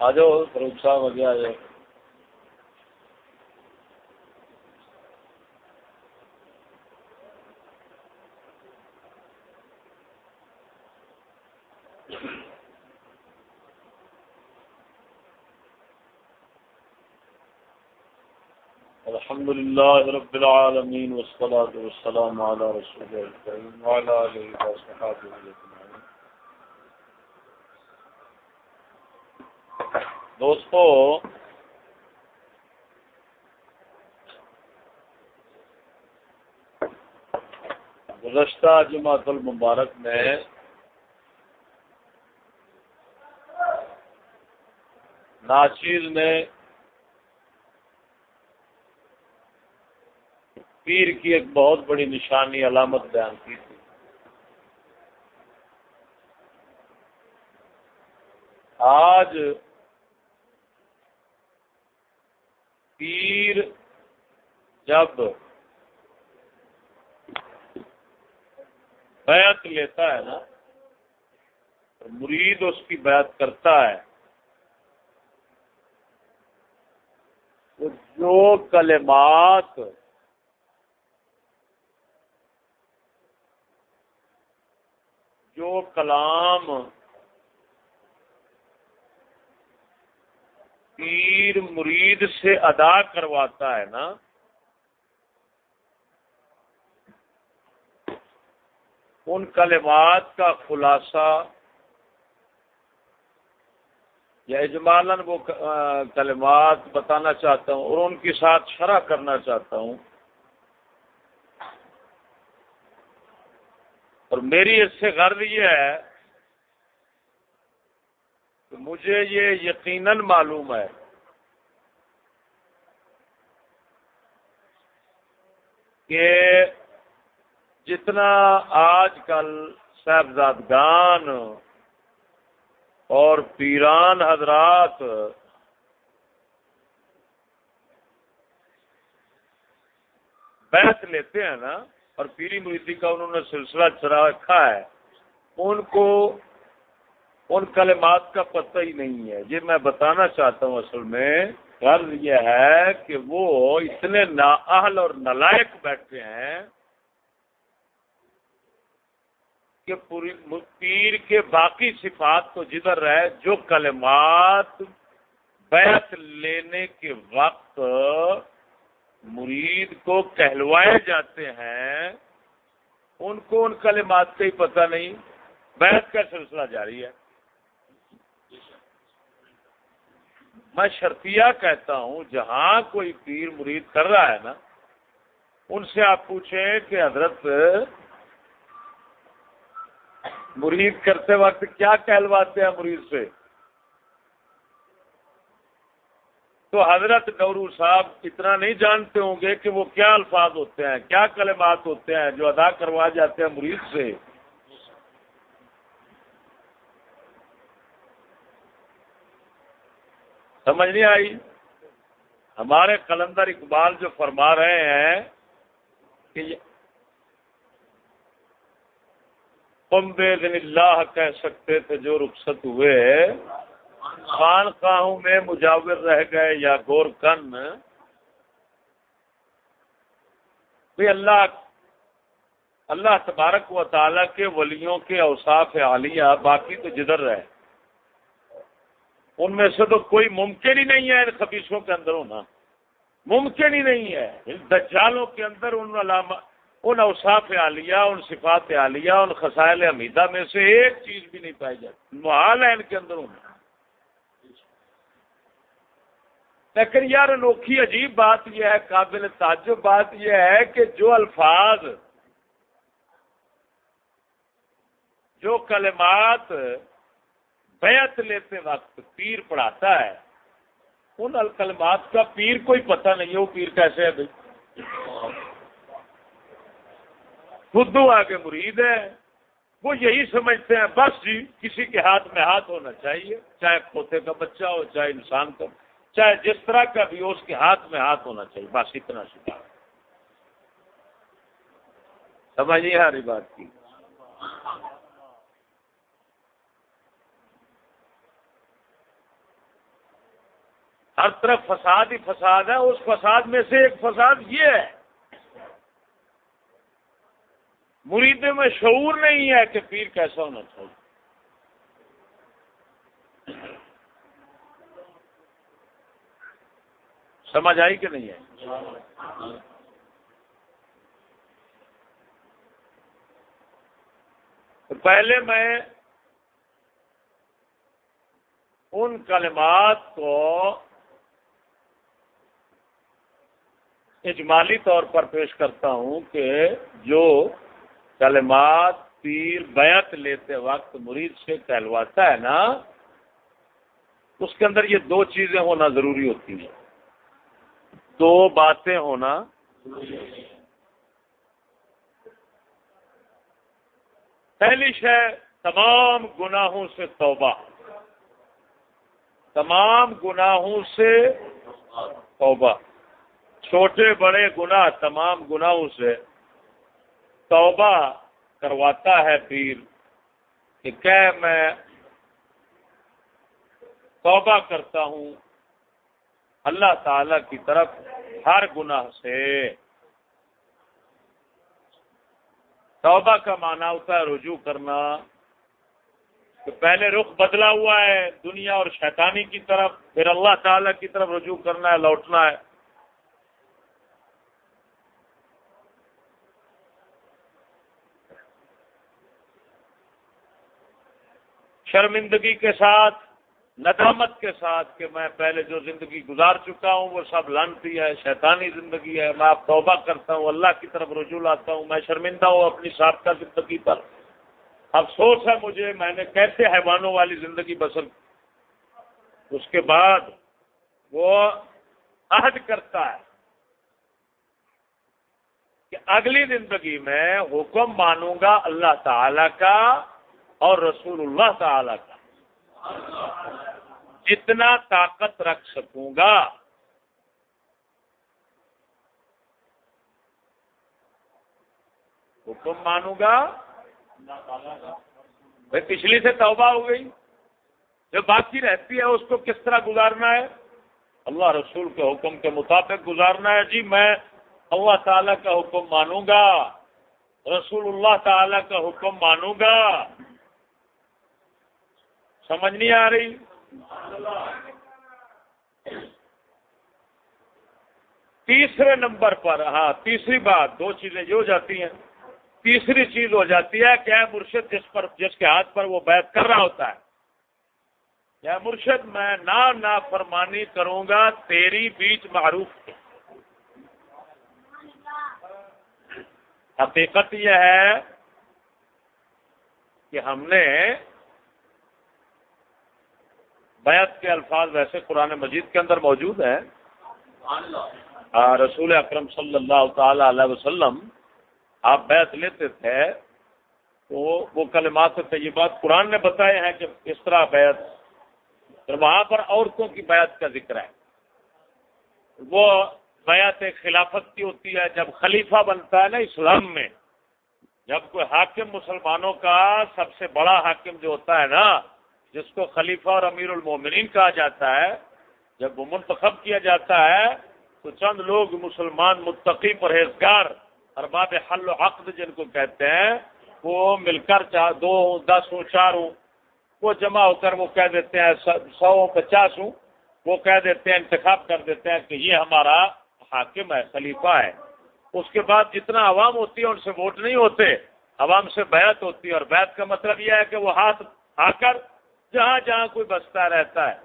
آ جاؤ فروخ صاحب آگے آ جاؤ الحمد لله رب العالمين والصلاة والسلام على رسول الله وعلى آله وصحبه أجمعين دوستو، گزشتہ جماعت المبارک میں ناچیر نے پیر کی ایک بہت بڑی نشانی علامت بیان کی تھی۔ آج پیر جب بیعت لیتا ہے نا مرید اس کی بیعت کرتا ہے۔ تو جو کلمات جو کلام پیر مرید سے ادا کرواتا ہے نا، ان کلمات کا خلاصہ یا اجمالن وہ کلمات بتانا چاہتا ہوں اور ان کے ساتھ شرح کرنا چاہتا ہوں۔ اور میری اس سے غرض یہ ہے کہ مجھے یہ یقیناً معلوم ہے۔ کہ جتنا آج کل صاحبزادگان اور پیران حضرات بیٹھ لیتے ہیں نا اور پیری مریدی کا انہوں نے سلسلہ چلا رکھا ہے، ان کو ان کلمات کا پتہ ہی نہیں ہے۔ یہ میں بتانا چاہتا ہوں اصل میں، غرض یہ ہے کہ وہ اتنے نااہل اور نلائق بیٹھے ہیں کہ پوری پیر کے باقی صفات تو جدھر رہے، جو کلمات بیعت لینے کے وقت مرید کو کہلوائے جاتے ہیں، ان کو ان کلمات کا ہی پتہ نہیں۔ بیعت کا سلسلہ جاری ہے۔ میں شرطیہ کہتا ہوں، جہاں کوئی پیر مرید کر رہا ہے نا، ان سے آپ پوچھیں کہ حضرت مرید کرتے وقت کیا کہلواتے ہیں مرید سے؟ تو حضرت نورو صاحب اتنا نہیں جانتے ہوں گے کہ وہ کیا الفاظ ہوتے ہیں، کیا کلمات ہوتے ہیں جو ادا کروا جاتے ہیں مرید سے۔ سمجھ نہیں آئی؟ ہمارے کلندر اقبال جو فرما رہے ہیں کہ بے دن اللہ کہہ سکتے تھے جو رخصت ہوئے خان خواہوں میں مجاور رہ گئے یا گور کن اللہ اللہ تبارک و تعالیٰ کے ولیوں کے اوصاف عالیہ باقی تو جدر رہے۔ ان میں سے تو کوئی ممکن ہی نہیں ہے ان خبیصوں کے اندر ہونا ممکن ہی نہیں ہے۔ ان دجالوں کے اندر ان علامہ ان اوصاف عالیہ، ان صفات عالیہ، ان خسائل حمیدہ میں سے ایک چیز بھی نہیں پائی جاتی۔ محال ہے ان کے اندر ہونا لیکن یار انوکھی عجیب بات یہ ہے، قابل تعجب بات یہ ہے کہ جو الفاظ جو کلمات بیعت لیتے وقت پیر پڑھاتا ہے، ان الکلمات کا پیر کوئی پتہ نہیں ہے وہ پیر کیسے ہے بھائی خدو آگے مرید ہے، وہ یہی سمجھتے ہیں، بس جی کسی کے ہاتھ میں ہاتھ ہونا چاہیے، چاہے کھوتے کا بچہ ہو، چاہے انسان کا، چاہے جس طرح کا بھی ہو، اس کے ہاتھ میں ہاتھ ہونا چاہیے، بس اتنا سکھا سمجھ نہیں آ رہی بات کی۔ ہر طرف فساد ہی فساد ہے، اس فساد میں سے ایک فساد یہ ہے۔ مرید میں شعور نہیں ہے کہ پیر کیسا ہونا چاہیے۔ سمجھ آئی کہ نہیں ہے؟ پہلے میں ان کلمات کو اجمالی طور پر پیش کرتا ہوں کہ جو کلمات پیر بیعت لیتے وقت مرید سے کہلواتا ہے نا، اس کے اندر یہ دو چیزیں ہونا ضروری ہوتی ہیں۔ دو باتیں ہونا پہلی شے، تمام گناہوں سے توبہ۔ تمام گناہوں سے توبہ۔ چھوٹے بڑے گناہ، تمام گناہوں سے توبہ کرواتا ہے پیر کہ کہ میں توبہ کرتا ہوں اللہ تعالی کی طرف ہر گناہ سے۔ توبہ کا معنی ہوتا ہے رجوع کرنا، کہ پہلے رخ بدلا ہوا ہے دنیا اور شیطانی کی طرف، پھر اللہ تعالی کی طرف رجوع کرنا ہے، لوٹنا ہے۔ شرمندگی کے ساتھ، ندامت کے ساتھ کہ میں پہلے جو زندگی گزار چکا ہوں، وہ سب لانتی ہے، شیطانی زندگی ہے۔ میں آپ توبہ کرتا ہوں، اللہ کی طرف رجوع لاتا ہوں۔ میں شرمندہ ہوں اپنی سابقہ زندگی پر۔ افسوس ہے مجھے، میں نے کیسے حیوانوں والی زندگی بسر اس کے بعد وہ عہد کرتا ہے کہ اگلی زندگی میں حکم مانوں گا اللہ تعالی کا اور رسول اللہ تعالی کا۔ جتنا طاقت رکھ سکوں گا۔ حکم مانوں گا۔ بھائی، پچھلی سے توبہ ہو گئی۔ جو باقی رہتی ہے، اس کو کس طرح گزارنا ہے؟ اللہ رسول کے حکم کے مطابق گزارنا ہے۔ جی میں اللہ تعالی کا حکم مانوں گا۔ رسول اللہ تعالی کا حکم مانوں گا۔ سمجھ نہیں آ رہی۔ تیسرے نمبر پر ہاں تیسری بات، دو چیزیں یہ ہو جاتی ہیں۔ تیسری چیز ہو جاتی ہے کیا مرشد، جس پر، جس کے ہاتھ پر وہ بیت کر رہا ہوتا ہے۔ کیا مرشد، میں نا نا فرمانی کروں گا، تیری بیچ معروف حقیقت یہ ہے کہ ہم نے بیعت کے الفاظ ویسے قرآن مجید کے اندر موجود ہیں۔ رسول اکرم صلی اللہ تعالی علیہ وسلم آپ بیعت لیتے تھے تو وہ کلمات طیبات قرآن نے بتائے ہیں کہ اس طرح بیعت وہاں پر عورتوں کی بیعت کا ذکر ہے۔ وہ بیعت خلافت کی ہوتی ہے، جب خلیفہ بنتا ہے نا اسلام میں، جب کوئی حاکم مسلمانوں کا سب سے بڑا حاکم جو ہوتا ہے نا جس کو خلیفہ اور امیر المومنین کہا جاتا ہے، جب وہ منتخب کیا جاتا ہے، تو چند لوگ مسلمان متقی پرہیزگار ارباب حل و عقد جن کو کہتے ہیں، وہ مل کر دو ہوں، دس ہوں، چار ہوں، وہ جمع ہو کر وہ کہہ دیتے ہیں سو پچاس ہوں، وہ کہہ دیتے ہیں، انتخاب کر دیتے ہیں کہ یہ ہمارا حاکم ہے، خلیفہ ہے۔ اس کے بعد جتنا عوام ہوتی ہے، ان سے ووٹ نہیں ہوتے، عوام سے بیعت ہوتی ہے، اور بیعت کا مطلب یہ ہے کہ وہ ہاتھ آ کر جہاں جہاں کوئی بستا رہتا ہے،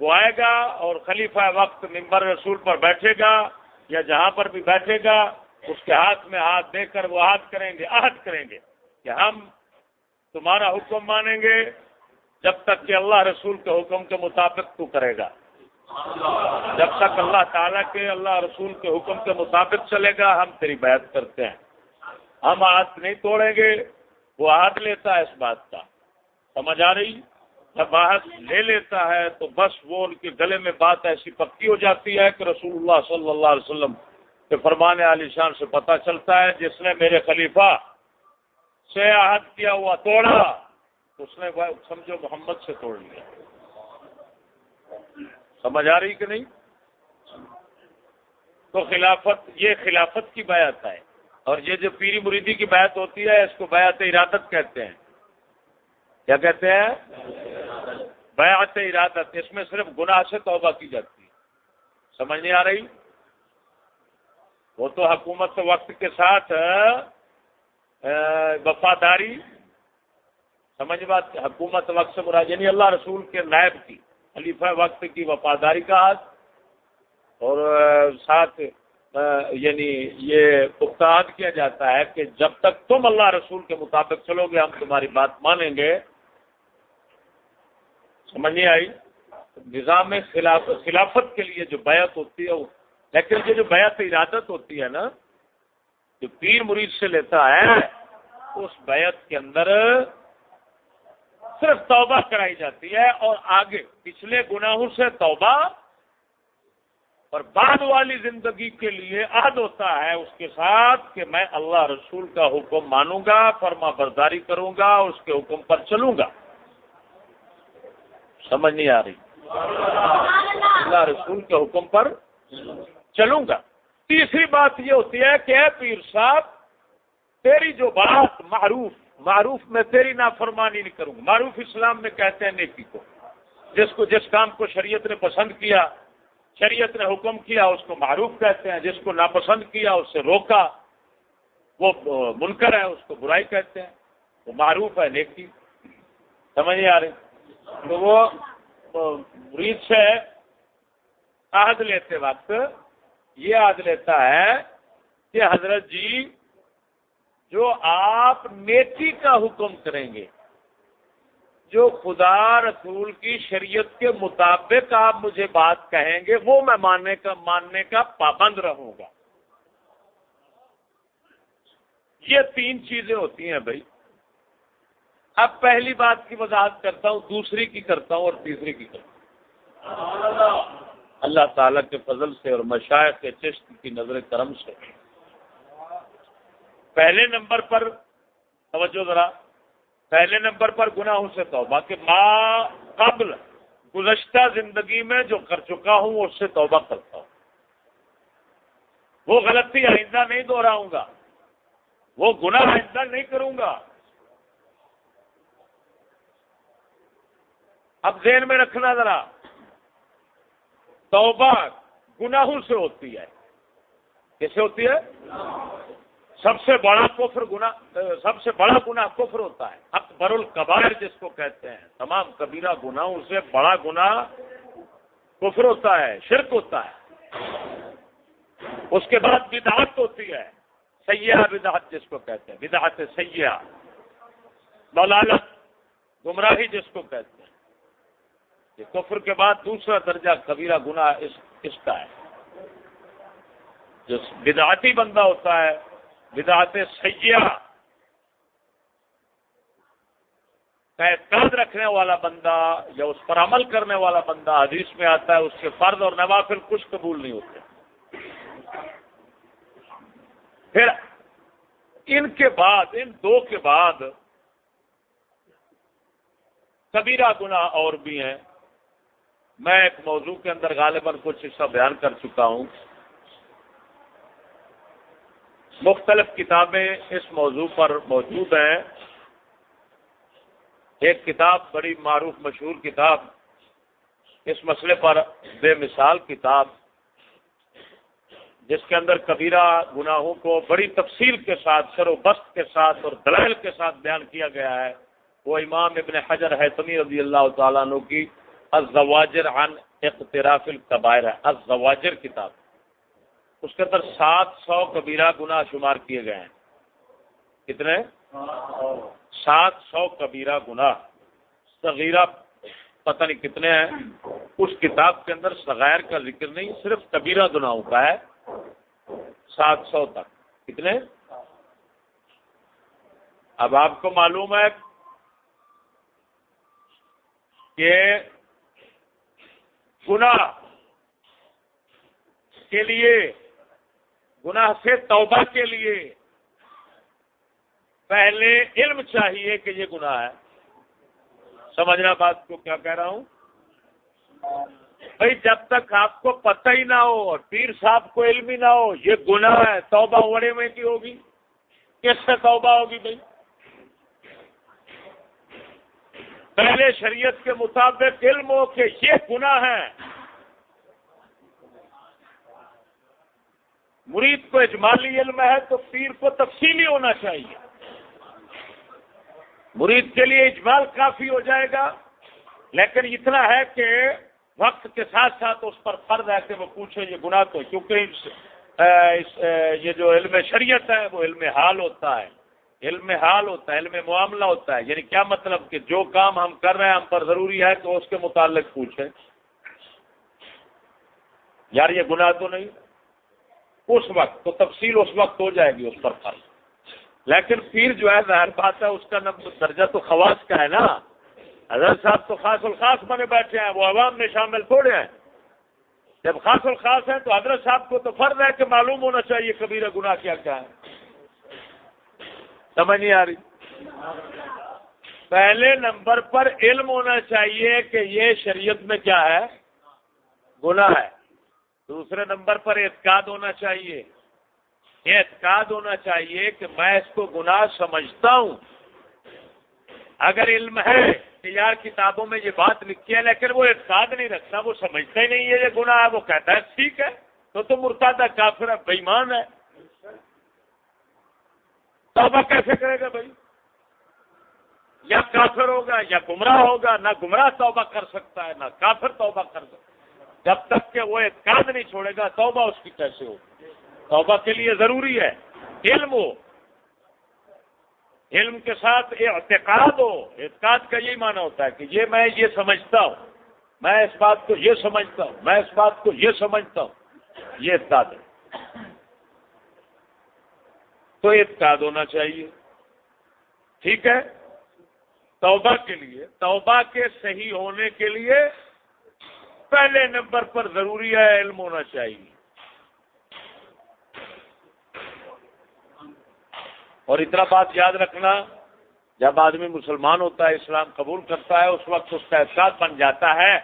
وہ آئے گا اور خلیفہ وقت ممبر رسول پر بیٹھے گا یا جہاں پر بھی بیٹھے گا، اس کے ہاتھ میں ہاتھ دے کر وہ عہد کریں گے، عہد کریں گے کہ ہم تمہارا حکم مانیں گے جب تک کہ اللہ رسول کے حکم کے مطابق تو کرے گا۔ جب تک اللہ تعالیٰ کے، اللہ رسول کے حکم کے مطابق چلے گا، ہم تیری بیعت کرتے ہیں۔ ہم ہاتھ نہیں توڑیں گے، وہ ہاتھ لیتا ہے اس بات کا۔ سمجھ آ رہی؟ جب لے لیتا ہے تو بس وہ ان کے گلے میں بات ایسی پکی ہو جاتی ہے کہ رسول اللہ صلی اللہ علیہ وسلم کے فرمان علی شان سے پتہ چلتا ہے جس نے میرے خلیفہ سے عہد کیا ہوا توڑا، اس نے سمجھو محمد سے توڑ لیا۔ سمجھ آ رہی کہ نہیں؟ تو خلافت، یہ خلافت کی بیعت ہے۔ اور یہ جو پیری مریدی کی بیعت ہوتی ہے، اس کو بیعت ارادت کہتے ہیں۔ کیا کہتے ہیں؟ بیعت ارادت اس میں صرف گناہ سے توبہ کی جاتی ہے۔ سمجھ نہیں آ رہی؟ وہ تو حکومت وقت کے ساتھ وفاداری، سمجھ بات، حکومت وقت سے مراد یعنی اللہ رسول کے نائب کی، خلیفہ وقت کی وفاداری کا حد اور ساتھ یعنی یہ پختاد کیا جاتا ہے کہ جب تک تم اللہ رسول کے مطابق چلو گے، ہم تمہاری بات مانیں گے۔ سمجھ نہیں آئی؟ نظام خلاف خلافت کے لیے جو بیعت ہوتی ہے لیکن یہ جو بیعت ارادت ہوتی ہے نا، جو پیر مرید سے لیتا ہے، اس بیعت کے اندر صرف توبہ کرائی جاتی ہے اور آگے پچھلے گناہوں سے توبہ اور بعد والی زندگی کے لیے عہد ہوتا ہے اس کے ساتھ کہ میں اللہ رسول کا حکم مانوں گا، فرما برداری کروں گا، اس کے حکم پر چلوں گا۔ سمجھ نہیں آ رہی۔ اللہ رسول کے حکم پر چلوں گا۔ تیسری بات یہ ہوتی ہے کہ اے پیر صاحب، تیری جو بات معروف معروف میں تیری نافرمانی نہیں کروں گا۔ معروف اسلام میں کہتے ہیں نیکی کو۔ جس کو، جس کام کو شریعت نے پسند کیا، شریعت نے حکم کیا، اس کو معروف کہتے ہیں۔ جس کو ناپسند کیا، اس سے روکا۔ وہ منکر ہے، اس کو برائی کہتے ہیں۔ وہ معروف ہے، نیکی۔ سمجھ نہیں آ رہی۔ تو وہ مرید سے عہد لیتے وقت یہ عہد لیتا ہے کہ حضرت جی جو آپ نیکی کا حکم کریں گے، جو خدا رسول کی شریعت کے مطابق آپ مجھے بات کہیں گے، وہ میں ماننے کا ماننے کا پابند رہوں گا۔ یہ تین چیزیں ہوتی ہیں بھائی۔ اب پہلی بات کی وضاحت کرتا ہوں، دوسری کی کرتا ہوں اور تیسری کی کرتا ہوں۔ اللہ تعالیٰ کے فضل سے اور مشاعر کے چشت کی نظر کرم سے۔ پہلے نمبر پر، توجہ ذرا، پہلے نمبر پر گناہوں سے توبہ کہ ماں قبل گزشتہ زندگی میں جو کر چکا ہوں، اس سے توبہ کرتا ہوں۔ وہ غلطی آئندہ نہیں دوہراؤں گا، وہ گناہ آئندہ نہیں کروں گا۔ اب ذہن میں رکھنا ذرا۔ توبہ گناہوں سے ہوتی ہے۔ کیسے ہوتی ہے؟ سب سے بڑا کفر گنا سب سے بڑا گنا کفر ہوتا ہے۔ اکبر القبائر جس کو کہتے ہیں۔ تمام کبیرہ گناہوں سے بڑا گنا کفر ہوتا ہے، شرک ہوتا ہے۔ اس کے بعد بدعت ہوتی ہے۔ سیاح بدعت جس کو کہتے ہیں۔ بدعت سیاح۔ ملالت گمراہی جس کو کہتے ہیں۔ یہ کفر کے بعد دوسرا درجہ کبیرہ گنا اس کا ہے۔ جو بدعتی بندہ ہوتا ہے، بدعت سیاح قرض رکھنے والا بندہ یا اس پر عمل کرنے والا بندہ حدیث میں آتا ہے، اس کے فرض اور نوافل کچھ قبول نہیں ہوتے۔ پھر ان کے بعد، ان دو کے بعد کبیرہ گنا اور بھی ہیں۔ میں ایک موضوع کے اندر غالباً کچھ حصہ بیان کر چکا ہوں۔ مختلف کتابیں اس موضوع پر موجود ہیں۔ ایک کتاب، بڑی معروف مشہور کتاب، اس مسئلے پر بے مثال کتاب، جس کے اندر کبیرہ گناہوں کو بڑی تفصیل کے ساتھ، سر و بست کے ساتھ اور دلائل کے ساتھ بیان کیا گیا ہے۔ وہ امام ابن حجر ہے تمی رضی اللہ تعالیٰ عنہ کی الزواجر عن اقتراف القبائر ہے۔ الزواجر کتاب۔ اس کے اندر سات سو کبیرہ گنا شمار کیے گئے ہیں۔ کتنے؟ سات سو کبیرہ گنا صغیرہ پتہ نہیں کتنے ہیں۔ اس کتاب کے اندر صغیر کا ذکر نہیں، صرف کبیرہ گناہوں کا ہے۔ سات سو تک۔ کتنے؟ اب آپ کو معلوم ہے کہ گناہ کے لیے، گناہ سے توبہ کے لیے۔ پہلے علم چاہیے کہ یہ گناہ ہے۔ سمجھنا بات کو کیا کہہ رہا ہوں؟ بھائی جب تک آپ کو پتہ ہی نہ ہو اور پیر صاحب کو علم ہی نہ ہو، یہ گناہ ہے، توبہ وڑے میں کی ہوگی؟ کس سے توبہ ہوگی بھائی؟ پہلے شریعت کے مطابق علم ہو کہ یہ گناہ ہے مرید کو اجمالی علم ہے تو پیر کو تفصیلی ہونا چاہیے۔ مرید کے لیے اجمال کافی ہو جائے گا، لیکن اتنا ہے کہ وقت کے ساتھ ساتھ اس پر فرض ہے کہ وہ پوچھے یہ گناہ تو کیونکہ اس، یہ جو علم شریعت ہے وہ علم حال ہوتا ہے۔ علم حال ہوتا ہے، علم معاملہ ہوتا ہے۔ یعنی کیا مطلب کہ جو کام ہم کر رہے ہیں ہم پر ضروری ہے تو اس کے متعلق پوچھیں۔ یار یہ گناہ تو نہیں۔ اس وقت تو تفصیل اس وقت ہو جائے گی اس پر فرض لیکن پیر جو ہے، ظاہر بات ہے، اس کا درجہ تو خواص کا ہے نا۔ حضرت صاحب تو خاص الخاص بنے بیٹھے ہیں، وہ عوام میں شامل تھوڑے ہیں۔ جب خاص الخاص ہیں تو حضرت صاحب کو تو فرض ہے کہ معلوم ہونا چاہیے کبیرہ گناہ کیا کیا ہے۔ سمجھ نہیں آ رہی۔ پہلے نمبر پر علم ہونا چاہیے کہ یہ شریعت میں کیا ہے؟ گناہ ہے۔ دوسرے نمبر پر اعتقاد ہونا چاہیے۔ یہ اعتقاد ہونا چاہیے کہ میں اس کو گناہ سمجھتا ہوں۔ اگر علم ہے کہ یار کتابوں میں یہ بات لکھی ہے، لیکن وہ اعتقاد نہیں رکھتا، وہ سمجھتا ہی نہیں ہے یہ گناہ ہے، وہ کہتا ہے ٹھیک ہے، تو تم مرتادہ کافر ہے بےمان ہے۔ توبہ کیسے کرے گا بھائی؟ یا کافر ہوگا یا گمراہ ہوگا، نہ گمراہ توبہ کر سکتا ہے، نہ کافر توبہ کر سکتا جب تک کہ وہ اعتقاد نہیں چھوڑے گا، توبہ اس کی کیسے ہوگی؟ توبہ کے لیے ضروری ہے۔ علم ہو۔ علم کے ساتھ اعتقاد ہو۔ اعتقاد کا یہی معنی ہوتا ہے کہ یہ میں یہ سمجھتا ہوں، میں اس بات کو یہ سمجھتا ہوں، میں اس بات کو یہ سمجھتا ہوں۔ یہ اعتقاد ہے۔ تو اعتقاد ہونا چاہیے۔ ٹھیک ہے؟ توبہ کے لیے، توبہ کے صحیح ہونے کے لیے پہلے نمبر پر ضروری ہے علم ہونا چاہیے۔ اور اتنا بات یاد رکھنا، جب آدمی مسلمان ہوتا ہے، اسلام قبول کرتا ہے، اس وقت اس کا احساس بن جاتا ہے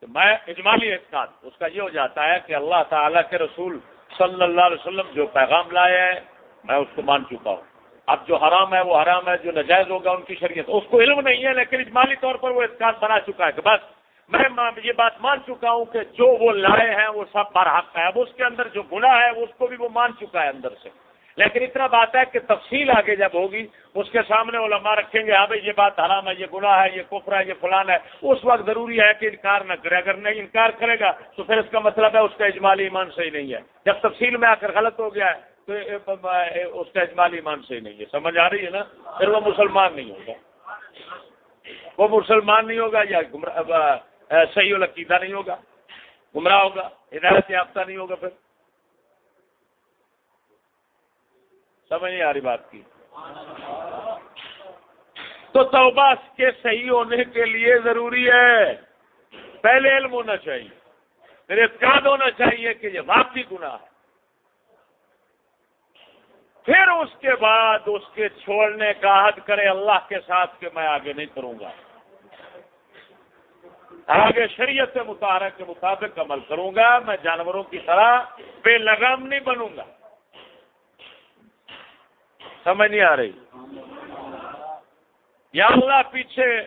کہ میں اجمالی احساس اس کا یہ ہو جاتا ہے کہ اللہ تعالیٰ کے رسول صلی اللہ علیہ وسلم جو پیغام لائے ہیں میں اس کو مان چکا ہوں۔ اب جو حرام ہے وہ حرام ہے، جو نجائز ہوگا ان کی شریعت۔ اس کو علم نہیں ہے، لیکن اجمالی طور پر وہ احساس بنا چکا ہے کہ بس میں یہ بات مان چکا ہوں کہ جو وہ لائے ہیں وہ سب برحق ہے۔ اب اس کے اندر جو گناہ ہے، اس کو بھی وہ مان چکا ہے اندر سے۔ لیکن اتنا بات ہے کہ تفصیل آگے جب ہوگی، اس کے سامنے علماء رکھیں گے ہاں بھائی، یہ بات حرام ہے، یہ گناہ ہے، یہ کفر ہے، یہ فلان ہے۔ اس وقت ضروری ہے کہ انکار نہ کرے۔ اگر نہیں انکار کرے گا، تو پھر اس کا مطلب ہے اس کا اجمالی ایمان صحیح نہیں ہے۔ جب تفصیل میں آ کر غلط ہو گیا ہے تو اس کا اجمالی ایمان صحیح نہیں ہے۔ سمجھ آ رہی ہے نا؟ پھر وہ مسلمان نہیں ہوگا۔ وہ مسلمان نہیں ہوگا یا صحیح العقیدہ نہیں ہوگا۔ گمراہ ہوگا، ہدایت یافتہ نہیں ہوگا پھر۔ سمجھ نہیں آ رہی بات کی۔ تو توبہ کے صحیح ہونے کے لیے ضروری ہے۔ پہلے علم ہونا چاہیے۔ پھر اعتقاد ہونا چاہیے کہ یہ واقعی گناہ ہے۔ پھر اس کے بعد اس کے چھوڑنے کا حد کرے اللہ کے ساتھ کہ میں آگے نہیں کروں گا۔ آگے شریعت متحرک کے مطابق عمل کروں گا، میں جانوروں کی طرح بے لگام نہیں بنوں گا۔ سمجھ نہیں آ رہی؟ یا اللہ پیچھے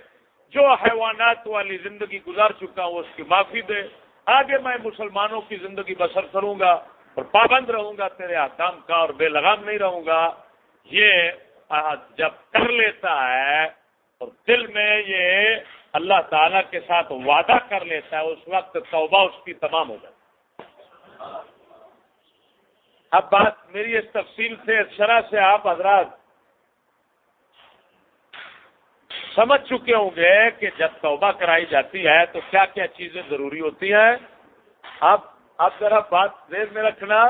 جو حیوانات والی زندگی گزار چکا ہوں، اس کی معافی دے۔ آگے میں مسلمانوں کی زندگی بسر کروں گا۔ اور پابند رہوں گا تیرے آکام کا اور بے لگام نہیں رہوں گا۔ یہ جب کر لیتا ہے اور دل میں یہ اللہ تعالی کے ساتھ وعدہ کر لیتا ہے، اس وقت توبہ اس کی تمام ہو جاتی اب بات میری اس تفصیل سے شرح سے آپ حضرات سمجھ چکے ہوں گے کہ جب توبہ کرائی جاتی ہے تو کیا کیا چیزیں ضروری ہوتی ہیں۔ اب اب ذرا بات دیر میں رکھنا۔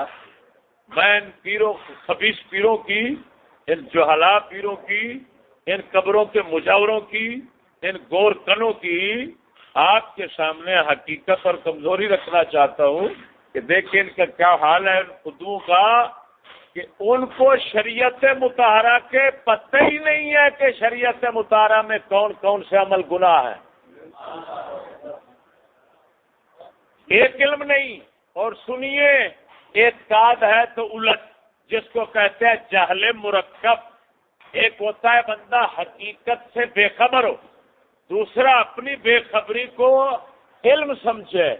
میں ان پیروں خبیص پیروں کی، ان جوہلا پیروں کی، ان قبروں کے مجاوروں کی، ان گور کنوں کی آپ کے سامنے حقیقت اور کمزوری رکھنا چاہتا ہوں کہ دیکھیں ان کا کیا حال ہے۔ ان خدو کا کہ ان کو شریعت مطالعہ کے پتہ ہی نہیں ہے کہ شریعت مطالعہ میں کون کون سے عمل گناہ ہے ایک علم نہیں اور سنیے، ایک کاد ہے تو الٹ، جس کو کہتے ہیں جہل مرکب۔ ایک ہوتا ہے بندہ حقیقت سے بے خبر ہو، دوسرا اپنی بے خبری کو علم سمجھے۔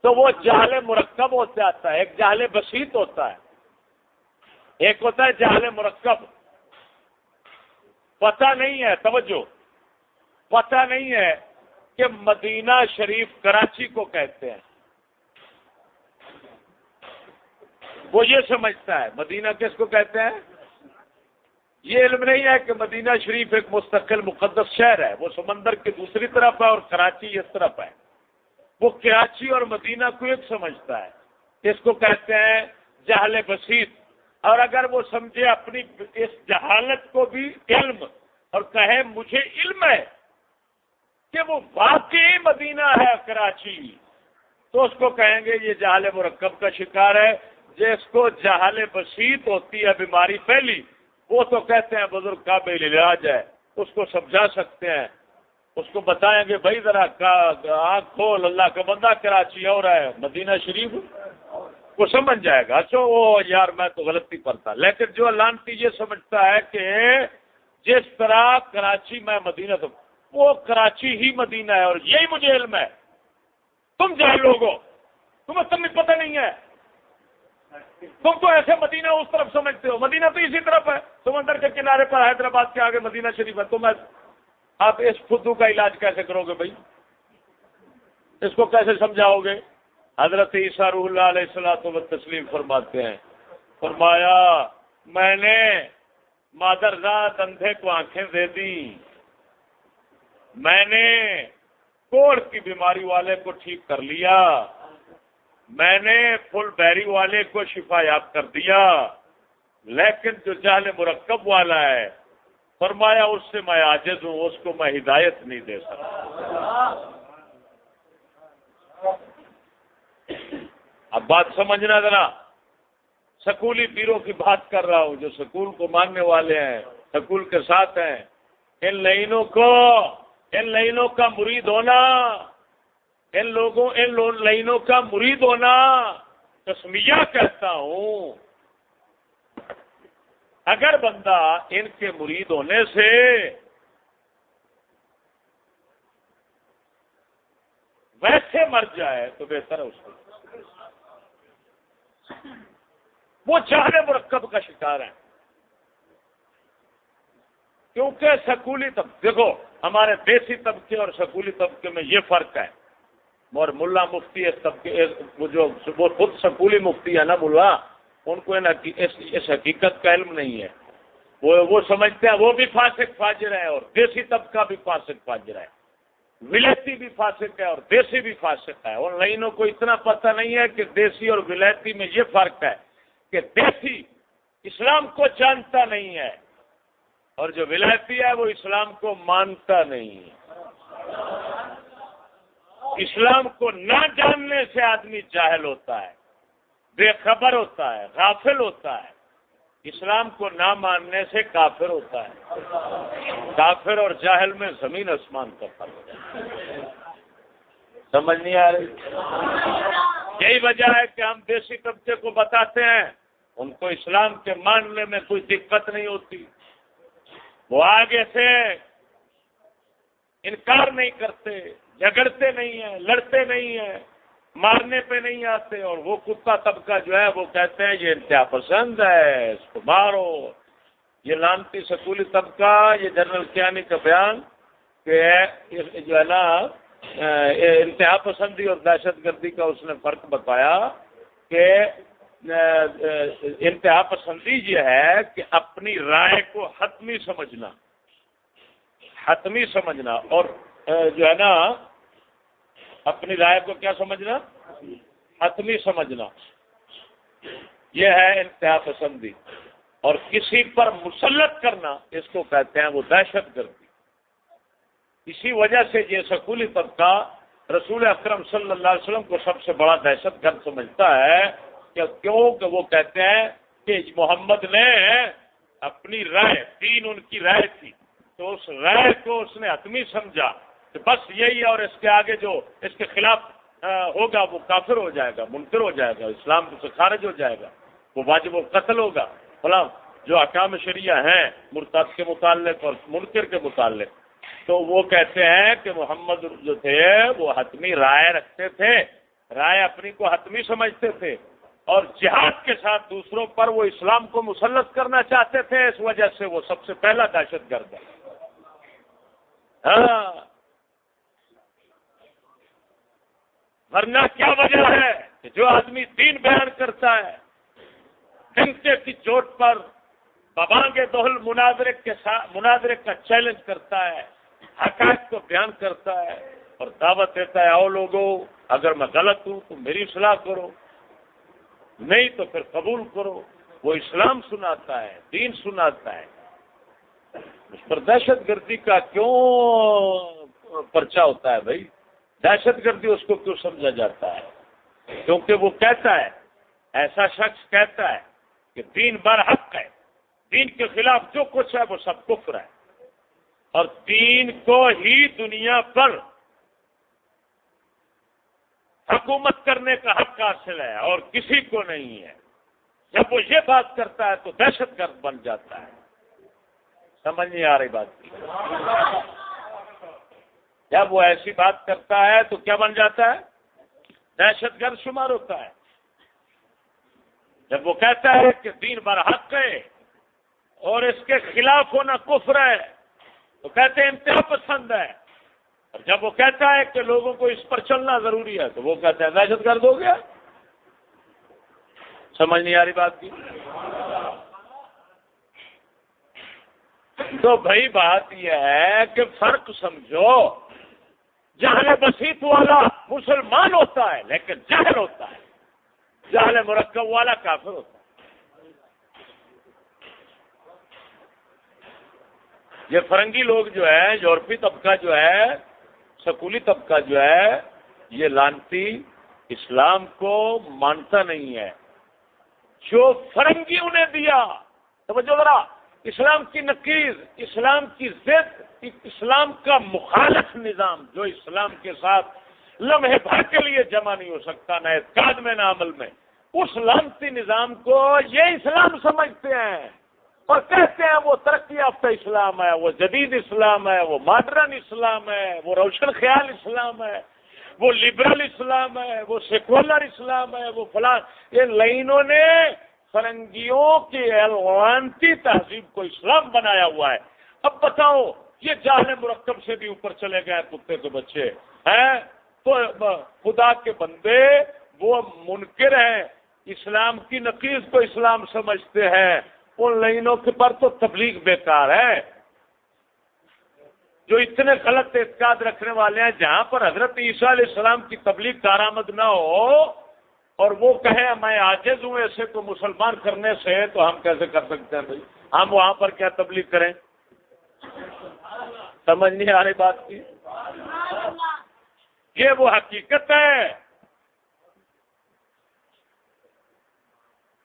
تو وہ جہل مرکب ہو جاتا ہے، ایک جہل بسیط ہوتا ہے۔ ایک ہوتا ہے جہل مرکب۔ پتہ نہیں ہے، توجہ۔ پتہ نہیں ہے کہ مدینہ شریف کراچی کو کہتے ہیں۔ وہ یہ سمجھتا ہے، مدینہ کس کو کہتے ہیں؟ یہ علم نہیں ہے کہ مدینہ شریف ایک مستقل مقدس شہر ہے، وہ سمندر کی دوسری طرف ہے اور کراچی اس طرف ہے۔ وہ کراچی اور مدینہ کو ایک سمجھتا ہے۔ اس کو کہتے ہیں جہل بسیط۔ اور اگر وہ سمجھے اپنی اس جہالت کو بھی علم، اور کہے مجھے علم ہے کہ وہ واقعی مدینہ ہے کراچی، تو اس کو کہیں گے یہ جہال مرکب کا شکار ہے۔ جس کو جہال بسیط ہوتی ہے، بیماری پھیلی، وہ تو کہتے ہیں بزرگ کا بے علاج ہے، اس کو سمجھا سکتے ہیں۔ اس کو بتائیں گے، بھائی ذرا آنکھ کھول، اللہ کا بندہ کراچی اور ہے، مدینہ شریف۔ وہ سمجھ جائے گا۔ اچھا وہ یار میں تو غلطی کرتا۔ لیکن جو لانتی یہ سمجھتا ہے کہ جس طرح کراچی میں مدینہ تو وہ کراچی ہی مدینہ ہے اور یہی مجھے علم ہے۔ تم جائے لوگوں تمہیں تمہیں پتہ نہیں ہے۔ تم تو ایسے مدینہ اس طرف سمجھتے ہو۔ مدینہ تو اسی طرف ہے۔ سمندر کے کنارے پر حیدرآباد کے آگے مدینہ شریف ہے تو میں آپ اس خدو کا علاج کیسے کرو گے بھائی؟ اس کو کیسے سمجھاؤ گے؟ حضرت عیسیٰ روح اللہ علیہ السلام تو تسلیم فرماتے ہیں۔ فرمایا، میں نے مادر ذات اندھے کو آنکھیں دے دی میں نے کوڑ کی بیماری والے کو ٹھیک کر لیا۔ میں نے فل بیری والے کو شفا یاب کر دیا، لیکن جو جہل مرکب والا ہے، فرمایا اس سے میں عاجز ہوں، اس کو میں ہدایت نہیں دے سکتا۔ اب بات سمجھنا ذرا، سکولی پیروں کی بات کر رہا ہوں، جو سکول کو ماننے والے ہیں، سکول کے ساتھ ہیں۔ ان لائنوں کو، ان لائنوں کا مرید ہونا۔ ان لوگوں، ان لائنوں کا مرید ہونا تسمیہ کہتا ہوں۔ اگر بندہ ان کے مرید ہونے سے ویسے مر جائے تو بہتر ہے اس کو۔ وہ چاہے مرکب کا شکار ہے کیونکہ سکولی طبقے دیکھو، ہمارے دیسی طبقے اور سکولی طبقے میں یہ فرق ہے۔ اور ملا مفتی اس طبقے وہ جو وہ خود سکولی مفتی ہے نا ملا، ان کو اس حقیقت کا علم نہیں ہے۔ وہ وہ سمجھتے ہیں، وہ بھی فاسق فاجر ہے اور دیسی طبقہ بھی فاسق فاجر ہے۔ ولایتی بھی فاسق ہے اور دیسی بھی فاسق ہے۔ ان لائنوں کو اتنا پتہ نہیں ہے کہ دیسی اور ولایتی میں یہ فرق ہے کہ دیسی اسلام کو جانتا نہیں ہے اور جو ولایتی ہے، وہ اسلام کو مانتا نہیں ہے۔ اسلام کو نہ جاننے سے آدمی جاہل ہوتا ہے، بے خبر ہوتا ہے، غافل ہوتا ہے۔ اسلام کو نہ ماننے سے کافر ہوتا ہے۔ کافر اور جاہل میں زمین آسمان کا فرق ہے۔ سمجھ نہیں آ رہی؟ یہی وجہ ہے کہ ہم دیسی طبقے کو بتاتے ہیں، ان کو اسلام کے ماننے میں کوئی دقت نہیں ہوتی۔ وہ آگے سے انکار نہیں کرتے۔ جھگڑتے نہیں ہیں، لڑتے نہیں ہیں، مارنے پہ نہیں آتے اور وہ کتا طبقہ جو ہے وہ کہتے ہیں یہ انتہا پسند ہے، اس کو مارو۔ یہ لانتی سکولی طبقہ، یہ جنرل کیانی کا بیان کہ جو ہے نا انتہا پسندی اور دہشت گردی کا اس نے فرق بتایا کہ انتہا پسندی یہ ہے کہ اپنی رائے کو حتمی سمجھنا۔ حتمی سمجھنا اور جو ہے نا اپنی رائے کو کیا سمجھنا؟ حتمی سمجھنا۔ یہ ہے انتہا پسندی۔ اور کسی پر مسلط کرنا، اس کو کہتے ہیں وہ دہشت گردی۔ اسی وجہ سے یہ سکولی طبقہ رسول اکرم صلی اللہ علیہ وسلم کو سب سے بڑا دہشت گرد سمجھتا ہے کہ کیوں؟ کہ وہ کہتے ہیں کہ محمد نے اپنی رائے تین ان کی رائے تھی۔ تو اس رائے کو اس نے حتمی سمجھا۔ بس یہی اور اس کے آگے جو اس کے خلاف ہوگا، وہ کافر ہو جائے گا، منکر ہو جائے گا، اسلام سے خارج ہو جائے گا، وہ واجب و قتل ہوگا۔ فلاں جو احکام شریعہ ہیں مرتب کے متعلق اور منکر کے متعلق، تو وہ کہتے ہیں کہ محمد جو تھے، وہ حتمی رائے رکھتے تھے، رائے اپنی کو حتمی سمجھتے تھے اور جہاد کے ساتھ دوسروں پر وہ اسلام کو مسلط کرنا چاہتے تھے، اس وجہ سے وہ سب سے پہلا دہشت گرد ہے۔ ہاں۔ ورنہ کیا وجہ ہے کہ جو آدمی دین بیان کرتا ہے ڈنکے کی چوٹ پر بابانگ دوہل مناظرے کے ساتھ مناظرے کا چیلنج کرتا ہے، حقائق کو بیان کرتا ہے اور دعوت دیتا ہے او لوگوں اگر میں غلط ہوں تو میری صلاح کرو، نہیں تو پھر قبول کرو۔ وہ اسلام سناتا ہے، دین سناتا ہے۔ اس پر دہشت گردی کا کیوں پرچہ ہوتا ہے بھائی؟ دہشت گردی اس کو کیوں سمجھا جاتا ہے؟ کیونکہ وہ کہتا ہے، ایسا شخص کہتا ہے کہ دین بر حق ہے۔ دین کے خلاف جو کچھ ہے، وہ سب کفر ہے۔ اور دین کو ہی دنیا پر حکومت کرنے کا حق حاصل ہے اور کسی کو نہیں ہے۔ جب وہ یہ بات کرتا ہے تو دہشت گرد بن جاتا ہے۔ سمجھ نہیں آ رہی بات۔ کی جب وہ ایسی بات کرتا ہے تو کیا بن جاتا ہے؟ دہشت گرد شمار ہوتا ہے۔ جب وہ کہتا ہے کہ دین بر حق ہے اور اس کے خلاف ہونا کفر ہے، تو کہتے ہیں انتہا پسند ہے۔ اور جب وہ کہتا ہے کہ لوگوں کو اس پر چلنا ضروری ہے، تو وہ کہتے ہیں دہشت گرد ہو گیا۔ سمجھ نہیں آ رہی بات کی؟ تو بھائی بات یہ ہے کہ فرق سمجھو۔ جہل بسیط والا مسلمان ہوتا ہے، لیکن جہل ہوتا ہے۔ جہل مرکب والا کافر ہوتا ہے۔ یہ فرنگی لوگ جو ہے یورپی طبقہ جو ہے، سکولی طبقہ جو ہے، یہ لانتی اسلام کو مانتا نہیں ہے۔ جو فرنگی انہیں دیا، توجہ ذرا۔ اسلام کی نقیر اسلام کی ضد اسلام کا مخالف نظام جو اسلام کے ساتھ لمحے بھر کے لیے جمع نہیں ہو سکتا، نہ اعتقاد میں، نہ عمل میں۔ اس لانتی نظام کو یہ اسلام سمجھتے ہیں اور کہتے ہیں وہ ترقی یافتہ اسلام ہے، وہ جدید اسلام ہے، وہ ماڈرن اسلام ہے، وہ روشن خیال اسلام ہے، وہ لبرل اسلام ہے، وہ سیکولر اسلام ہے، وہ فلاں۔ یہ لائنوں نے فرنگیوں کی الوانتی تہذیب کو اسلام بنایا ہوا ہے۔ اب بتاؤ، یہ جاہل مرکب سے بھی اوپر چلے گئے کتے کے بچے، ہیں؟ تو خدا کے بندے وہ منکر ہیں۔ اسلام کی نقیز کو اسلام سمجھتے ہیں۔ ان لائنوں کے پر تو تبلیغ بیکار ہے۔ جو اتنے غلط اعتقاد رکھنے والے ہیں، جہاں پر حضرت عیسیٰ علیہ السلام کی تبلیغ کارآمد نہ ہو اور وہ کہیں میں آجز ہوں ایسے کو مسلمان کرنے سے تو ہم کیسے کر سکتے ہیں بھائی؟ ہم وہاں پر کیا تبلیغ کریں؟ سمجھ نہیں آ رہی بات کی؟ یہ وہ حقیقت ہے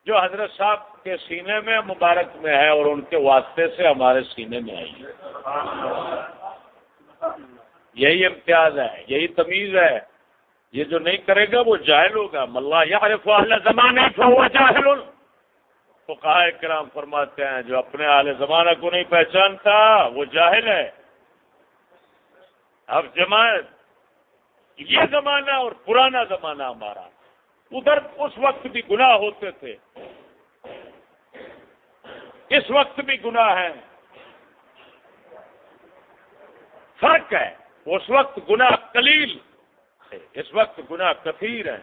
جو حضرت صاحب کے سینے میں مبارک میں ہے اور ان کے واسطے سے ہمارے سینے میں آئی ہے۔ یہی امتیاز ہے، یہی تمیز ہے۔ یہ جو نہیں کرے گا وہ جاہل ہوگا۔ ملا یا زمانے جاہل تو کہا کرام فرماتے ہیں، جو اپنے اعلی زمانہ کو نہیں پہچانتا، وہ جاہل ہے۔ اب جماعت، یہ زمانہ اور پرانا زمانہ ہمارا۔ ادھر اس وقت بھی گناہ ہوتے تھے۔ اس وقت بھی گناہ ہے فرق ہے، اس وقت گناہ کلیل اس وقت گناہ کثیر ہیں،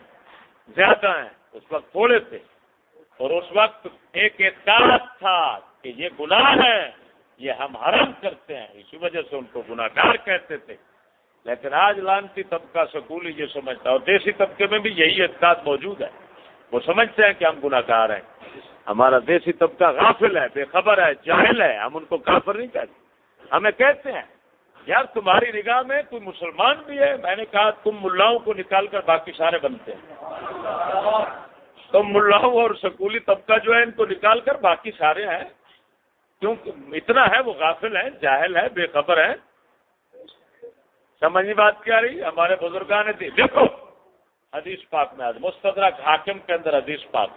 زیادہ ہیں، اس وقت تھوڑے تھے۔ اور اس وقت ایک اعتقاد تھا کہ یہ گناہ ہے یہ ہم حرم کرتے ہیں۔ اسی وجہ سے ان کو گناگار کہتے تھے۔ لیکن آج لانتی طبقہ سکول یہ سمجھتا اور دیسی طبقے میں بھی یہی اعتقاد موجود ہے۔ وہ سمجھتے ہیں کہ ہم گناگار ہیں۔ ہمارا دیسی طبقہ غافل ہے، بے خبر ہے، جاہل ہے۔ ہم ان کو کافر نہیں کہتے۔ ہمیں کہتے ہیں یار تمہاری نگاہ میں کوئی مسلمان بھی ہے؟ میں نے کہا تم ملاؤں کو نکال کر باقی سارے بنتے ہیں۔ تم ملاؤں اور سکولی طبقہ جو ہے، ان کو نکال کر باقی سارے ہیں۔ کیونکہ اتنا ہے، وہ غافل ہے جاہل ہے بے خبر ہے سمجھنی بات کیا رہی؟ ہمارے بزرگان نے دیکھو، حدیث پاک میں مستدرک حاکم کے اندر حدیث پاک۔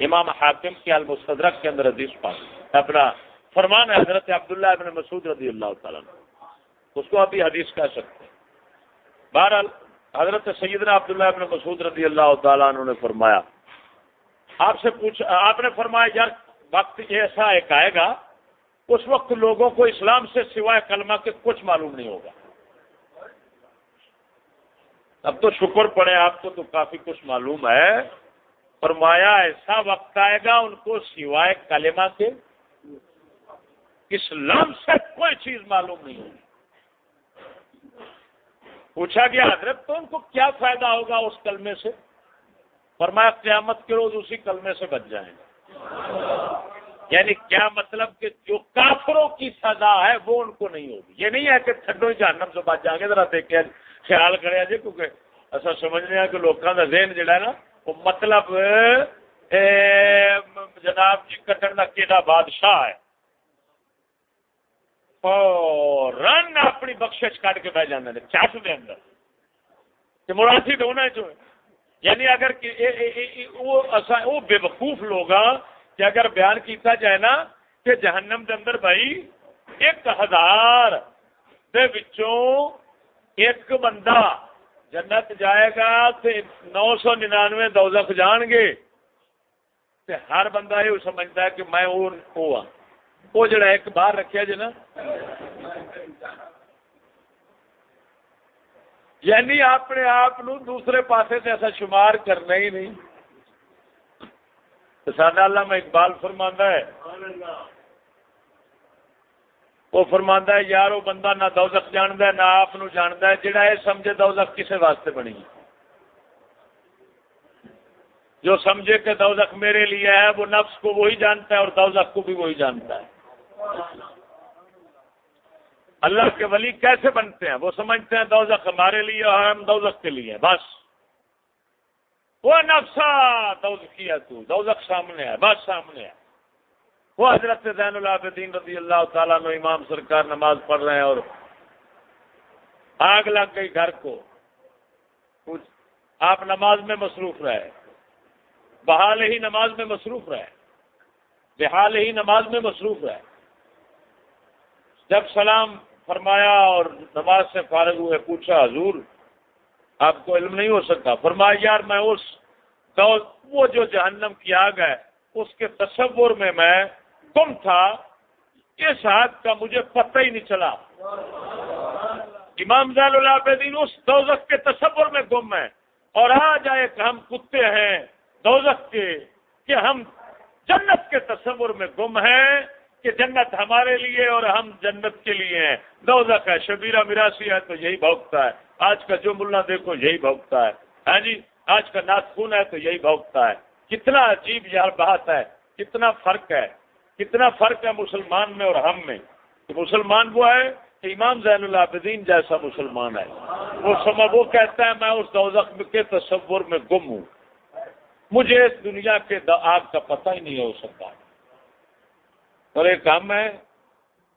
امام حاکم کی المستدرک کے اندر حدیث پاک۔ اپنا فرمان ہے، حضرت عبداللہ ابن مسعود رضی اللہ تعالیٰ اس کو ابھی حدیث کہہ سکتے بہرحال، حضرت سیدنا عبداللہ ابن مسعود رضی اللہ تعالیٰ عنہ نے فرمایا، آپ سے پوچھ، آپ نے فرمایا، یار، وقت ایسا ایک آئے گا، اس وقت لوگوں کو اسلام سے سوائے کلمہ کے کچھ معلوم نہیں ہوگا۔ اب تو شکر پڑے آپ کو، تو کافی کچھ معلوم ہے۔ فرمایا، ایسا وقت آئے گا ان کو سوائے کلمہ کے، اسلام سے کوئی چیز معلوم نہیں ہوگی۔ پوچھا گیا، حضرت، تو ان کو کیا فائدہ ہوگا اس کلمے سے؟ فرمایا، قیامت کے روز اسی کلمے سے بچ جائیں گے۔ یعنی کیا مطلب کہ جو کافروں کی سزا ہے، وہ ان کو نہیں ہوگی؟ یہ نہیں ہے کہ ٹھنڈو جہنم سے بچ جائیں گے، ذرا دیکھیں، خیال کرے جی کیونکہ اصا سمجھنے ہیں کہ لوگوں کا ذہن جڑا ہے نا، وہ مطلب جناب جی کٹن کا کہڑا بادشاہ ہے۔ رن اپنی بخش کٹ کے بہ جانے چٹ دے اندر۔ کہ مراسی تو ہونا چاہیے یعنی اگر وہ بے وقوف لوگ ہاں، کہ اگر بیان کیتا جائے نا کہ جہنم دے اندر بھائی ایک ہزار دے وچوں ایک بندہ جنت جائے گا تو نو سو ننانوے دوزخ جان گے۔ ہر بندہ یہ سمجھتا ہے کہ میں وہ ہاں۔ وہ جڑا ایک باہر رکھا جی نا یعنی اپنے آپ دوسرے پاسے سے ایسا شمار کرنا ہی نہیں۔ سادہ اللہ میں اقبال فرماندہ ہے۔ وہ فرماندہ ہے، یار، وہ بندہ نہ دوزخ جانتا ہے، نہ آپ جانتا ہے جہاں یہ سمجھے دوزخ کسے واسطے بنی۔ جو سمجھے کہ دوزخ میرے لیے ہے، وہ نفس کو وہی جانتا ہے اور دوزخ کو بھی وہی جانتا ہے۔ اللہ کے ولی کیسے بنتے ہیں؟ وہ سمجھتے ہیں دوزخ ہمارے لیے اور ہم دوزخ کے لیے، بس۔ وہ نفسا، دوزخ کیا تو، دوزخ سامنے ہے، بس سامنے ہے۔ وہ حضرت زین العابدین رضی اللہ تعالیٰ نو امام سرکار نماز پڑھ رہے ہیں اور آگ لگ گئی گھر کو۔ آپ نماز میں مصروف رہے بحال ہی نماز میں مصروف رہے بحال ہی نماز میں مصروف رہے جب سلام فرمایا اور نماز سے فارغ ہوئے پوچھا، حضور، آپ کو علم نہیں ہو سکتا؟ فرمایا، یار، میں اس وہ جو جہنم کی آگ ہے، اس کے تصور میں میں گم تھا، اس حد کا مجھے پتہ ہی نہیں چلا۔ امام زال العابدین اس دوزخ کے تصور میں گم ہے اور آ جائے کہ ہم کتے ہیں دوزخ کے، کہ ہم جنت کے تصور میں گم ہیں۔ کہ جنت ہمارے لیے اور ہم جنت کے لیے ہیں۔ دوزخ ہے، شبیرہ میراسی ہے تو یہی بھوکتا ہے۔ آج کا جو ملا دیکھو، یہی بھوکتا ہے۔ ہاں جی؟ آج کا ناخون ہے تو یہی بھوکتا ہے۔ کتنا عجیب یار بات ہے، کتنا فرق ہے۔ کتنا فرق ہے مسلمان میں اور ہم میں۔ مسلمان وہ ہے کہ امام زین العابدین جیسا مسلمان ہے۔ وہ سمجھ وہ کہتا ہے، میں اس دوزخ کے تصور میں گم ہوں۔ مجھے اس دنیا کے آگ کا پتہ ہی نہیں ہو سکتا۔ اور ایک کام ہے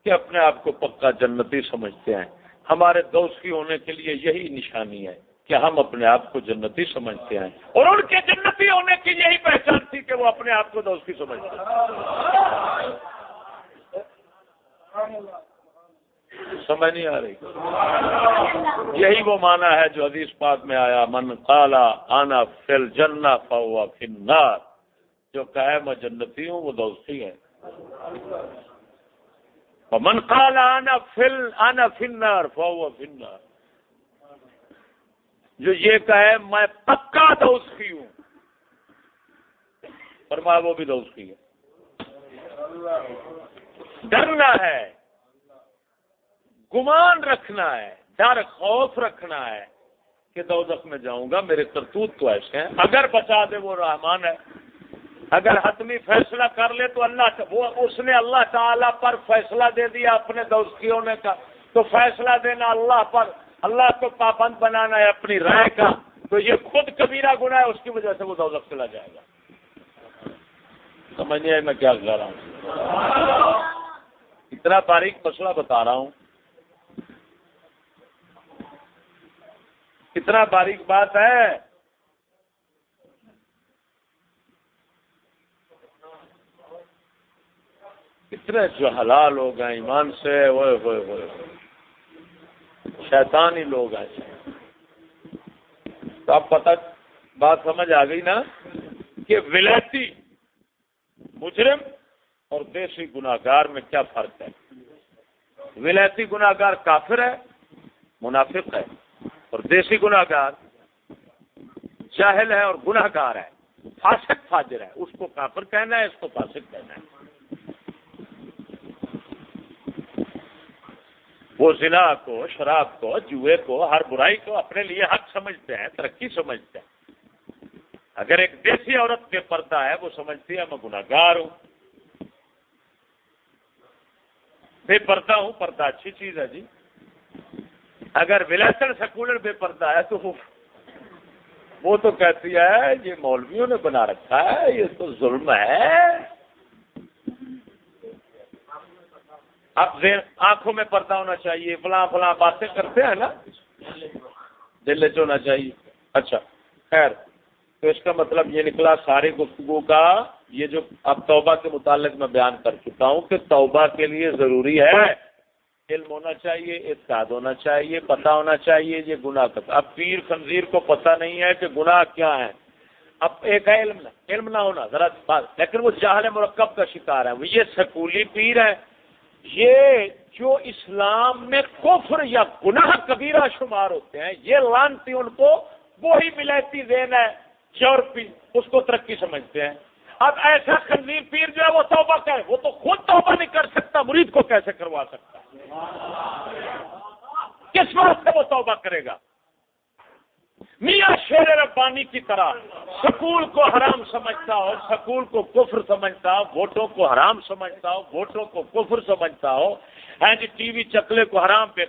کہ اپنے آپ کو پکا جنتی سمجھتے ہیں۔ ہمارے دوستی ہونے کے لیے یہی نشانی ہے کہ ہم اپنے آپ کو جنتی سمجھتے ہیں۔ اور ان کے جنتی ہونے کی یہی پہچان تھی کہ وہ اپنے آپ کو دوستی سمجھتے ہیں۔ سمجھ نہیں آ رہی۔ یہی وہ مانا ہے جو حدیث پاک میں آیا، من کالا آنا فل جنا پاؤ فنار جو کہے میں جنتی ہوں، وہ دوستی ہے۔ من کالا آنا فل آنا فنار فاؤ فنار۔ جو یہ کہے، میں پکا دوستی ہوں۔ فرمایا، وہ بھی دوستی ہے۔ ڈرنا ہے۔ گمان رکھنا ہے۔ ڈر، خوف رکھنا ہے کہ دوزخ میں جاؤں گا۔ میرے کرتوت تو ایسے ہیں۔ اگر بچا دے، وہ رحمان ہے۔ اگر حتمی فیصلہ کر لے تو اللہ وہ اس نے اللہ تعالی پر فیصلہ دے دیا اپنے دوستیوں نے کا تو فیصلہ دینا اللہ پر اللہ کو پابند بنانا ہے اپنی رائے کا۔ تو یہ خود کبیرہ گنا ہے، اس کی وجہ سے وہ دولت چلا جائے گا۔ سمجھنے میں کیا کہہ رہا ہوں۔ اتنا باریک مسئلہ بتا رہا ہوں۔ کتنا باریک بات ہے۔ کتنے جو حلال لوگ ہیں ایمان سے ہوئے ہوئے ہوئے شیطانی لوگ ہیں۔ تو اب پتہ، بات سمجھ آ گئی نا؟ کہ ولایتی، مجرم اور دیسی گناگار میں کیا فرق ہے؟ ولایتی گناگار کافر ہے، منافق ہے، اور دیسی گناگار جاہل ہے اور گناہ گار ہے۔ فاسق فاجر ہے، اس کو کافر کہنا ہے، اس کو فاسق کہنا ہے۔ وہ زنا کو، شراب کو، جوئے کو، ہر برائی کو اپنے لیے حق سمجھتے ہیں، ترقی سمجھتے ہیں۔ اگر ایک دیسی عورت بے پردہ ہے، وہ سمجھتی ہے، میں گناگار ہوں۔ بے پردہ ہوں، پردہ اچھی چیز ہے جی۔ اگر ولاسن سیکولر بے پردہ ہے تو وہ تو کہتی ہے، یہ مولویوں نے بنا رکھا ہے، یہ تو ظلم ہے۔ اب آنکھوں میں پردہ ہونا چاہیے، فلاں فلاں باتیں کرتے ہیں نا؟ دل ہونا چاہیے۔ اچھا خیر۔ تو اس کا مطلب یہ نکلا ساری گفتگو کا، یہ جو اب توبہ کے متعلق میں بیان کر چکا ہوں کہ توبہ کے لیے ضروری ہے۔ علم ہونا چاہیے، اعتقاد ہونا چاہیے، پتہ ہونا چاہیے، یہ گناہ کا اب پیر خنزیر کو پتہ نہیں ہے کہ گناہ کیا ہے اب ایک ہے علم علم نہ ہونا، ذرا لیکن وہ جاہل مرکب کا شکار ہے، وہ یہ سکولی پیر ہے۔ یہ جو اسلام میں کفر یا گناہ کبیرہ شمار ہوتے ہیں، یہ لانتی ان کو، وہی ملتی دین ہے یورپی اس کو ترقی سمجھتے ہیں۔ اب ایسا خنزیر پیر جو ہے، وہ توبہ کرے۔ وہ تو خود توبہ نہیں کر سکتا، مرید کو کیسے کروا سکتا؟ کس وقت سے وہ توبہ کرے گا؟ میاں شیر ربانی کی طرح سکول کو حرام سمجھتا ہو، سکول کو کفر سمجھتا ہو، ووٹوں کو حرام سمجھتا ہو، ووٹوں کو کفر سمجھتا ہو ہاں جی ٹی وی چکلے کو حرام پہ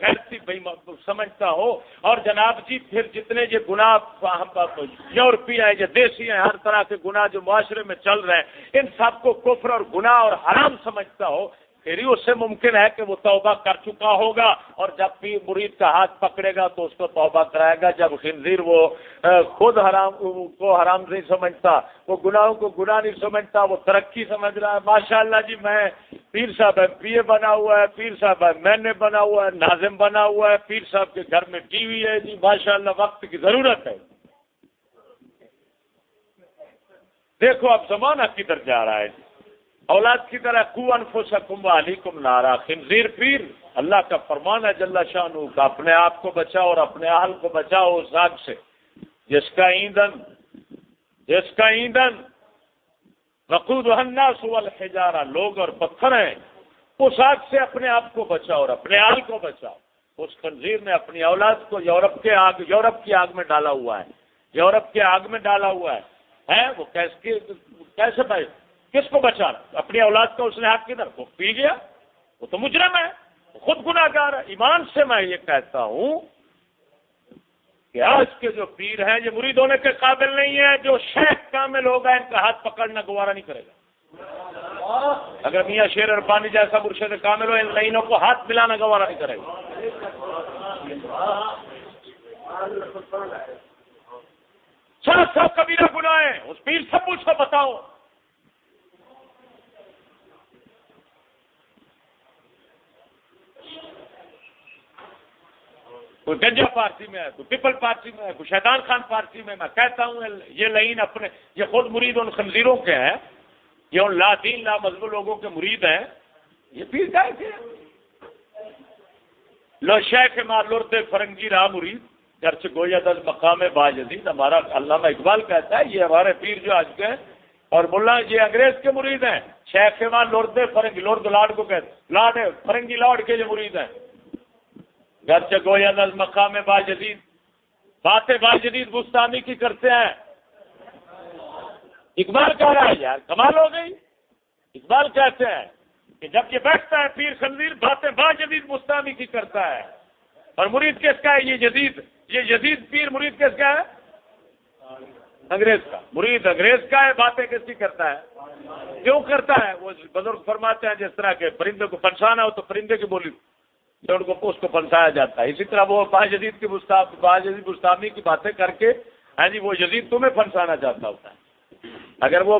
سمجھتا ہو اور جناب جی پھر جتنے یہ گناہ یورپی ہیں یا دیسی ہیں، ہر طرح کے گناہ جو معاشرے میں چل رہے ہیں، ان سب کو کفر اور گناہ اور حرام سمجھتا ہو پھر ہی اس سے ممکن ہے کہ وہ توبہ کر چکا ہوگا اور جب بھی مرید کا ہاتھ پکڑے گا تو اس کو توبہ کرائے گا۔ جب خنزیر وہ خود حرام، کو حرام نہیں سمجھتا، وہ گناہوں کو گناہ نہیں سمجھتا، وہ ترقی سمجھ رہا ہے۔ ماشاء اللہ جی میں پیر صاحب ہے پی اے بنا ہوا ہے، پیر صاحب ہے میں نے بنا ہوا ہے، ناظم بنا ہوا ہے۔ پیر صاحب کے گھر میں ٹی وی ہے جی ماشاء اللہ وقت کی ضرورت ہے۔ دیکھو اب زمانہ کدھر جا رہا ہے جی۔ اولاد کی طرح کو انفسکم علیکم نارا خنزیر پیر۔ اللہ کا فرمان ہے جل شاہ کا، اپنے آپ کو بچاؤ اور اپنے اہل کو بچاؤ اس آگ سے۔ جس کا ایندھن، جس کا ایندھن۔ رقود الناس والحجارہ، لوگ اور پتھر ہیں۔ اس آگ سے اپنے آپ کو بچاؤ اور اپنے اہل کو بچاؤ۔ اس خنزیر نے اپنی اولاد کو یورپ کے آگ، یورپ کی آگ میں ڈالا ہوا ہے۔ یورپ کے آگ میں ڈالا ہوا ہے۔ وہ کیسے کیسے بھائی؟ کس کو بچانا اپنی اولاد کا اس نے ہاتھ کدھر کو پی گیا، وہ تو مجرم ہے خود گناہ گار ہے۔ ایمان سے میں یہ کہتا ہوں کہ آج کے جو پیر ہیں، یہ مرید ہونے کے قابل نہیں ہے جو شیخ کامل ہوگا ان کا ہاتھ پکڑنا گوارا نہیں کرے گا۔ اگر میاں شیر اور پانی جیسا مرشد کامل ہو، ان لائنوں کو ہاتھ ملانا گوارا نہیں کرے گا۔ سب سب کبھی گناہ ہے اس پیر سب کچھ کو بتاؤ۔ کوئی گنجا پارٹی میں ہے، کوئی پیپل پارٹی میں ہے، کوئی شیطان خان پارٹی میں میں کہتا ہوں، یہ لائن اپنے یہ خود مرید ان خنزیروں کے ہیں، یہ ان لا دین، لا مذہب لوگوں کے مرید ہیں۔ یہ پیر گائے تھے لو شیخ مالورد فرنگی راہ مرید گرچ گویا دس مقام باجدید ہمارا علامہ اقبال کہتا ہے، یہ ہمارے پیر جو آج کے اور ملا، یہ انگریز کے مرید ہیں۔ شیخ وہاں لڑتے فرنگی لڑ لاڈ کو کہتے لاڈ فرنگی لاڈ کے جو مرید ہیں۔ گھر چگویا نز مقام با جدید باتیں با جدید گستانی کی کرتے ہیں۔ اقبال کہہ رہا ہے، یار کمال ہو گئی۔ اقبال کہتے ہیں کہ جب یہ بیٹھتا ہے پیر خنزیر، باتیں با جدید مستانی کی کرتا ہے۔ اور مرید کس کا ہے یہ جدید یہ جدید پیر مرید کس کا ہے؟ انگریز کا۔ مرید انگریز کا ہے، باتیں کس کی کرتا ہے؟ کیوں کرتا ہے؟ وہ بزرگ فرماتے ہیں جس طرح کے پرندے کو پنسانا ہو تو پرندے کی بولی۔ ان کو اس کو پنسایا جاتا ہے۔ اسی طرح وہ با جدید کی با جدید مستانی کی باتیں کر کے ہاں جی وہ جدید تمہیں پنسانا چاہتا ہوتا ہے۔ اگر وہ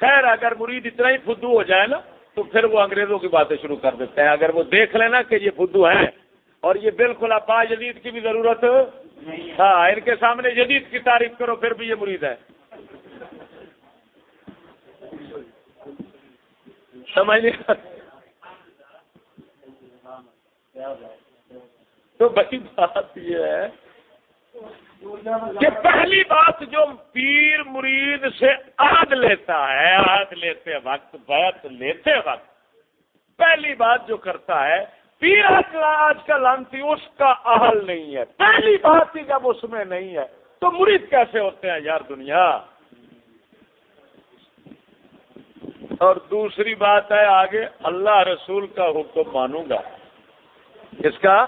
خیر، اگر مرید اتنا ہی فدو ہو جائے نا، تو پھر وہ انگریزوں کی باتیں شروع کر دیتے ہیں۔ اگر وہ دیکھ لینا کہ یہ فدو ہیں، اور یہ بالکل ابا جدید کی بھی ضرورت ہاں ان کے سامنے جدید کی تعریف کرو، پھر بھی یہ مرید ہے سمجھ تو بڑی بات یہ ہے کہ پہلی بات جو پیر مرید سے عہد لیتا ہے، عہد لیتے وقت، بیعت لیتے وقت، پہلی بات جو کرتا ہے، پیر آج کا لانتی اس کا اہل نہیں ہے۔ پہلی بات ہی جب اس میں نہیں ہے، تو مرید کیسے ہوتے ہیں یار دنیا؟ اور دوسری بات ہے آگے، اللہ رسول کا حکم مانوں گا۔ کس کا؟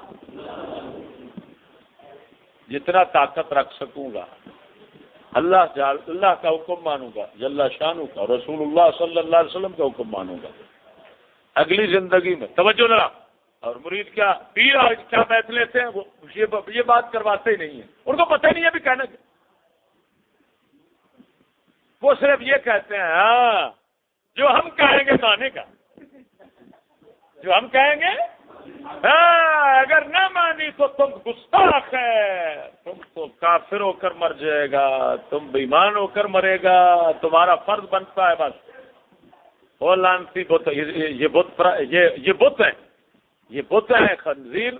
جتنا طاقت رکھ سکوں گا۔ اللہ جال، اللہ کا حکم مانوں گا۔ جل شانو کا، رسول اللہ صلی اللہ علیہ وسلم کا حکم مانوں گا۔ اگلی زندگی میں، توجہ ذرا۔ اور مرید کیا؟ پیر اور کیا بیٹھ لیتے ہیں؟ وہ یہ بات کرواتے ہی نہیں ہیں۔ ان کو پتہ نہیں ہے بھی کہنا کیا وہ صرف یہ کہتے ہیں ہاں جو ہم کہیں گے مانے کا جو ہم کہیں گے اگر نہ مانی تو تم گستاخ ہے تم تو کافر ہو کر مر جائے گا، تم بیمان ہو کر مرے گا، تمہارا فرض بنتا ہے بس۔ وہ لانسی بت، یہ بت یہ بت ہے یہ بت ہے خنزیر،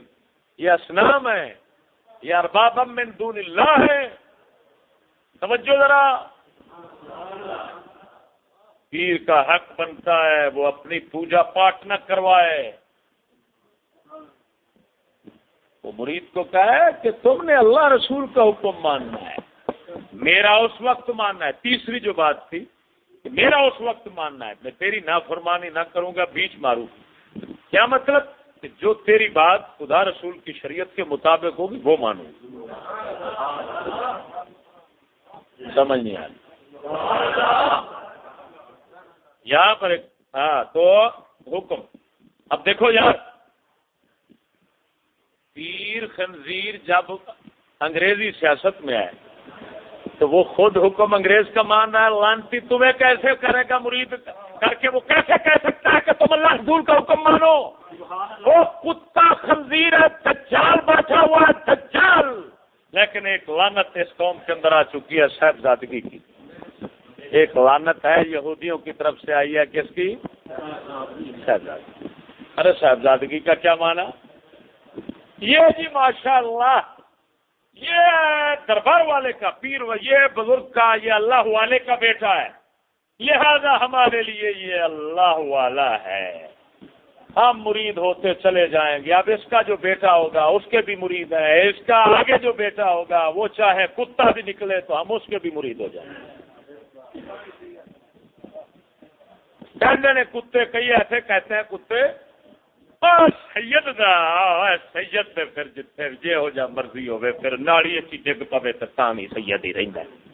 یہ اسنام ہے یہ اربابم من دون اللہ ہے توجہ ذرا۔ پیر کا حق بنتا ہے، وہ اپنی پوجا پاٹ نہ کروائے۔ وہ مرید کو کہا ہے کہ تم نے اللہ رسول کا حکم ماننا ہے۔ میرا اس وقت ماننا ہے۔ تیسری جو بات تھی کہ میرا اس وقت ماننا ہے۔ میں تیری نافرمانی نہ کروں گا، بیچ ماروں کیا مطلب؟ کہ جو تیری بات خدا رسول کی شریعت کے مطابق ہوگی، وہ مانوں سمجھ نہیں آ یہاں پر ہاں تو حکم۔ اب دیکھو یار پیر خنزیر جب انگریزی سیاست میں آئے، تو وہ خود حکم انگریز کا مان رہا ہے، لانتی تمہیں کیسے کرے گا مرید؟ کر کے وہ کیسے کہہ سکتا ہے کہ تم اللہ رسول کا حکم مانو؟ وہ کتا خنزیر ہے، دجال بیٹھا ہوا ہے، دجال! لیکن ایک لانت اس قوم کے اندر آ چکی ہے، صاحبزادگی کی۔ ایک لانت ہے یہودیوں کی طرف سے آئی ہے، کس کی؟ صاحبزادگی۔ ارے صاحبزادگی کا کیا مانا یہ جی ماشاء اللہ یہ دربار والے کا پیر یہ بزرگ کا، یہ اللہ والے کا بیٹا ہے۔ لہذا ہمارے لیے یہ اللہ والا ہے۔ ہم مرید ہوتے چلے جائیں گے۔ اب اس کا جو بیٹا ہوگا، اس کے بھی مرید ہے اس کا آگے جو بیٹا ہوگا، وہ چاہے کتا بھی نکلے تو ہم اس کے بھی مرید ہو جائیں گے۔ نے کتے کئی ایسے کہتے ہیں کتے سید دا سید دے پھر جتھے جے ہو جا مرضی ہوے پھر ناڑی اچھی ڈگ پوے تے تاں ہی سید ہی رہندا ہے۔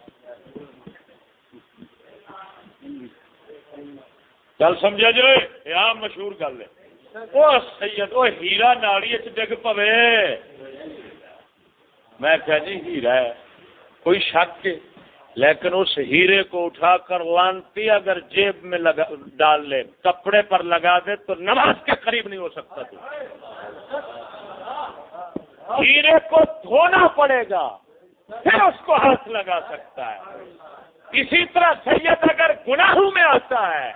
گل سمجھا جو یہ عام مشہور گل ہے۔ او سید، او ہیرا ناڑی اچ ڈگ پوے۔ میں کہا جی ہیرا ہے، کوئی شک کے لیکن اس ہیرے کو اٹھا کر لانتی اگر جیب میں لگا ڈال لے، کپڑے پر لگا دے تو نماز کے قریب نہیں ہو سکتا تو۔ ہیرے کو دھونا پڑے گا، پھر اس کو ہاتھ لگا سکتا ہے۔ اسی طرح سید اگر گناہوں میں آتا ہے،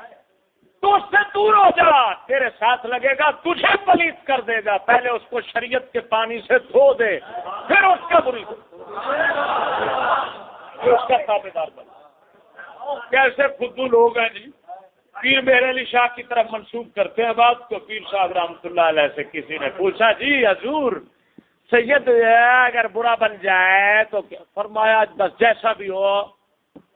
تو اس سے دور ہو جا، تیرے ساتھ لگے گا، تجھے پلیس کر دے گا۔ پہلے اس کو شریعت کے پانی سے دھو دے، پھر اس کا بری اس کا تابے دار بنا کیسے خدو لوگ ہیں جی؟ پیر میرے علی شاہ کی طرف منسوخ کرتے ہیں۔ بات کو پیر صاحب رحمۃ اللہ علیہ سے کسی نے پوچھا جی حضور، سید اگر برا بن جائے تو فرمایا، بس جیسا بھی ہو،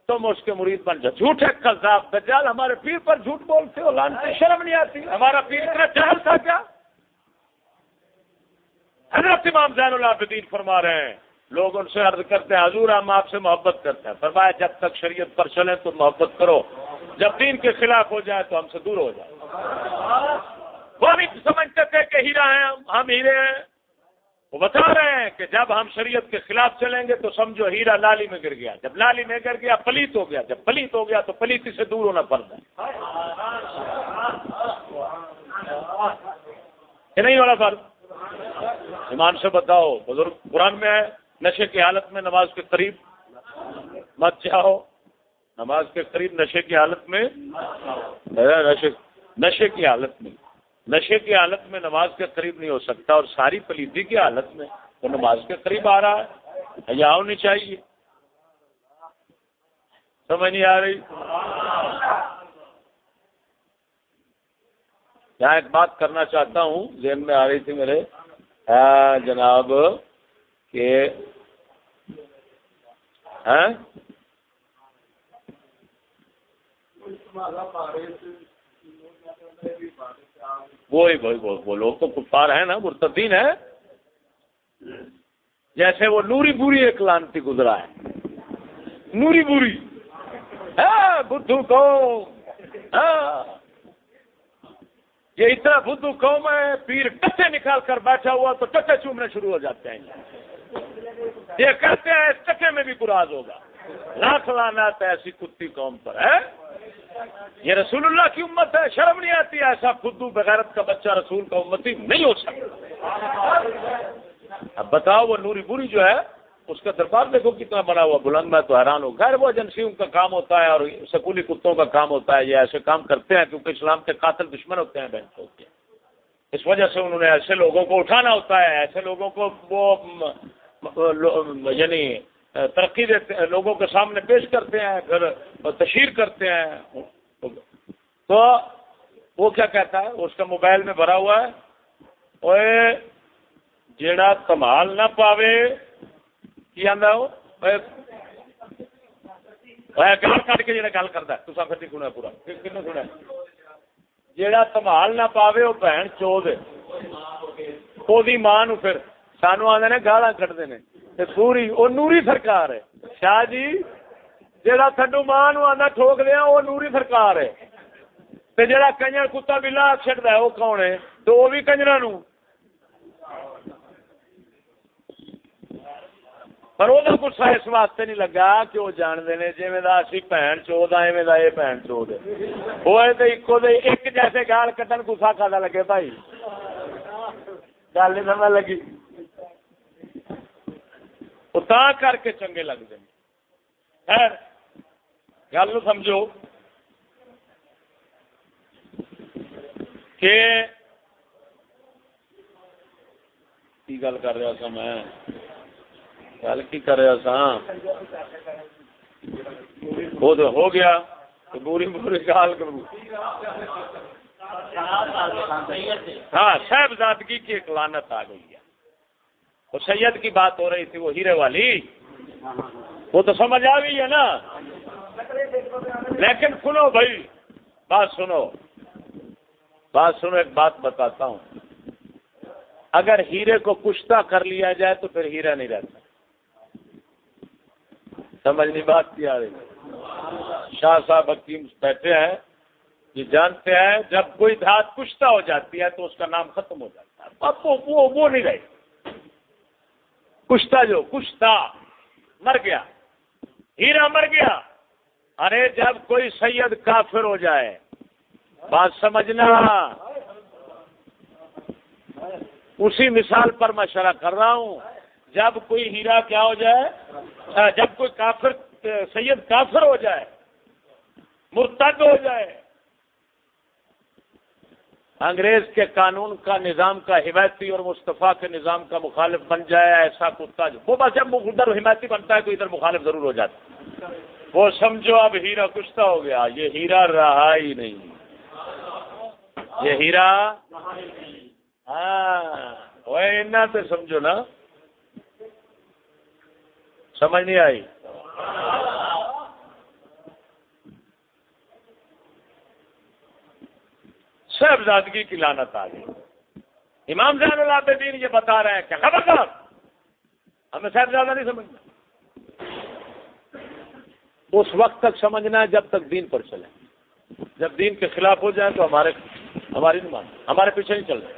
تم اس کے مرید بن جاؤ۔ جھوٹے کذاب دجال ہمارے پیر پر جھوٹ بولتے ہو لانتے شرم نہیں آتی۔ ہمارا پیر اتنا چہل تھا کیا؟ حضرت امام زین العابدین فرما رہے ہیں لوگ ان سے عرض کرتے ہیں، حضور، ہم آپ سے محبت کرتے ہیں۔ فرمایا، جب تک شریعت پر چلیں تو محبت کرو۔ جب دین کے خلاف ہو جائے تو ہم سے دور ہو جائے وہ بھی سمجھتے تھے کہ ہیرا ہیں، ہم ہیرے ہیں۔ وہ بتا رہے ہیں کہ جب ہم شریعت کے خلاف چلیں گے تو سمجھو، ہیرا لالی میں گر گیا۔ جب لالی میں گر گیا، پلیت ہو گیا۔ جب پلیت ہو گیا تو پلیتی سے دور ہونا پڑتا ہے۔ کہ نہیں والا سر ایمان سے بتاؤ، بزرگ قرآن میں ہے۔ نشے کی حالت میں نماز کے قریب مت چاہو نماز کے قریب نشے کی حالت میں نشے کی حالت میں، نشے کی حالت میں نماز کے قریب نہیں ہو سکتا اور ساری پلیدی کی حالت میں وہ نماز کے قریب آ رہا ہے۔ یا ہونی چاہیے۔ سمجھ نہیں آ رہی؟ یہاں ایک بات کرنا چاہتا ہوں۔ ذہن میں آ رہی تھی میرے۔ جناب کہ ہاں؟ وہی وہی وہ لوگ تو کفار ہیں نا، مرتدین ہے جیسے وہ نوری بوری ایک لانتی گزرا ہے۔ نوری بوری۔ ہاں، بدھو کو ہاں۔ یہ اتنا بدھو قوم ہے، پیر ٹچے نکال کر بیٹھا ہوا تو ٹچے چومنے شروع ہو جاتے ہیں۔ یہ کہتے ہیں اس ٹکے میں بھی گراز ہوگا۔ لاکھ لانا ایسی کتی قوم پر، ہے؟ یہ رسول اللہ کی امت ہے، شرم نہیں آتی ایسا خدو بغیرت کا بچہ رسول کا امتی نہیں ہو سکتا۔ اب بتاؤ وہ نوری بری جو ہے، اس کا دربار دیکھو کتنا بنا ہوا، بلند میں تو حیران ہوں خیر، وہ ایجنسیوں کا کام ہوتا ہے اور سکولی کتوں کا کام ہوتا ہے، یہ ایسے کام کرتے ہیں کیونکہ اسلام کے قاتل دشمن ہوتے ہیں بہن ہوتے ہیں اس وجہ سے انہوں نے ایسے لوگوں کو اٹھانا ہوتا ہے، ایسے لوگوں کو وہ یعنی ترقی دیتے ہیں، لوگوں کے سامنے پیش کرتے ہیں، پھر تشہیر کرتے ہیں۔ تو وہ کیا کہتا ہے؟ اس کا موبائل میں بھرا ہوا ہے۔ جیڑا کمال نہ پاوے، کی آدھا گال کٹ کے جڑا گل کرتا ہے۔ تصا پھر سنیا پورا۔ کن سنیا جیڑا کمال نہ پاوے وہ بہن چود وہ ماں پھر۔ سانو آدھے نے گالا کٹتے ہیں سوری وہ نوری سرکار ہے۔ شاہ جی جہاں تھڈو ماں آدھا ٹھوک دیا وہ نوری سرکار ہے۔ جہاں کنجر کتا بلا چڑھتا ہے وہ کون ہے؟ تو وہ بھی کنجر نو۔ پر وہ گسا اس واسطے نہیں لگا کہ وہ جانتے ہیں جی اسی بھن چود آ ایویں یہ بھن چود وہ ایک جیسے گال کٹن، گسا کھانا لگے بھائی۔ گل نہیں سمجھ لگی۔ وہ تا کر کے چنگے لگتے ہیں خیر، گل سمجھو کہ کی گل کر رہا سا میں؟ گل کی کر رہا سا؟ وہ تو ہو گیا بوری بوری گال ہاں صاحبزادگی کی ایک لانت آ گئی ہے۔ وہ سید کی بات ہو رہی تھی، وہ ہیرے والی۔ وہ تو سمجھ آ گئی ہے نا۔ لیکن سنو بھائی، بات سنو۔ بات سنو، ایک بات بتاتا ہوں۔ اگر ہیرے کو کشتہ کر لیا جائے تو پھر ہیرا نہیں رہتا۔ سمجھنی بات کی آ رہی۔ شاہ صاحب حکیم بیٹھے ہیں۔ یہ جانتے ہیں، جب کوئی دھات کشتہ ہو جاتی ہے تو اس کا نام ختم ہو جاتا ہے۔ اب وہ وہ نہیں رہے۔ کشتا جو، کشتا۔ مر گیا۔ ہیرا مر گیا۔ ارے، جب کوئی سید کافر ہو جائے۔ بات سمجھنا۔ اسی مثال پر میں شرح کر رہا ہوں۔ جب کوئی ہیرا کیا ہو جائے، جب کوئی کافر، سید کافر ہو جائے، مرتد ہو جائے انگریز کے قانون کا نظام کا حمایتی اور مصطفیٰ کے نظام کا مخالف بن جائے، ایسا کتا جو وہ بس جب ادھر حمایتی بنتا ہے تو ادھر مخالف ضرور ہو جاتا وہ سمجھو اب ہیرا کشتا ہو گیا، یہ ہیرا رہا ہی نہیں۔ یہ ہیرا ہاں وہ تو سمجھو نا۔ سمجھ نہیں آئی؟ صاحبزادگی کی لانت آ گئی۔ امام زین العابدین یہ بتا رہے ہیں کہ خبردار، ہمیں صاحبزادہ نہیں سمجھنا۔ اس وقت تک سمجھنا ہے جب تک دین پر چلے جب دین کے خلاف ہو جائے تو ہمارے، ہماری نہیں مان ہمارے پیچھے نہیں چل رہے۔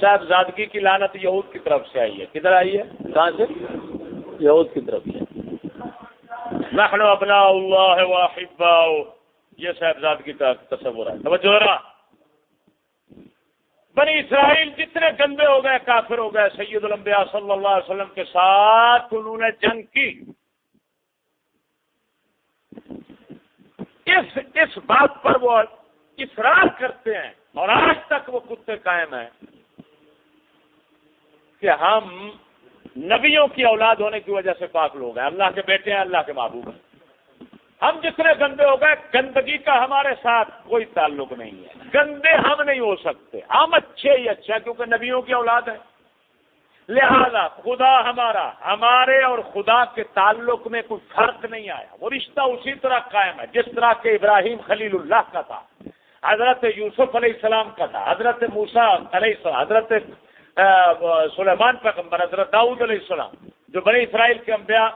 صاحبزادگی کی لانت یہود کی طرف سے آئی ہے۔ کدھر آئی ہے؟ کہاں سے؟ یہود کی طرف سے۔ نحن ابناء اللہ واحباؤ یہ صاحبزادگی کا تصور ہے۔ توجہ رہا بنی اسرائیل جتنے گندے ہو گئے، کافر ہو گئے، سید الانبیاء صلی اللہ علیہ وسلم کے ساتھ انہوں نے جنگ کی۔ اس اس بات پر وہ اصرار کرتے ہیں اور آج تک وہ کتے قائم ہیں کہ ہم نبیوں کی اولاد ہونے کی وجہ سے پاک لوگ ہیں۔ اللہ کے بیٹے ہیں، اللہ کے محبوب ہیں۔ ہم جتنے گندے ہو گئے، گندگی کا ہمارے ساتھ کوئی تعلق نہیں ہے۔ گندے ہم نہیں ہو سکتے۔ ہم اچھے ہی اچھا کیونکہ نبیوں کی اولاد ہے لہذا خدا ہمارا، ہمارے اور خدا کے تعلق میں کوئی فرق نہیں آیا۔ وہ رشتہ اسی طرح قائم ہے، جس طرح کے ابراہیم خلیل اللہ کا تھا، حضرت یوسف علیہ السلام کا تھا، حضرت موسا علیہ السلام، حضرت سلیمان پیغمبر، حضرت داؤد علیہ السلام، جو بڑے اسرائیل کے انبیاء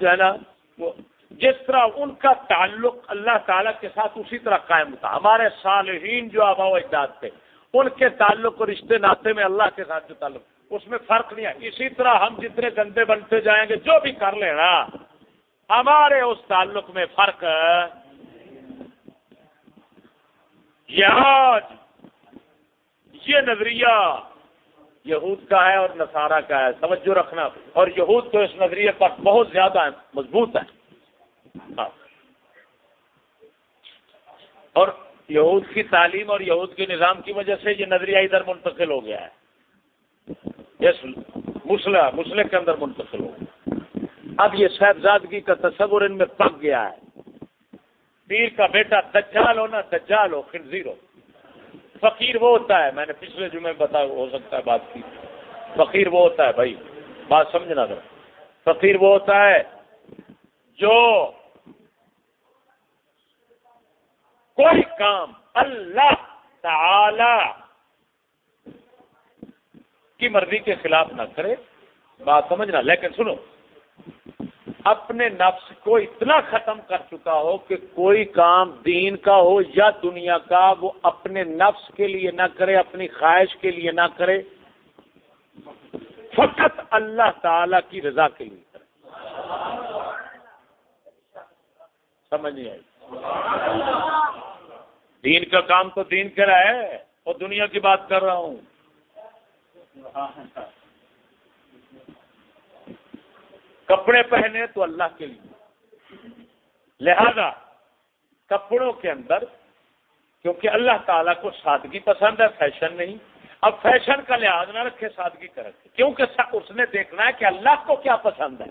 جو ہے نا، وہ جس طرح ان کا تعلق اللہ تعالیٰ کے ساتھ اسی طرح قائم تھا۔ ہمارے صالحین جو آبا و اجداد تھے، ان کے تعلق اور رشتے ناطے میں اللہ کے ساتھ جو تعلق، اس میں فرق نہیں ہے۔ اسی طرح ہم جتنے گندے بنتے جائیں گے، جو بھی کر لینا، ہمارے اس تعلق میں فرق یہاں یہ نظریہ یہود کا ہے اور نصارہ کا ہے۔ توجہ رکھنا۔ اور یہود تو اس نظریے پر بہت زیادہ مضبوط ہے ہاں۔ اور یہود کی تعلیم اور یہود کے نظام کی وجہ سے یہ نظریہ ادھر منتقل ہو گیا ہے۔ یس مسلح مسلح کے اندر منتقل ہو گیا۔ اب یہ صاحبزادگی کا تصور ان میں پک گیا ہے۔ پیر کا بیٹا دجال ہو نا، دجال ہو، خنزیر ہو۔ فقیر وہ ہوتا ہے، میں نے پچھلے جمعے بتا ہو سکتا ہے بات کی۔ فقیر وہ ہوتا ہے بھائی، بات سمجھنا ذرا۔ فقیر وہ ہوتا ہے جو کوئی کام اللہ تعالی کی مرضی کے خلاف نہ کرے، بات سمجھنا لیکن سنو، اپنے نفس کو اتنا ختم کر چکا ہو کہ کوئی کام دین کا ہو یا دنیا کا، وہ اپنے نفس کے لیے نہ کرے، اپنی خواہش کے لیے نہ کرے، فقط اللہ تعالی کی رضا کے لیے کرے۔ سمجھ نہیں آئی؟ دین کا کام تو دین کرا ہے اور دنیا کی بات کر رہا ہوں۔ کپڑے پہنے تو اللہ کے لیے۔ لہذا کپڑوں کے اندر کیونکہ اللہ تعالیٰ کو سادگی پسند ہے، فیشن نہیں۔ اب فیشن کا لحاظ نہ رکھے، سادگی کا رکھے۔ کیونکہ اس نے دیکھنا ہے کہ اللہ کو کیا پسند ہے۔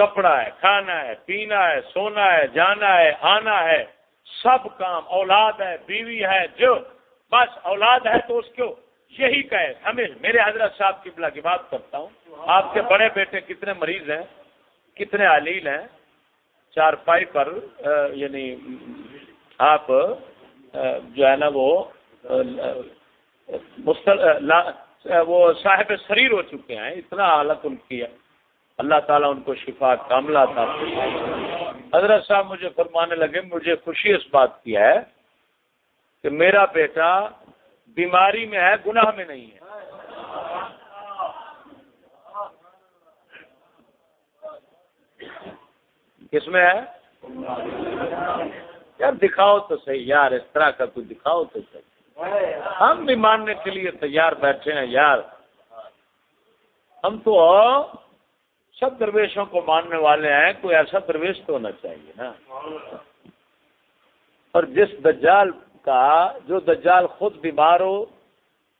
کپڑا ہے، کھانا ہے، پینا ہے، سونا ہے، جانا ہے، آنا ہے، سب کام، اولاد ہے، بیوی ہے، جو بس اولاد ہے تو اس کو یہی کہے۔ ہمیں، میرے حضرت صاحب کی بلا کی بات کرتا ہوں۔ آپ کے بڑے بیٹے کتنے مریض ہیں، کتنے علیل ہیں؟ چار پائی پر یعنی آپ جو ہے نا وہ وہ صاحب شریر ہو چکے ہیں، اتنا حالت ان کی ہے۔ اللہ تعالیٰ ان کو شفا کاملہ تھا حضرت صاحب مجھے فرمانے لگے، مجھے خوشی اس بات کی ہے کہ میرا بیٹا بیماری میں ہے، گناہ میں نہیں ہے۔ کس میں ہے؟ یار دکھاؤ تو صحیح، یار اس طرح کا تو دکھاؤ تو صحیح۔ ہم بھی ماننے کے لیے تیار بیٹھے ہیں، یار۔ ہم تو سب درویشوں کو ماننے والے ہیں، کوئی ایسا درویش تو ہونا چاہیے نا۔ اور جس دجال کا، جو دجال خود بیمار ہو،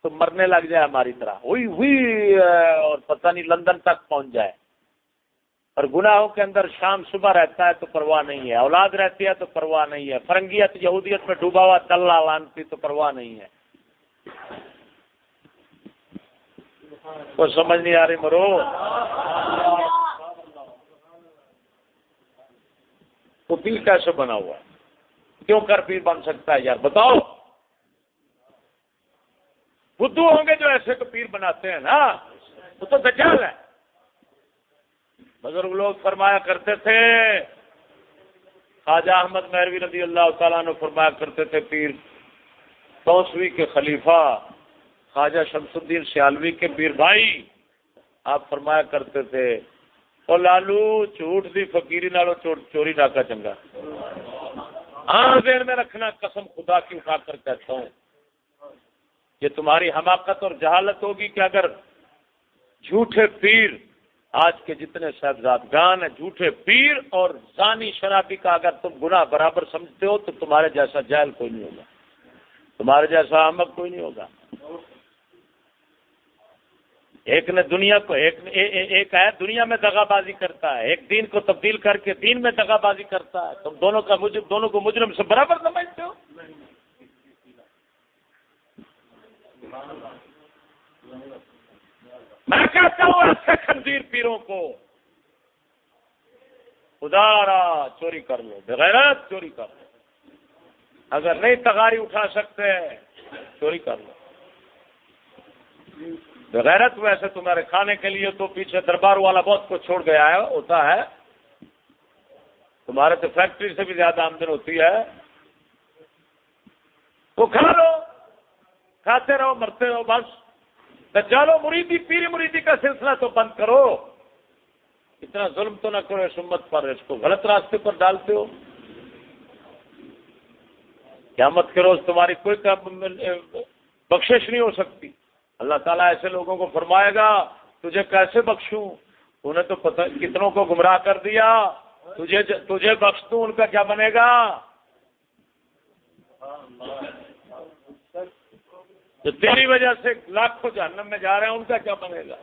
تو مرنے لگ جائے ہماری طرح۔ ہوئی ہوئی، اور پتہ نہیں لندن تک پہنچ جائے۔ اور گناہوں کے اندر شام صبح رہتا ہے تو پرواہ نہیں ہے۔ اولاد رہتی ہے تو پرواہ نہیں ہے۔ فرنگیت یہودیت میں ڈوبا ہوا تلہ لانتی تو پرواہ نہیں ہے۔ وہ سمجھ نہیں آ رہی مرو۔ تو پیر کیسے بنا ہوا ہے؟ کیوں کر پیر بن سکتا ہے یار؟ بتاؤ۔ بدھو ہوں گے جو ایسے کو پیر بناتے ہیں نا۔ وہ تو دجال ہے۔ بزرگ لوگ فرمایا کرتے تھے۔ خواجہ احمد مہروی رضی اللہ تعالیٰ نے فرمایا کرتے تھے پیر، توسوی کے خلیفہ۔ خواجہ شمس الدین سیالوی کے پیر بھائی، آپ فرمایا کرتے تھے اور لالو، جھوٹ دی فقیری نالو چوری ڈاکا چنگا۔ ہاں دیر میں رکھنا قسم خدا کی اٹھا کر کہتا ہوں۔ یہ تمہاری حماقت اور جہالت ہوگی کہ اگر جھوٹے پیر، آج کے جتنے صاحبزادگان ہیں، جھوٹے پیر اور ثانی شرابی کا اگر تم گناہ برابر سمجھتے ہو، تو تمہارے جیسا جیل کوئی نہیں ہوگا۔ تمہارے جیسا احمد کوئی نہیں ہوگا۔ ایک نے دنیا کو ایک ایک ہے دنیا میں دگا بازی کرتا ہے، ایک دین کو تبدیل کر کے دین میں دگا بازی کرتا ہے۔ تم دونوں کا مجرم دونوں کو مجرم سے برابر سمجھتے ہو؟ میں کہتا ہوں خنزیر پیروں کو ادارا چوری کر لو بغیر چوری کر لو۔ اگر نہیں تغاری اٹھا سکتے، چوری کر لو۔ بغیرت ویسے تمہارے کھانے کے لیے تو پیچھے دربار والا بہت کچھ چھوڑ گیا ہے، ہوتا ہے۔ تمہارے تو فیکٹری سے بھی زیادہ آمدن ہوتی ہے۔ وہ کھا لو، کھاتے رہو، مرتے رہو، بس۔ چالو مریدی، پیری مریدی کا سلسلہ تو بند کرو۔ اتنا ظلم تو نہ کرو، اس امت پر، اس کو غلط راستے پر ڈالتے ہو۔ کیا مت کرو تمہاری کوئی بخشش نہیں ہو سکتی۔ اللہ تعالیٰ ایسے لوگوں کو فرمائے گا، تجھے کیسے بخشوں؟ انہیں تو پتہ، کتنوں کو گمراہ کر دیا؟ تجھے تجھے بخش دوں ان کا کیا بنے گا؟ جو تیری وجہ سے لاکھوں جہنم میں جا رہے ہیں، ان کا کیا بنے گا؟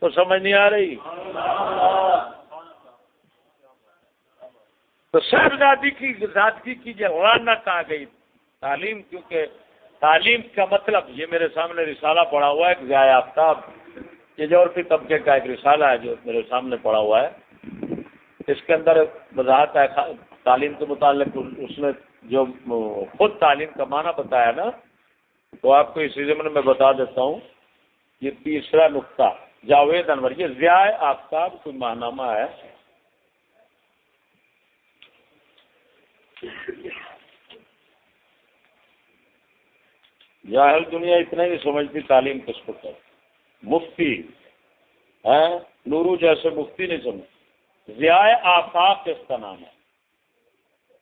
تو سمجھ نہیں آ رہی؟ تو صاحبزادی کی، زادگی کی جو رانت آ گئی؟ تعلیم، کیونکہ تعلیم کا مطلب یہ میرے سامنے رسالہ پڑا ہوا ہے، ایک ضیاء آفتاب، یہ جو عورتی طبقے کا ایک رسالہ ہے جو میرے سامنے پڑا ہوا ہے، اس کے اندر وضاحت ہے تعلیم کے متعلق اس نے جو خود تعلیم کا معنی بتایا نا تو آپ کو اسی زمن میں بتا دیتا ہوں، یہ تیسرا نقطہ، جاوید انور، یہ ضیاء آفتاب کوئی ماہنامہ ہے۔ جاہل دنیا اتنا ہی سمجھتی، تعلیم کس کو کر۔ مفتی ہے نورو جیسے مفتی نہیں سمجھ ضیاء آفاق اس کا نام ہے۔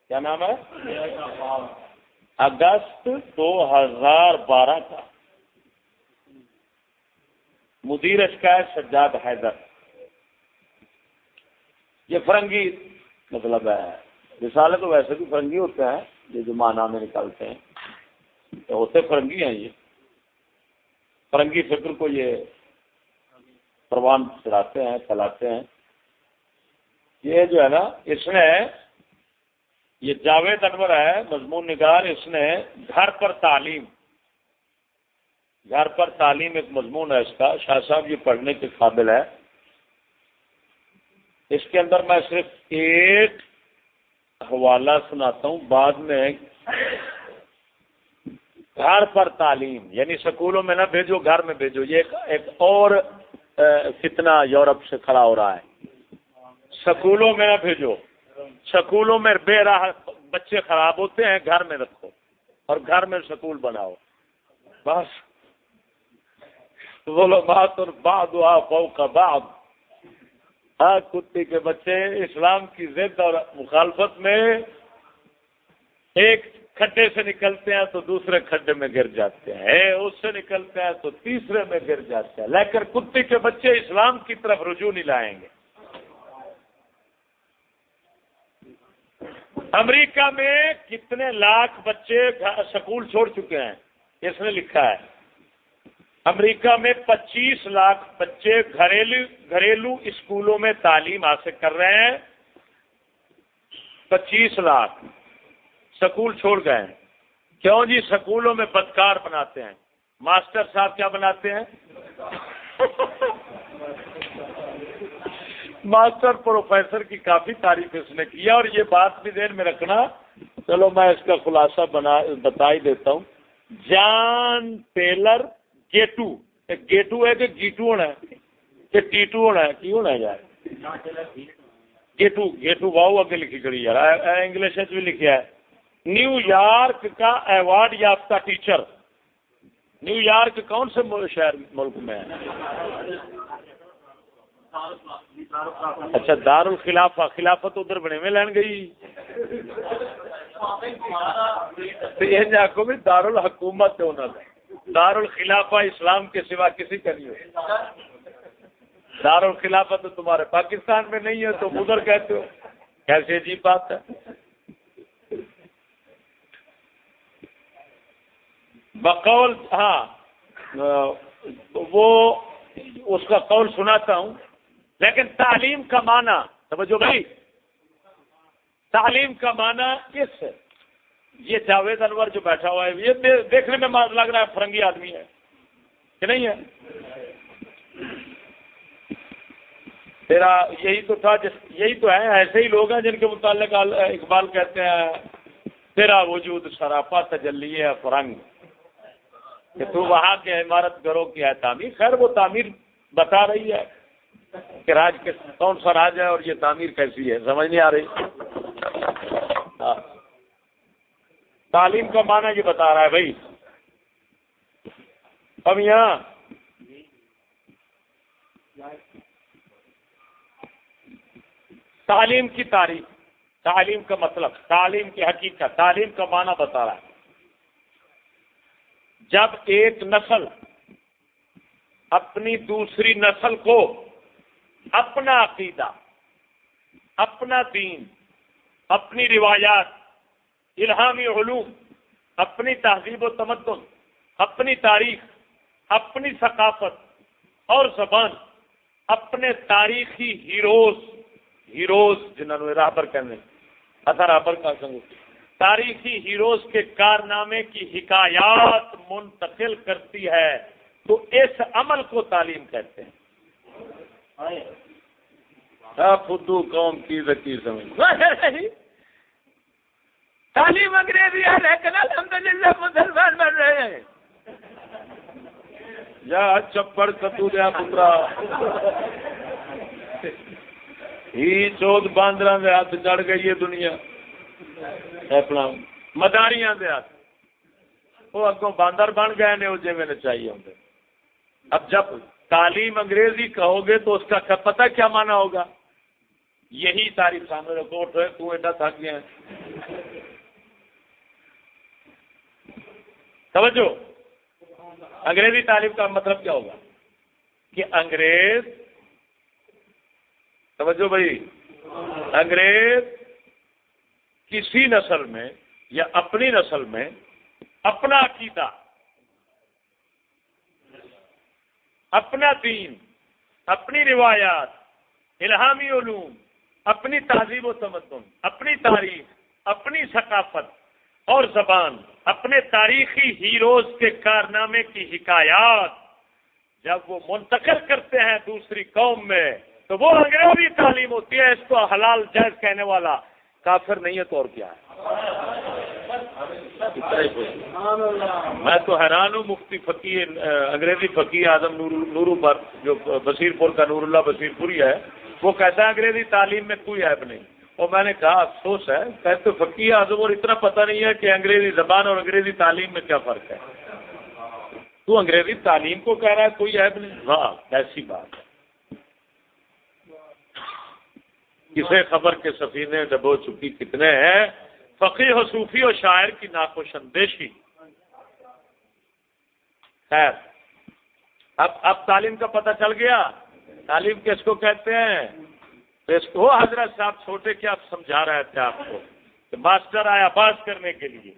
کیا نام ہے؟ اگست دو ہزار بارہ کا۔ مدیر اس ہے سجاد حیدر۔ یہ فرنگی مطلب ہے۔ رسالے تو ویسے بھی فرنگی ہوتے ہیں، یہ جو مانا میں نکالتے ہیں۔ ہوتے فرنگی ہیں یہ۔ فرنگی فکر کو یہ پروان چلاتے ہیں چلاتے ہیں۔ یہ جو ہے نا، اس نے یہ جاوید انور ہے، مضمون نگار، اس نے گھر پر تعلیم، گھر پر تعلیم ایک مضمون ہے اس کا۔ شاہ صاحب یہ پڑھنے کے قابل ہے۔ اس کے اندر میں صرف ایک حوالہ سناتا ہوں، بعد میں گھر پر تعلیم یعنی سکولوں میں نہ بھیجو، گھر میں بھیجو۔ یہ ایک اور کتنا یورپ سے کھڑا ہو رہا ہے۔ سکولوں میں نہ بھیجو۔ سکولوں میں بے راہ بچے خراب ہوتے ہیں، گھر میں رکھو اور گھر میں سکول بناؤ۔ بس۔ بولو بات اور بعد ہوا کا بعد ہاں کتے کے بچے، اسلام کی ضد اور مخالفت میں ایک کھڈے سے نکلتے ہیں تو دوسرے کھڈے میں گر جاتے ہیں، اس سے نکلتے ہیں تو تیسرے میں گر جاتے ہیں۔ لیکن کتے کے بچے اسلام کی طرف رجوع نہیں لائیں گے۔ امریکہ میں کتنے لاکھ بچے سکول چھوڑ چکے ہیں، اس نے لکھا ہے۔ امریکہ میں پچیس لاکھ بچے گھریلو گھریلو اسکولوں میں تعلیم حاصل کر رہے ہیں۔ پچیس لاکھ۔ سکول چھوڑ گئے ہیں۔ کیوں جی؟ سکولوں میں بدکار بناتے ہیں۔ ماسٹر صاحب کیا بناتے ہیں؟ ماسٹر پروفیسر کی کافی تعریف اس نے کیا اور یہ بات بھی دیر میں رکھنا۔ چلو میں اس کا خلاصہ بنا بتا ہی دیتا ہوں۔ جان ٹیلر گیٹو۔ گیٹو ہے کہ گیٹو ہونا ہے؟ کہ ٹیٹو ہونا ہے؟ کی ہونا ہے یار؟ گیٹو گیٹو، واؤ اگے لکھی کری یار۔ انگلش بھی لکھا ہے۔ نیو یارک کا ایوارڈ یافتہ ٹیچر۔ نیو یارک کون سے شہر ملک میں ہے؟ اچھا دار الخلافہ خلافت ادھر بنے میں لین گئی۔ یہ آخو بھی دار الحکومت دار الخلافہ اسلام کے سوا کسی کا نہیں ہو دار الخلافت تو تمہارے پاکستان میں نہیں ہے تو ادھر کہتے ہو۔ کیسے عجیب بات ہے۔ بقول ہاں وہ اس کا قول سناتا ہوں، لیکن تعلیم کا معنی سمجھو بھائی، تعلیم کا معنی کس یہ جاوید انور جو بیٹھا ہوا ہے، یہ دیکھنے میں لگ رہا ہے فرنگی آدمی ہے، کہ نہیں ہے؟ تیرا یہی تو تھا جس یہی تو ہے، ایسے ہی لوگ ہیں جن کے متعلق اقبال کہتے ہیں، تیرا وجود سراپا تجلی ہے فرنگ۔ کہ تو وہاں کے عمارت گھروں کی ہے تعمیر۔ خیر وہ تعمیر بتا رہی ہے کہ راج کے کون سا راج ہے اور یہ تعمیر کیسی ہے، سمجھ نہیں آ رہی۔ ہاں۔ تعلیم کا معنی یہ بتا رہا ہے بھائی۔ اب یہاں تعلیم کی تاریخ، تعلیم کا مطلب تعلیم کی حقیقت، تعلیم کا معنی بتا رہا ہے۔ جب ایک نسل اپنی دوسری نسل کو اپنا عقیدہ، اپنا دین، اپنی روایات، الہامی علوم، اپنی تہذیب و تمدن، اپنی تاریخ، اپنی ثقافت اور زبان، اپنے تاریخی ہیروز ہیروز جنہوں نے راہبر کہنے اثر راہبر کا سنگو۔ تاریخی ہیروز کے کارنامے کی حکایات منتقل کرتی ہے تو اس عمل کو تعلیم کہتے ہیں۔ خدو قوم کی ذکی سمجھ تعلیم انگریزی ہے لیکن الحمد للہ مسلمان بن رہے ہیں۔ یا چپڑ کتو دیا پترا۔ ہی چود باندر دے ہاتھ چڑھ گئی ہے دنیا۔ اپنا مداریاں دے ہاتھ۔ وہ اگوں باندر بن گئے نے، وہ جی میں چاہیے ہوں اب جب تعلیم انگریزی کہو گے تو اس کا پتہ کیا مانا ہوگا؟ یہی تاریخ سامنے رپورٹ ہے، تو ایڈا تھک گیا۔ سمجھو انگریزی تعلیم کا مطلب کیا ہوگا؟ کہ انگریز سمجھو بھائی، انگریز کسی نسل میں یا اپنی نسل میں اپنا عقیدہ، اپنا دین، اپنی روایات، الہامی علوم، اپنی تہذیب و تمدن، اپنی تاریخ، اپنی ثقافت اور زبان، اپنے تاریخی ہیروز کے کارنامے کی حکایات۔ جب وہ منتقل کرتے ہیں دوسری قوم میں، تو وہ انگریزی تعلیم ہوتی ہے، اس کو حلال جائز کہنے والا۔ کافر نہیں ہے تو اور کیا ہے؟ میں تو حیران ہوں، مفتی فقی انگریزی فقی اعظم نورو پر جو بصیر پور کا نور اللہ بصیر پوری ہے، وہ کہتا ہے انگریزی تعلیم میں کوئی ایپ نہیں۔ اور میں نے کہا، افسوس ہے، کہتے فقی اعظم اور اتنا پتہ نہیں ہے کہ انگریزی زبان اور انگریزی تعلیم میں کیا فرق ہے۔ تو انگریزی تعلیم کو کہہ رہا ہے، کوئی ایپ نہیں۔ ہاں ایسی بات ہے۔ کسے خبر کے سفینے ڈبو چکی کتنے ہیں؟ فقی و صوفی و شاعر کی ناخوش اندیشی۔ خیر۔ اب اب تعلیم کا پتہ چل گیا۔ تعلیم کس کو کہتے ہیں؟ اس کو حضرت صاحب چھوٹے کیا سمجھا رہے تھے آپ کو؟ کہ ماسٹر آیا پاس کرنے کے لیے۔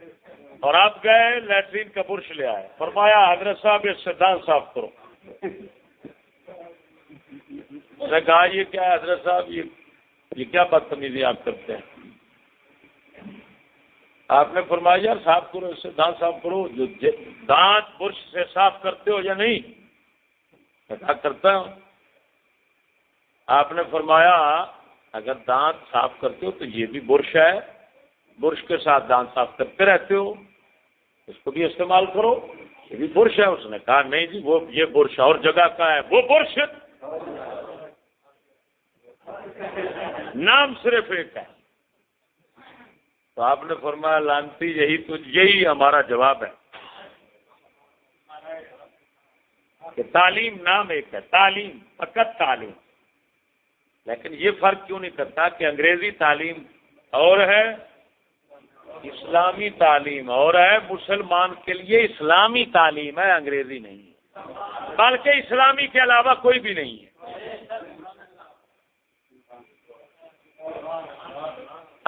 اور آپ گئے، لیٹرین کا برش لے آئے۔ فرمایا، حضرت صاحب اس سے دان صاف کرو۔ نے کہا، یہ کیا حضرت صاحب؟ یہ یہ کیا بدتمیزی آپ کرتے ہیں؟ آپ نے فرمایا یار صاف کرو اس سے دانت صاف کرو جو دانت برش سے صاف کرتے ہو یا نہیں؟ کیا کرتا ہوں۔ آپ نے فرمایا اگر دانت صاف کرتے ہو تو یہ بھی برش ہے۔ برش کے ساتھ دانت صاف کرتے رہتے ہو۔ اس کو بھی استعمال کرو۔ یہ بھی برش ہے۔ اس نے کہا نہیں جی وہ یہ برش اور جگہ کا ہے۔ وہ برش۔ نام صرف ایک ہے۔ تو آپ نے فرمایا، لانتی یہی تو یہی ہمارا جواب ہے۔ کہ تعلیم نام ایک ہے، تعلیم، فقط تعلیم۔ لیکن یہ فرق کیوں نہیں کرتا کہ انگریزی تعلیم اور ہے، اسلامی تعلیم اور ہے۔ مسلمان کے لیے اسلامی تعلیم ہے، انگریزی نہیں ہے۔ بلکہ اسلامی کے علاوہ کوئی بھی نہیں ہے۔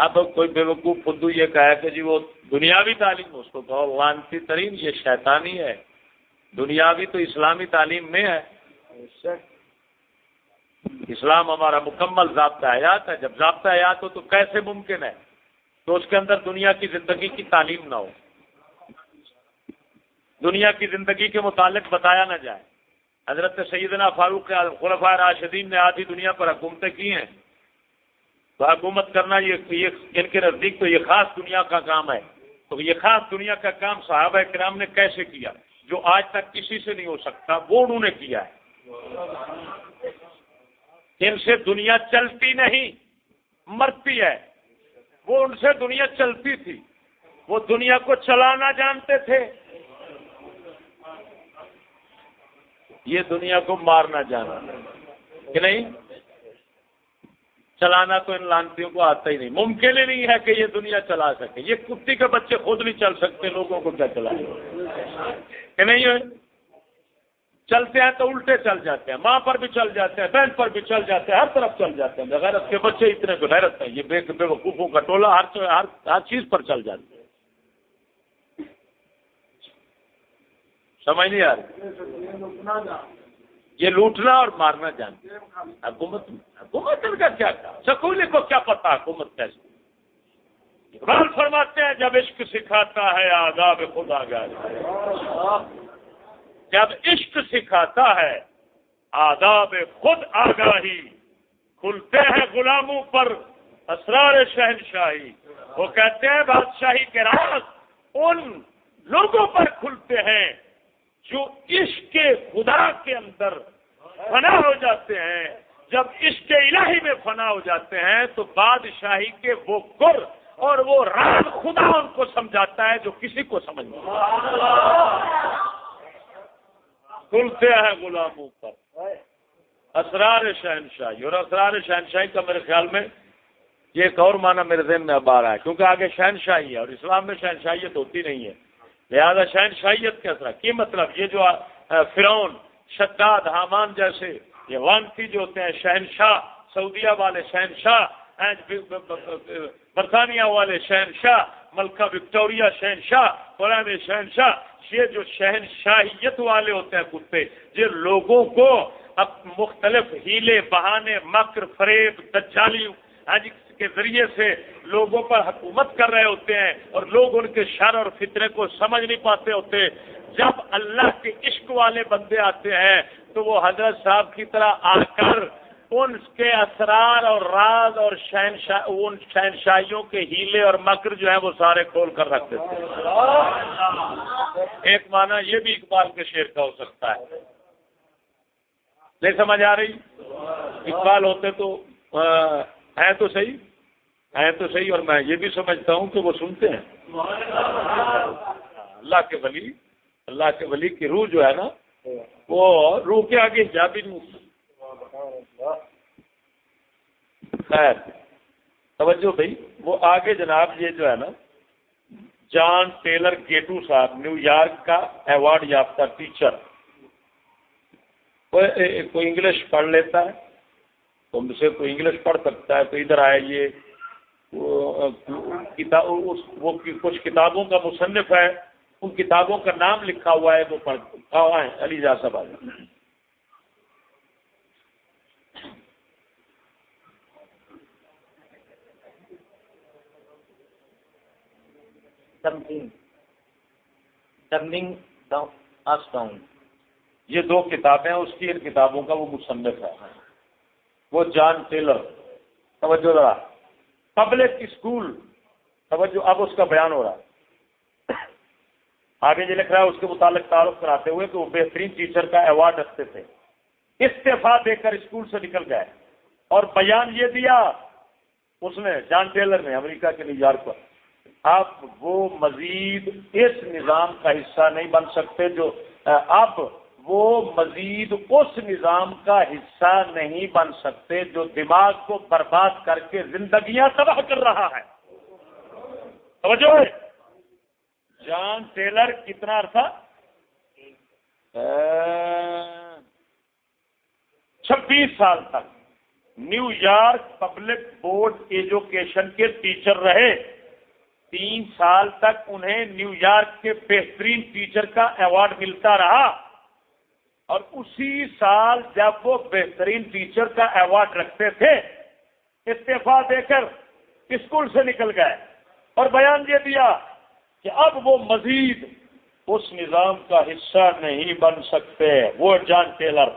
اب کوئی بے وقوف خدو یہ کہا کہ جی وہ دنیاوی تعلیم اس کو کہو وانتی ترین، یہ شیطانی ہے۔ دنیاوی تو اسلامی تعلیم میں ہے۔ اسلام ہمارا مکمل ضابطہ حیات ہے۔ جب ضابطہ حیات ہو تو کیسے ممکن ہے تو اس کے اندر دنیا کی زندگی کی تعلیم نہ ہو؟ دنیا کی زندگی کے متعلق بتایا نہ جائے۔ حضرت سیدنا فاروق خلفۂ راشدین نے آدھی دنیا پر حکومتیں کی ہیں۔ تو حکومت کرنا یہ ان کے نزدیک تو یہ خاص دنیا کا کام ہے۔ تو یہ خاص دنیا کا کام صحابہ کرام نے کیسے کیا؟ جو آج تک کسی سے نہیں ہو سکتا، وہ انہوں نے کیا ہے۔ ان سے دنیا چلتی نہیں، مرتی ہے۔ وہ ان سے دنیا چلتی تھی۔ وہ دنیا کو چلانا جانتے تھے۔ یہ دنیا کو مارنا جانا۔ کہ نہیں؟ چلانا تو ان لانتیوں کو آتا ہی نہیں۔ ممکن ہی نہیں ہے کہ یہ دنیا چلا سکے۔ یہ کتی کے بچے خود نہیں چل سکتے، لوگوں کو کیا چلائیں کہ نہیں ہے؟ چلتے ہیں تو الٹے چل جاتے ہیں۔ ماں پر بھی چل جاتے ہیں، بہن پر بھی چل جاتے ہیں، ہر طرف چل جاتے ہیں۔ غیرت کے بچے اتنے غیرت ہیں یہ بے بے وقوفوں کا ٹولہ ہر ہر ہر چیز پر چل جاتے ہیں۔ سمجھ نہیں آ رہی؟ یہ لوٹنا اور مارنا جانتے حکومت حکومت ان کا کیا سکولی کو کیا پتا حکومت کیسے؟ فرماتے ہیں، جب عشق سکھاتا ہے آزاد خود آ گیا جب عشق سکھاتا ہے، آداب خود آگاہی۔ کھلتے ہیں غلاموں پر اسرار شہنشاہی۔ وہ کہتے ہیں، بادشاہی کے راز ان لوگوں پر کھلتے ہیں۔ جو عشق خدا کے اندر فنا ہو جاتے ہیں، جب عشق الہی میں فنا ہو جاتے ہیں، تو بادشاہی کے وہ گر اور وہ راز خدا ان کو سمجھاتا ہے جو کسی کو سمجھ نہیں کھلتے ہیں غلاموں پر۔ اسرار شہنشاہی، اور اسرار شہنشاہی کا میرے خیال میں یہ ایک اور معنی میرے ذہن میں اب آ رہا ہے، کیونکہ آگے شہنشاہی ہے اور اسلام میں شہنشاہیت ہوتی نہیں ہے۔ لہذا شہنشاہیت کے اثر کی مطلب؟ یہ جو فرعون، شداد، حامان جیسے یہ وانتی جو ہوتے ہیں شہنشاہ سعودیہ والے شہنشاہ برطانیہ والے شہنشاہ ملکہ وکٹوریا شہنشاہ قرآن شہنشاہ یہ جو شہنشاہیت والے ہوتے ہیں کتے، یہ لوگوں کو اب مختلف ہیلے، بہانے، مکر، فریب دجالی آج کے ذریعے سے لوگوں پر حکومت کر رہے ہوتے ہیں اور لوگ ان کے شر اور فطرے کو سمجھ نہیں پاتے ہوتے۔ جب اللہ کے عشق والے بندے آتے ہیں، تو وہ حضرت صاحب کی طرح آ کر ان کے اسرار اور راز اور شہنشاہ، ان شہنشاہیوں کے ہیلے اور مکر جو ہیں، وہ سارے کھول کر رکھ دیتے ایک معنی یہ بھی اقبال کے شعر کا ہو سکتا ہے۔ نہیں سمجھ آ رہی؟ اقبال ہوتے تو ہیں تو صحیح؟ ہیں تو صحیح؟ اور میں یہ بھی سمجھتا ہوں کہ وہ سنتے ہیں۔ اللہ کے ولی، اللہ کے ولی کی روح جو ہے نا، وہ روح کے آگے ہی نہیں خیر، توجہ بھائی، وہ آگے جناب یہ جو ہے نا، جان ٹیلر گیٹو صاحب، نیو یارک کا ایوارڈ یافتہ ٹیچر۔ کوئی انگلش پڑھ لیتا ہے؟ تم سے کوئی انگلش پڑھ سکتا ہے، تو ادھر آئیے۔ وہ کچھ کتابوں کا مصنف ہے ان کتابوں کا نام لکھا ہوا ہے وہ پڑھا ہوا ہے۔ علی جا صاحب یہ دو کتابیں اس کی ان کتابوں کا وہ مصنف ہے۔ وہ جان ٹیلر۔ توجہ ذرا۔ پبلک اسکول، توجہ، اب اس کا بیان ہو رہا ہے۔ آگے جو لکھ رہا ہے، اس کے متعلق تعارف کراتے ہوئے کہ وہ بہترین ٹیچر کا ایوارڈ رکھتے تھے۔ استعفا دے کر اسکول سے نکل گئے۔ اور بیان یہ دیا، اس نے، جان ٹیلر نے، امریکہ کے نیو یارک پر۔ اب وہ مزید اس نظام کا حصہ نہیں بن سکتے جو اب وہ مزید اس نظام کا حصہ نہیں بن سکتے جو دماغ کو برباد کر کے زندگیاں تباہ کر رہا ہے۔ توجہ۔ جان ٹیلر کتنا عرصہ؟ چھبیس سال تک۔ New York public board education کے ٹیچر رہے۔ تین سال تک انہیں نیو یارک کے بہترین ٹیچر کا ایوارڈ ملتا رہا۔ اور اسی سال جب وہ بہترین ٹیچر کا ایوارڈ رکھتے تھے، استعفی دے کر اسکول سے نکل گئے اور بیان یہ دیا کہ اب وہ مزید اس نظام کا حصہ نہیں بن سکتے۔ وہ جان ٹیلر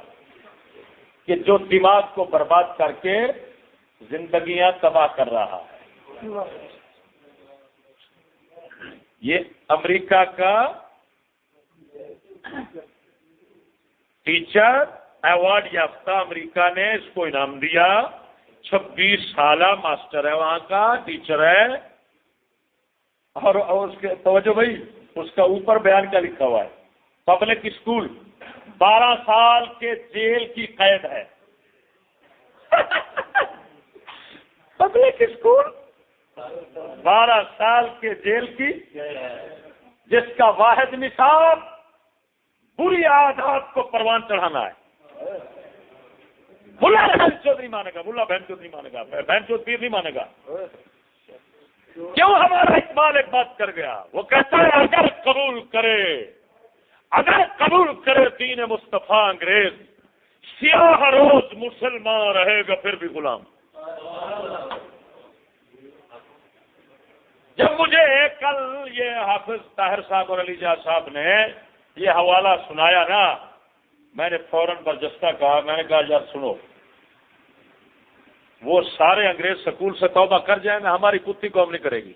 کہ جو دماغ کو برباد کر کے زندگیاں تباہ کر رہا ہے۔ یہ امریکہ کا ٹیچر ایوارڈ یافتہ امریکہ نے اس کو انعام دیا چھبیس سالہ ماسٹر ہے وہاں کا ٹیچر ہے اور اس کے توجہ بھائی اس کا اوپر بیان کیا لکھا ہوا ہے پبلک اسکول بارہ سال کے جیل کی قید ہے پبلک اسکول بارہ سال کے جیل کی جس کا واحد نصاب بری عادات کو پروان چڑھانا ہے۔ بلا بہن چودھری مانے گا بلا بہن چودھری مانے گا، بہن چودھ پیر نہیں مانے گا۔ کیوں ہمارا اقبال ایک بات کر گیا؟ وہ کہتا ہے، اگر قبول کرے، اگر قبول کرے دین مصطفیٰ انگریز، سیاہ روز مسلمان رہے گا پھر بھی غلام۔ جب مجھے کل یہ حافظ طاہر صاحب اور علی جا صاحب نے یہ حوالہ سنایا نا، میں نے فوراً برجستہ کہا، میں نے کہا، یار سنو، وہ سارے انگریز سکول سے توبہ کر جائیں گے ہماری کتی قوم نہیں کرے گی۔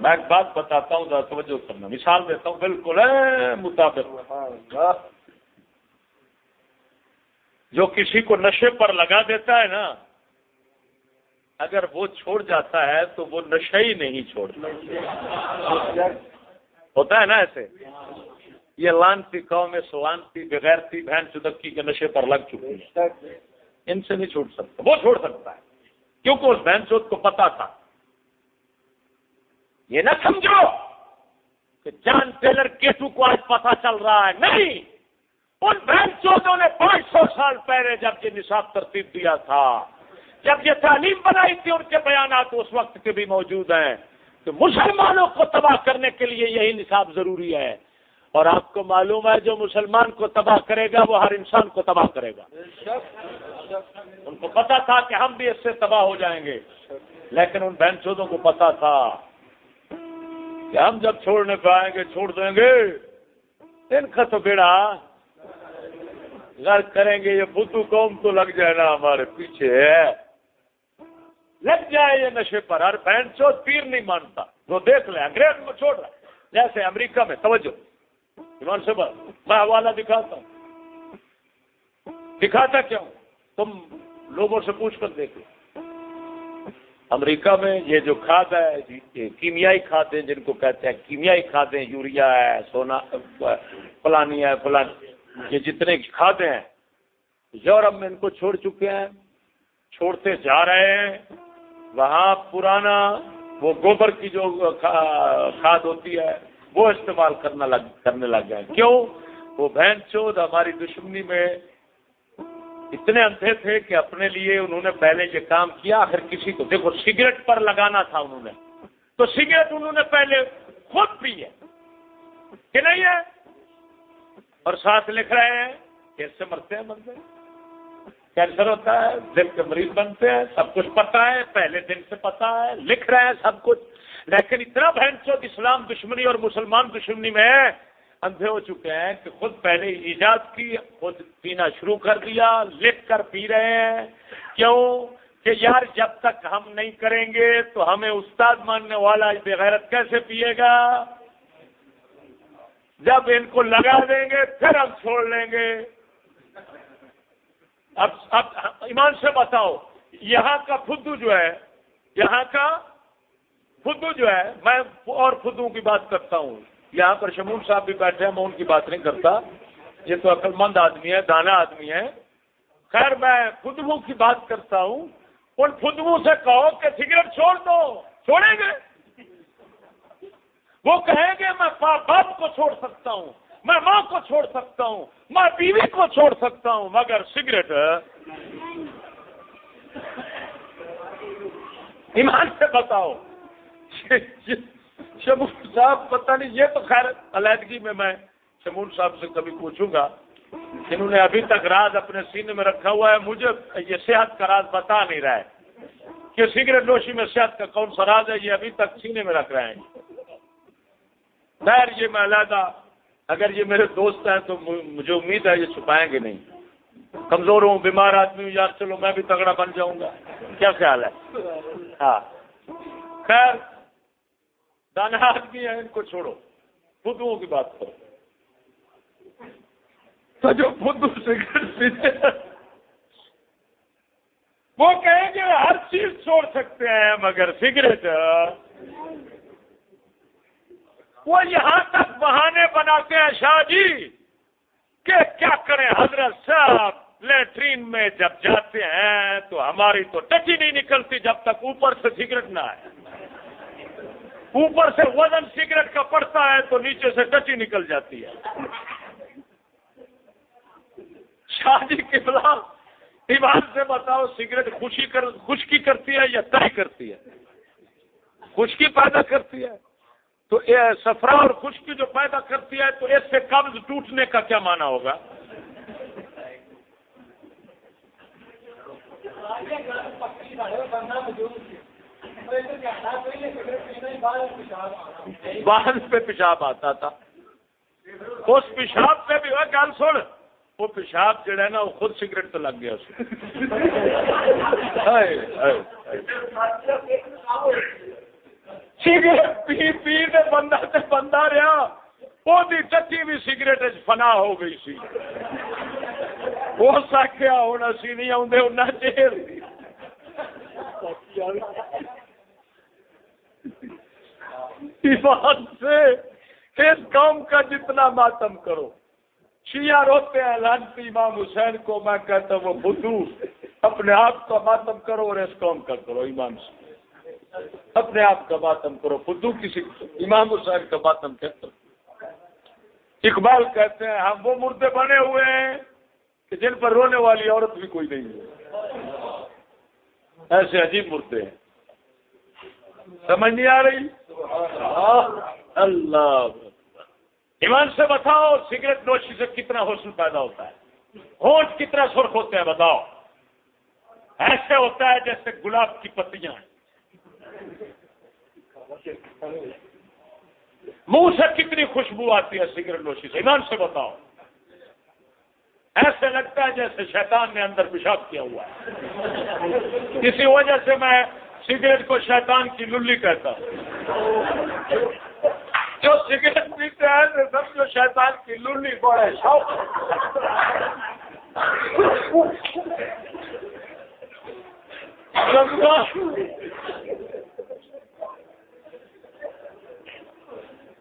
میں ایک بات بتاتا ہوں توجہ کرنا۔ مثال دیتا ہوں، بالکل مطابق۔ جو کسی کو نشے پر لگا دیتا ہے نا اگر وہ چھوڑ جاتا ہے تو وہ نشے ہی نہیں چھوڑتا۔ ہوتا ہے نا ایسے؟ یہ لانتی قوم سلانتی بغیرتی بہن چدکی کے نشے پر لگ چکی ہے ان سے نہیں چھوٹ سکتا۔ وہ چھوڑ سکتا ہے۔ کیونکہ اس بہن چود کو پتا تھا۔ یہ نہ سمجھو کہ جان ٹیلر کیسو کو آج پتا چل رہا ہے۔ نہیں! ان بہن چودوں نے پانچ سو سال پہلے جب یہ نصاب ترتیب دیا تھا۔ جب یہ تعلیم بنائی تھی، ان کے بیانات اس وقت کے بھی موجود ہیں کہ مسلمانوں کو تباہ کرنے کے لیے یہی نصاب ضروری ہے۔ اور آپ کو معلوم ہے، جو مسلمان کو تباہ کرے گا، وہ ہر انسان کو تباہ کرے گا۔ ان کو پتا تھا کہ ہم بھی اس سے تباہ ہو جائیں گے۔ لیکن ان بہن چودوں کو پتا تھا کہ ہم جب چھوڑنے پہ آئیں گے، چھوڑ دیں گے۔ ان کا تو بیڑا غرق کریں گے، یہ بدھو قوم تو لگ جائے نا، ہمارے پیچھے لگ جائے یہ نشے پر۔ ہر بہن چود پیر نہیں مانتا۔ وہ دیکھ لیں انگریز میں چھوڑ رہا جیسے امریکہ میں، توجہ۔ ایمان سے میں حوالہ دکھاتا ہوں۔ دکھاتا کیوں تم لوگوں سے پوچھ کر دیکھو۔ امریکہ میں یہ جو کھاد ہے کیمیائی کھادیں جن کو کہتے ہیں کیمیائی کھادیں یوریا ہے، سونا، فلانی ہے فلانی یہ جتنے کھادیں ہیں، یورپ میں ان کو چھوڑ چکے ہیں، چھوڑتے جا رہے ہیں۔ وہاں پرانا وہ گوبر کی جو کھاد ہوتی ہے، وہ استعمال کرنا لگ کرنے لگ گئے۔ کیوں؟ وہ بہن چود ہماری دشمنی میں اتنے اندھے تھے کہ اپنے لیے انہوں نے پہلے یہ کام کیا، آخر کسی کو دیکھو، سگریٹ پر لگانا تھا انہوں نے۔ تو سگریٹ انہوں نے پہلے خود پی ہے۔ کہ نہیں ہے؟ اور ساتھ لکھ رہے ہیں کیسے مرتے ہیں بندے کینسر ہوتا ہے، دل کے مریض بنتے ہیں، سب کچھ پتا ہے، پہلے دن سے پتا ہے، لکھ رہے ہیں سب کچھ۔ لیکن اتنا بہن چوک اسلام دشمنی اور مسلمان دشمنی میں اندھے ہو چکے ہیں کہ خود پہلے ایجاد کی، خود پینا شروع کر دیا، لکھ کر پی رہے ہیں۔ کیوں؟ کہ یار جب تک ہم نہیں کریں گے تو ہمیں استاد ماننے والا بغیرت کیسے پیے گا؟ جب ان کو لگا دیں گے، پھر ہم چھوڑ لیں گے۔ اب اب ایمان سے بتاؤ، یہاں کا فدو جو ہے، یہاں کا فدو جو ہے، میں اور فدو کی بات کرتا ہوں۔ یہاں پر شمون صاحب بھی بیٹھے ہیں، میں ان کی بات نہیں کرتا۔ یہ تو عقل مند آدمی ہے دانا آدمی ہے خیر، میں فدو کی بات کرتا ہوں۔ ان فدو سے کہو کہ سگریٹ چھوڑ دو۔ چھوڑیں گے؟ وہ کہیں گے، میں باپ کو چھوڑ سکتا ہوں۔ میں ماں کو چھوڑ سکتا ہوں، میں بیوی کو چھوڑ سکتا ہوں، مگر سگریٹ ایمان سے بتاؤ۔ شمون صاحب، پتہ نہیں، یہ تو خیر علیحدگی میں میں شمون صاحب سے کبھی پوچھوں گا۔ جنہوں نے ابھی تک راز اپنے سینے میں رکھا ہوا ہے، مجھے یہ صحت کا راز بتا نہیں رہا ہے کہ سگریٹ نوشی میں صحت کا کون سا راز ہے، یہ ابھی تک سینے میں رکھ رہے ہیں۔ خیر، یہ میں علیحدہ اگر یہ میرے دوست ہیں تو مجھے امید ہے یہ چھپائیں گے نہیں۔ کمزور ہوں، بیمار آدمی ہوں، یار چلو میں بھی تگڑا بن جاؤں گا۔ کیا خیال ہے؟ ہاں۔ خیر، دانا آدمی ہے ان کو چھوڑو۔ بدھوؤں کی بات کرو۔ تو جو بدھو سگریٹ پیتے وہ کہیں گے ہر چیز چھوڑ سکتے ہیں، مگر سگریٹ۔ وہ یہاں تک بہانے بناتے ہیں شاہ جی کہ کیا کریں؟ حضرت صاحب لیٹرین میں جب جاتے ہیں تو ہماری تو ٹچی نہیں نکلتی جب تک اوپر سے سگریٹ نہ آئے۔ اوپر سے وزن سگریٹ کا پڑتا ہے تو نیچے سے ٹچی نکل جاتی ہے۔ شاہ جی کے خلاف ایمان سے بتاؤ، سگریٹ خوشی کر خشکی کرتی ہے یا تری کرتی ہے؟ خشکی پیدا کرتی ہے۔ تو سفرا اور خشکی جو پیدا کرتی ہے تو اس سے قبض ٹوٹنے کا کیا مانا ہوگا؟ بعد پہ پیشاب آتا تھا۔ اس پیشاب پہ بھی وہ گل سن۔ وہ پیشاب جڑا ہے نا، وہ خود سگریٹ تو لگ گیا اس سگریٹ پی پی بندہ تے بندہ رہا۔ وہ چچی بھی سگریٹ فنا ہو گئی سی۔ ہو سکیا ہونا سی نہیں آدھے ان چیر۔ سے اس قوم کا جتنا ماتم کرو۔ شیعہ روتے ہیں، لانتی امام حسین کو میں کہتا ہوں وہ بدھو اپنے آپ کا ماتم کرو اور اس قوم کا کرو، ایمان سے۔ اپنے آپ کا ماتم کرو خدو کسی امام حسین کا ماتم کہتے اقبال کہتے ہیں، ہم وہ مردے بنے ہوئے ہیں کہ جن پر رونے والی عورت بھی کوئی نہیں ہے۔ ایسے عجیب مردے ہیں۔ سمجھ نہیں آ رہی؟ اللہ ایمان سے بتاؤ، سگریٹ نوشی سے کتنا حوصل پیدا ہوتا ہے۔ ہونٹ کتنا سرخ ہوتے ہیں، بتاؤ۔ ایسے ہوتا ہے جیسے گلاب کی پتیاں ہیں۔ منہ سے کتنی خوشبو آتی ہے سگریٹ نوشی سے؟ ایمان سے بتاؤ۔ ایسے لگتا ہے جیسے شیطان نے اندر پیشاب کیا ہوا ہے۔ کسی وجہ سے میں سگریٹ کو شیطان کی للی کہتا ہوں۔ جو سگریٹ پیتے ہیں، تو سب جو شیطان کی للی بڑے شوق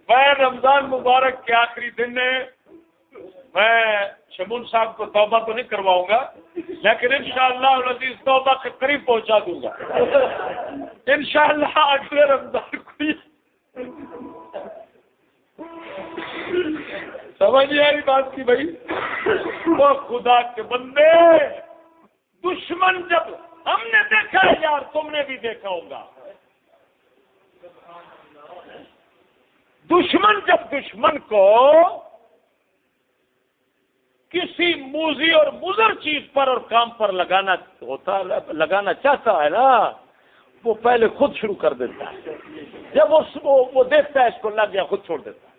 میں رمضان مبارک کے آخری دن میں میں شمون صاحب کو توبہ تو نہیں کرواؤں گا، لیکن انشاءاللہ شاء اللہ توبہ کے قریب پہنچا دوں گا۔ انشاءاللہ شاء اللہ اگلے رمضان کو سمجھ آئی بات کی بھائی؟ وہ خدا کے بندے، دشمن جب ہم نے دیکھا یار تم نے بھی دیکھا ہوگا۔ دشمن جب دشمن کو کسی موزی اور مزر چیز پر اور کام پر لگانا ہوتا لگانا چاہتا ہے نا، وہ پہلے خود شروع کر دیتا ہے۔ جب وہ دیکھتا ہے، اس کو لگ گیا، خود چھوڑ دیتا ہے۔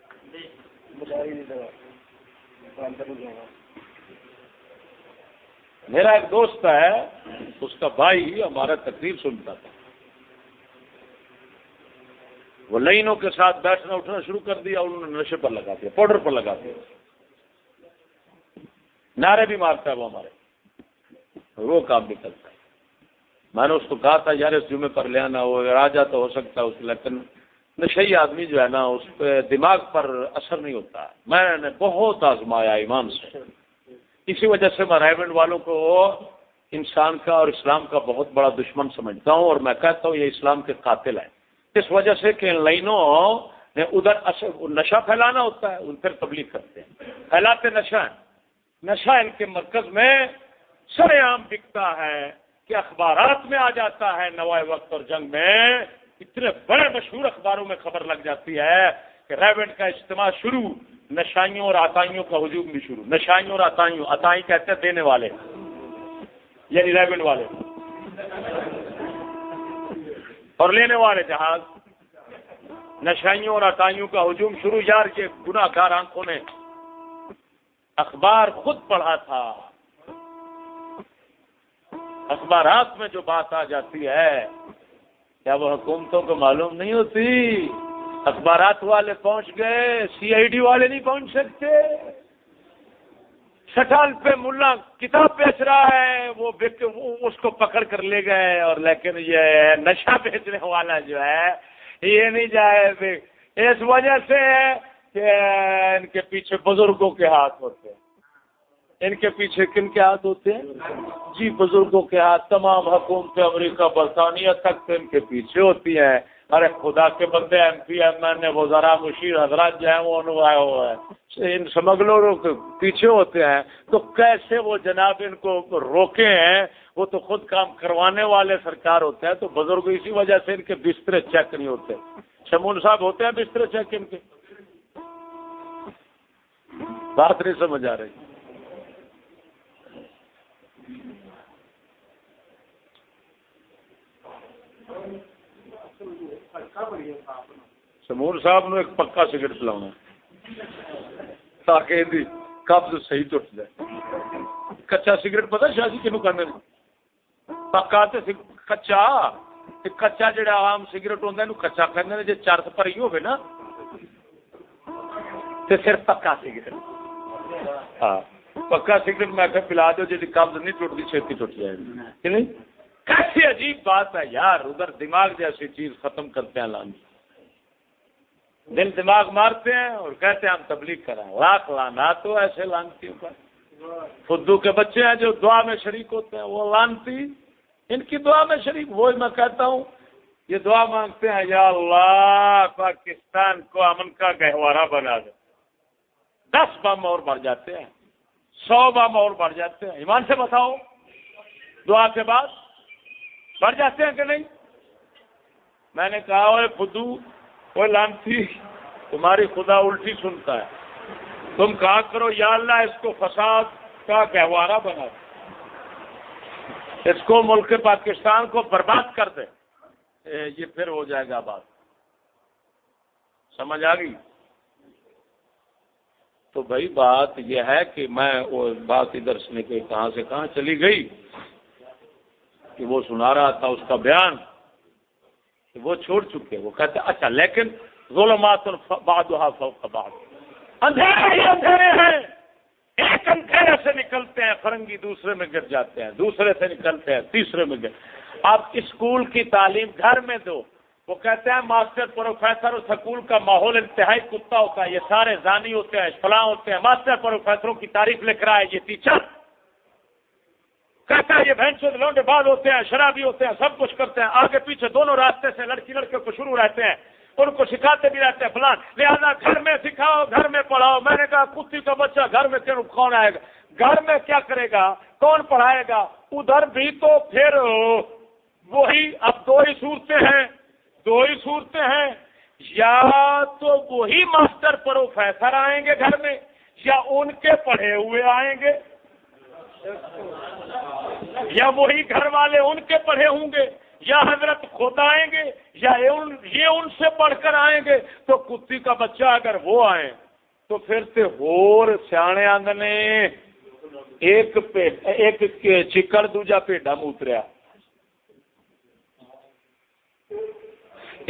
میرا ایک دوست ہے، اس کا بھائی ہمارا تقریر سنتا تھا۔ وہ لائنوں کے ساتھ بیٹھنا، اٹھنا شروع کر دیا، انہوں نے نشے پر لگا دیا، پاؤڈر پر لگا دیا۔ نعرے بھی مارتا ہے وہ ہمارے۔ وہ کام بھی کرتا ہے۔ میں نے اس کو کہا تھا، یار، اس جمعے پر لے آنا، وہ راجا تو ہو سکتا ہے اس لیکن نشئی آدمی جو ہے نا، اس پہ دماغ پر اثر نہیں ہوتا۔ ہے میں نے بہت آزمایا ایمان سے۔ اسی وجہ سے میں رائبنڈ والوں کو انسان کا اور اسلام کا بہت بڑا دشمن سمجھتا ہوں اور میں کہتا ہوں، یہ اسلام کے قاتل ہیں۔ اس وجہ سے کہ لائنوں نے ادھر نشہ پھیلانا ہوتا ہے، ان پھر تبلیغ کرتے ہیں۔ پھیلاتے نشہ ہیں۔ نشہ ان کے مرکز میں سر عام بکتا ہے کہ اخبارات میں آ جاتا ہے۔ نوائے وقت اور جنگ میں اتنے بڑے مشہور اخباروں میں خبر لگ جاتی ہے کہ ریونٹ کا اجتماع شروع۔ نشائیوں اور آتائیوں کا ہجوم بھی شروع۔ نشائیوں اور آتائیوں آتائی کہتے ہیں دینے والے۔ یعنی ریونٹ والے۔ اور لینے والے جہاز۔ نشائیوں اور آتائیوں کا ہجوم شروع، یار کے گناہ گار آنکھوں نے اخبار خود پڑھا تھا۔ اخبارات میں جو بات آ جاتی ہے، کیا وہ حکومتوں کو معلوم نہیں ہوتی؟ اخبارات والے پہنچ گئے، سی آئی ڈی والے نہیں پہنچ سکتے۔ سٹال پہ ملا، کتاب بیچ رہا ہے، وہ اس کو پکڑ کر لے گئے اور لیکن یہ نشہ بیچنے والا جو ہے، یہ نہیں جائے اس وجہ سے کہ ان کے پیچھے بزرگوں کے ہاتھ ہوتے ہیں۔ ان کے پیچھے کن کے ہاتھ ہوتے ہیں؟ جی بزرگوں کے ہاتھ، تمام حکومتیں امریکہ برطانیہ تک ان کے پیچھے ہوتی ہیں۔ ارے خدا کے بندے M P M N A وزرا مشیر حضرات جو ہیں وہ انوائے ہوئے ہیں۔ ان سمگلروں کے پیچھے ہوتے ہیں۔ تو کیسے وہ جناب ان کو روکے ہیں؟ وہ تو خود کام کروانے والے سرکار ہوتے ہیں۔ تو بزرگ اسی وجہ سے ان کے بسترے چیک نہیں ہوتے۔ شمون صاحب ہوتے ہیں بسترے چیک ان کے؟ بات نہیں سمجھ آ رہی۔ سمور صاحب نو ایک پکا سگریٹ پلاؤ تاکہ دی قبض صحیح ٹوٹ جائے۔ کچا سگریٹ پتا شاہ جی کنو کرنے پکا تو کچا۔ تے کچا جڑا عام سگریٹ ہوتا ہے کچا کرنے جی چرس پر ہی ہوگی نا۔ تو پھر پکا سگریٹ۔ ہاں۔ پکا سگریٹ میں آخر پلا دو جی قبض نہیں ٹوٹتی چھتی ٹوٹ جائے۔ کہ نہیں؟ کیسی عجیب بات ہے یار، ادھر دماغ جیسی چیز ختم کرتے ہیں لانی۔ دل دماغ مارتے ہیں اور کہتے ہیں ہم تبلیغ کریں لاکھ لانا تو ایسے لانتی پر۔ خدو کے بچے ہیں جو دعا میں شریک ہوتے ہیں، وہ لانتی ان کی دعا میں شریک، وہی میں کہتا ہوں، یہ دعا مانگتے ہیں، یا اللہ، پاکستان کو امن کا گہوارہ بنا دے۔ دس بم اور بڑھ جاتے ہیں، سو بم اور بڑھ جاتے ہیں۔ ایمان سے بتاؤ، دعا کے بعد۔ بڑھ جاتے ہیں کہ نہیں؟ میں نے کہا وہ خدو وہ لانتی، تمہاری خدا الٹی سنتا ہے۔ تم کہا کرو، یا اللہ، اس کو فساد کا گہوارہ بنا اس کو ملک پاکستان کو برباد کر دے۔ یہ پھر ہو جائے گا بات۔ سمجھ آ گئی؟ تو بھائی، بات یہ ہے کہ میں وہ بات ادھر سے نکل، کہاں سے کہاں چلی گئی؟ کہ وہ سنا رہا تھا اس کا بیان کہ وہ چھوڑ چکے، وہ کہتے اچھا لیکن ظلمات بعد بعد اندھیرے اندھیرے ہیں۔ ایک اندھیرے سے نکلتے ہیں، فرنگی دوسرے میں گر جاتے ہیں، دوسرے سے نکلتے ہیں، تیسرے میں گر۔ آپ اسکول کی تعلیم گھر میں دو۔ وہ کہتے ہیں، ماسٹر، پروفیسر اور سکول کا ماحول، انتہائی کتا ہوتا ہے یہ سارے زانی ہوتے ہیں، فلاں ہوتے ہیں۔ ماسٹر، پروفیسروں کی تعریف لکھ رہا ہے، یہ ٹیچر۔ کہتا ہے یہ بہن چود لونڈے بعد ہوتے ہیں، شرابی ہوتے ہیں، سب کچھ کرتے ہیں۔ آگے پیچھے دونوں راستے سے لڑکی لڑکے کو شروع رہتے ہیں۔ ان کو سکھاتے بھی رہتے ہیں، فلان، لہٰذا گھر میں سکھاؤ، گھر میں پڑھاؤ۔ میں نے کہا، کتی کا بچہ، گھر میں کیوں کون آئے گا؟ گھر میں کیا کرے گا؟ کون پڑھائے گا؟ ادھر بھی تو پھر وہی، اب دو ہی صورتیں ہیں، دو ہی صورتیں ہیں۔ یا تو وہی ماسٹر پروفیسر آئیں گے گھر میں، یا ان کے پڑھے ہوئے آئیں گے۔ یا وہی گھر والے ان کے پڑھے ہوں گے، یا حضرت خود آئیں گے، یا یہ ان سے پڑھ کر آئیں گے، تو کتی کا بچہ اگر وہ آئے، تو پھر سے ہور سیانے آنگنے ایک ایک چکر دوجا پیڈا موتریا۔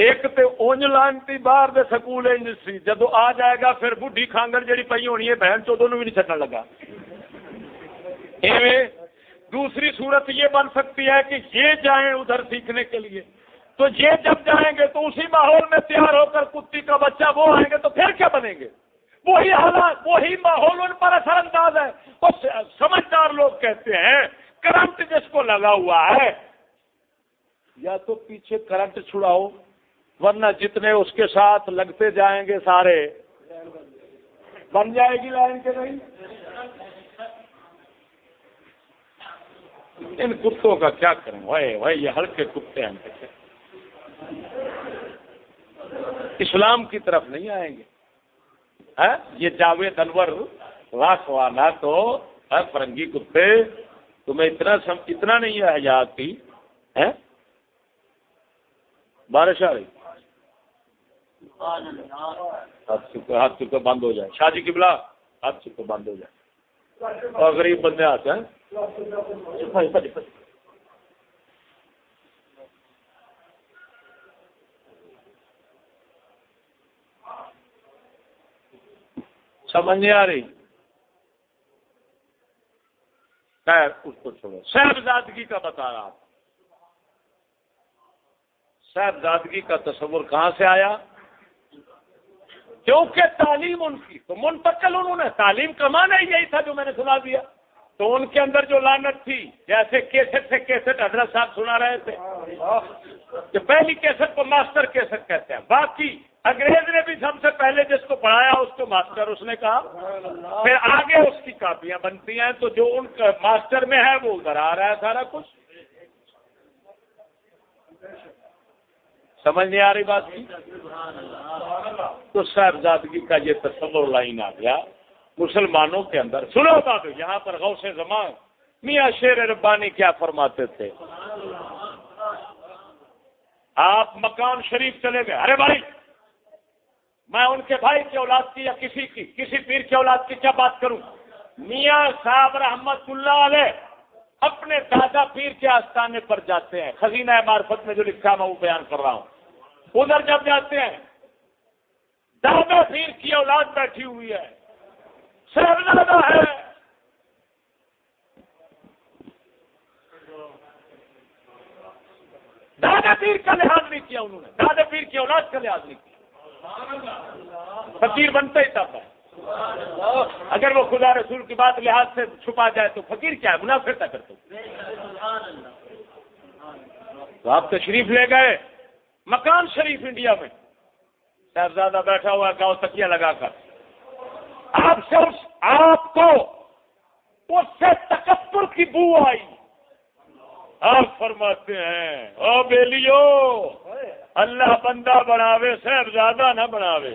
ایک تے اونج لانتی باہر دے سکول سی، جدو آ جائے گا پھر بڈھی کھانگڑ جڑی پئی ہونی ہے، بہن چودوں بھی نہیں چڈن لگا۔ ایویں دوسری صورت یہ بن سکتی ہے کہ یہ جائیں ادھر سیکھنے کے لیے۔ تو یہ جب جائیں گے تو اسی ماحول میں تیار ہو کر کتی کا بچہ وہ آئیں گے تو پھر کیا بنیں گے؟ وہی حالات، وہی ماحول ان پر اثر انداز ہے۔ وہ سمجھدار لوگ کہتے ہیں، کرنٹ جس کو لگا ہوا ہے، یا تو پیچھے کرنٹ چھڑاؤ، ورنہ جتنے اس کے ساتھ لگتے جائیں گے سارے، بن جائے گی لائن کے نہیں؟ ان کتوں کا کیا کریں؟ بھائی بھائی یہ ہلکے کتے ہیں۔ اسلام کی طرف نہیں آئیں گے۔ ہاں؟ یہ جاوید انور راس والا تو ہاں، فرنگی کتے۔ تمہیں اتنا سم، اتنا نہیں ہے حجات کی؟ ہاں؟ بارش آ رہی۔ ہاتھ چکے ہاتھ چکے بند ہو جائے۔ شادی جی کی بلا ہاتھ چکے بند ہو جائے۔ اور غریب بندے آتے ہیں۔ سمجھ نہیں آ رہی۔ خیر اس کو چھوڑو۔ صاحبزادگی کا بتا رہا صاحبزادگی کا تصور کہاں سے آیا؟ کیونکہ تعلیم ان کی، تو منتقل انہوں نے، تعلیم کمانا ہی یہی تھا جو میں نے سنا دیا۔ تو ان کے اندر جو لانت تھی، جیسے کیسٹ سے کیسٹ حضرت صاحب سنا رہے تھے۔ کہ پہلی کیسٹ کو ماسٹر کیسٹ کہتے ہیں۔ باقی انگریز نے بھی سب سے پہلے جس کو پڑھایا، اس کو ماسٹر، اس نے کہا۔ پھر آگے اس کی کاپیاں بنتی ہیں، تو جو ان کا ماسٹر میں ہے، وہ ادھر آ رہا ہے سارا کچھ۔ سمجھ نہیں آ رہی بات؟ کی تو صاحبزادگی کا یہ تصور لائن آ گیا مسلمانوں کے اندر۔ سنو بات، یہاں پر غوث زمان، میاں شیر ربانی کیا فرماتے تھے؟ آپ مکان شریف چلے گئے۔ ارے بھائی، میں ان کے بھائی کی اولاد کی یا کسی کی، کسی پیر کی اولاد کی کیا بات کروں؟ میاں صاحب رحمت اللہ علیہ اپنے دادا پیر کے آستانے پر جاتے ہیں۔ خزینہ معرفت میں جو لکھا میں وہ بیان کر رہا ہوں۔ ادھر جب جاتے ہیں دادا پیر کی اولاد بیٹھی ہوئی ہے۔ صاحبزادہ ہے۔ دادا پیر کا لحاظ نہیں کیا انہوں نے دادا پیر کی اولاد کا لحاظ نہیں کیا۔ فقیر بنتا ہی تب اگر وہ خدا رسول کی بات لحاظ سے چھپا جائے تو فقیر کیا ہے؟ منافع تھا کرتے تو آپ تشریف لے گئے۔ مکان شریف انڈیا میں۔ صاحبزادہ بیٹھا ہوا گاؤں تکیا لگا کر۔ آپ سے آپ کو اس سے تکبر کی بو آئی۔ آپ فرماتے ہیں، او بیلیو، اللہ بندہ بناوے، صاحبزادہ نہ بناوے۔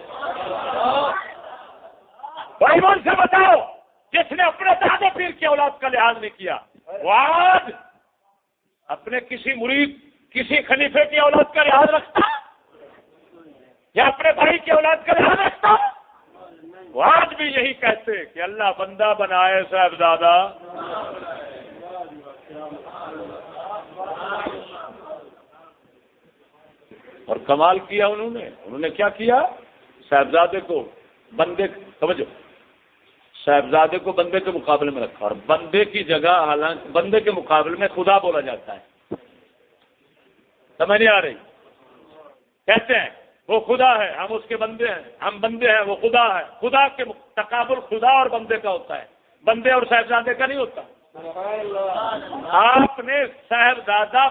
بھائی من سے بتاؤ، جس نے اپنے دادے پیر کی اولاد کا لحاظ نہیں کیا۔ وہ آج اپنے کسی مرید کسی خلیفے کی اولاد کا لحاظ رکھتا؟ یا اپنے بھائی کی اولاد کا لحاظ رکھتا؟ وہ آج بھی یہی کہتے کہ اللہ بندہ بنائے صاحبزادہ اور کمال کیا انہوں نے؟ انہوں نے کیا کیا؟ صاحبزادے کو بندے سمجھو صاحبزادے کو بندے کے مقابلے میں رکھا اور بندے کی جگہ حالانکہ بندے کے مقابلے میں خدا بولا جاتا ہے۔ سمجھ نہیں آ رہی۔ کہتے ہیں، وہ خدا ہے، ہم اس کے بندے ہیں، ہم بندے ہیں، وہ خدا ہے۔ خدا کے تقابل خدا اور بندے کا ہوتا ہے۔ بندے اور صاحبزادے کا نہیں ہوتا۔ آپ نے صاحبزادہ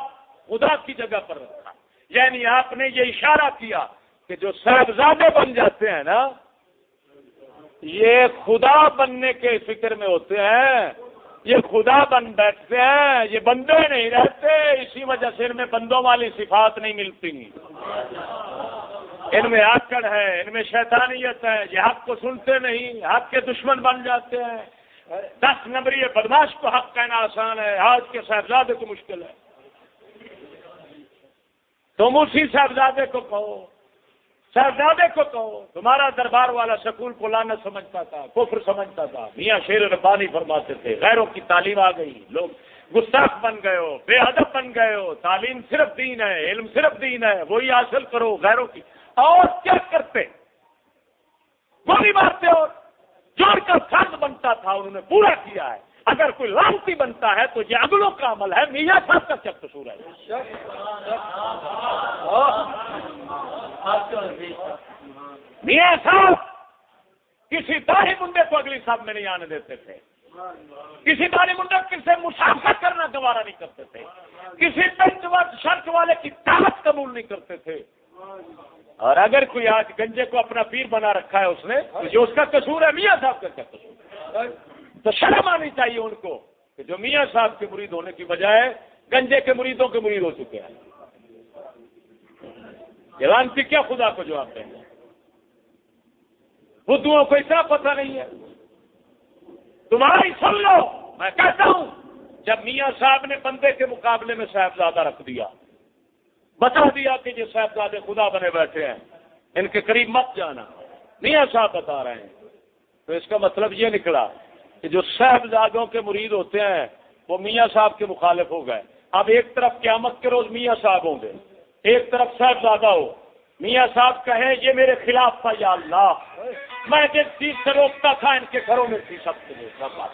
خدا کی جگہ پر رکھا۔ یعنی آپ نے یہ اشارہ کیا کہ جو صاحبزادے بن جاتے ہیں نا، یہ خدا بننے کے فکر میں ہوتے ہیں۔ یہ خدا بن بیٹھتے ہیں، یہ بندے نہیں رہتے، اسی وجہ سے ان میں بندوں والی صفات نہیں ملتی۔ ان میں آکڑ ہے، ان میں شیطانیت ہے، یہ حق کو سنتے نہیں، حق کے دشمن بن جاتے ہیں۔ دس نمبری بدماش کو حق کہنا آسان ہے، آج کے صاحبزادے کو مشکل ہے۔ تم اسی صاحبزادے کو کہو۔ صاحبزادے کو کہو تمہارا دربار والا سکول کو لانا سمجھتا تھا، کفر سمجھتا تھا۔ میاں شیر ربانی فرماتے تھے، غیروں کی تعلیم آ گئی۔ لوگ گستاخ بن گئے ہو، بے ادب بن گئے ہو۔ تعلیم صرف دین ہے، علم صرف دین ہے۔ وہی حاصل کرو غیروں کی۔ اور کیا کرتے؟ گولی مارتے اور جوڑ کر فرض بنتا تھا، انہوں نے پورا کیا ہے۔ اگر کوئی لانتی بنتا ہے تو یہ اگلوں کا عمل ہے، میاں صاحب کا کیا قصور ہے۔ میاں صاحب، کسی داڑھی منڈے کو اگلی صاحب میں نہیں آنے دیتے تھے۔ کسی داڑھی منڈے کسی مسافر کرنا گوارا نہیں کرتے تھے۔ کسی پنچ شرط والے کی طاقت قبول نہیں کرتے تھے۔ اور اگر کوئی آج گنجے کو اپنا پیر بنا رکھا ہے اس نے، تو جو اس کا قصور ہے، میاں صاحب کا کیا قصور ہے؟ تو شرم آنی چاہیے ان کو کہ جو میاں صاحب کے مرید ہونے کی بجائے گنجے کے مریدوں کے مرید ہو چکے ہیں۔ ایرانتی کیا خدا کو جواب دیں گے بدھوؤں کو اتنا پتہ نہیں ہے۔ تمہاری سن لو، میں کہتا ہوں، جب میاں صاحب نے بندے کے مقابلے میں صاحبزادہ رکھ دیا، بتا دیا کہ یہ صاحبزادے خدا بنے بیٹھے ہیں، ان کے قریب مت جانا۔ میاں صاحب بتا رہے ہیں۔ تو اس کا مطلب یہ نکلا کہ جو صاحبزادوں کے مرید ہوتے ہیں، وہ میاں صاحب کے مخالف ہو گئے۔ اب ایک طرف قیامت کے روز میاں صاحب ہوں گے۔ ایک طرف صاحبزادہ ہو۔ میاں صاحب کہیں، یہ میرے خلاف تھا یا اللہ۔ میں جس چیز سے روکتا تھا، ان کے گھروں میں تھی سب کے لیے۔ سب بات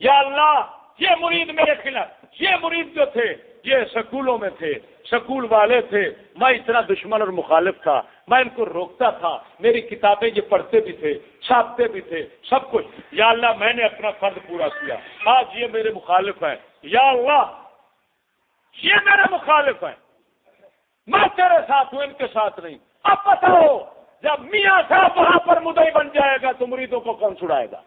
یا اللہ، یہ مرید میرے خلاف، یہ مرید جو تھے یہ سکولوں میں تھے، سکول والے تھے۔ میں اتنا دشمن اور مخالف تھا۔ میں ان کو روکتا تھا۔ میری کتابیں یہ پڑھتے بھی تھے، چھاپتے بھی تھے، سب کچھ۔ یا اللہ، میں نے اپنا فرض پورا کیا۔ آج یہ میرے مخالف ہیں۔ یا اللہ، یہ میرے مخالف ہیں۔ میں تیرے ساتھ ہوں، ان کے ساتھ نہیں۔ اب بتاؤ، جب میاں صاحب وہاں پر مدئی بن جائے گا تو مریدوں کو کون چھڑائے گا؟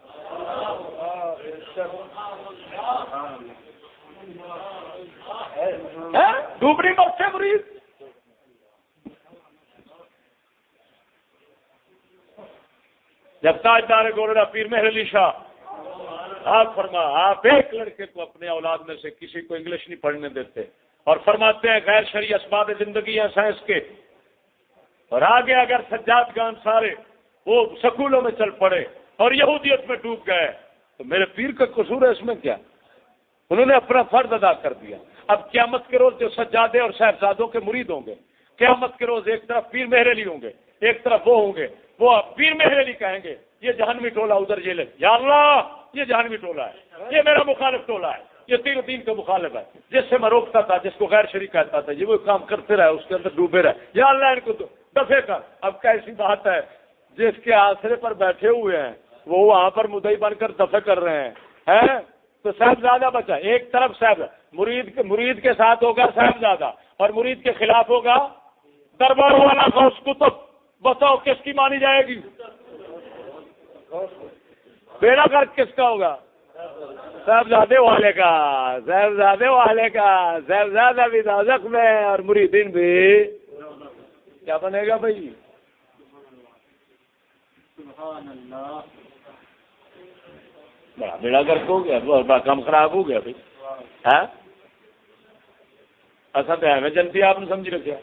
ڈوبری سے اچھا مریض۔ جب تاجدار گورڈا پیر مہر علی شاہ، آپ فرما، آپ ایک لڑکے کو اپنے اولاد میں سے کسی کو انگلش نہیں پڑھنے دیتے۔ اور فرماتے ہیں، غیر شرعی اسباب زندگی ہیں سائنس کے۔ اور آگے اگر سجاد گان سارے وہ سکولوں میں چل پڑے اور یہودیت میں ڈوب گئے، تو میرے پیر کا قصور ہے اس میں کیا؟ انہوں نے اپنا فرض ادا کر دیا۔ اب قیامت کے روز جو سجادے اور صاحبزادوں کے مرید ہوں گے، قیامت کے روز ایک طرف پیر مہر علی ہوں گے، ایک طرف وہ ہوں گے، وہ پیر مہر علی کہیں گے، یہ جہانوی ٹولہ ادھر جیل یا اللہ، یہ جہانوی ٹولہ ہے، یہ میرا مخالف ٹولہ ہے، یہ تین دین کا مخالف ہے، جس سے میں روکتا تھا، جس کو غیر شریک کہتا تھا، یہ وہ کام کرتے رہے، اس کے اندر ڈوبے رہے، یا اللہ، ان کو دفے کر اب کیسی بات ہے، جس کے آسرے پر بیٹھے ہوئے ہیں، وہ وہاں پر مدئی بن کر دفے کر رہے ہیں؟ تو صاحب زیادہ بچا ایک طرف صاحب، مرید کے مرید کے ساتھ ہوگا صاحب زیادہ اور مرید کے خلاف ہوگا دربار والا غوث کتب۔ بتاؤ، کس کی مانی جائے گی؟ بیڑا گرد کس کا ہوگا؟ صاحبزادے والے کا، صاحبزادے والے کا، صاحبزادہ بھی دازک میں، اور مریدین بھی۔ کیا بنے گا بھائی؟ سبحان اللہ۔ بڑا بیڑا گرک ہو گیا بڑا کام خراب ہو گیا بھائی۔ ہاں؟ اصل تو ہے میں جنتی آپ نے سمجھ رکھا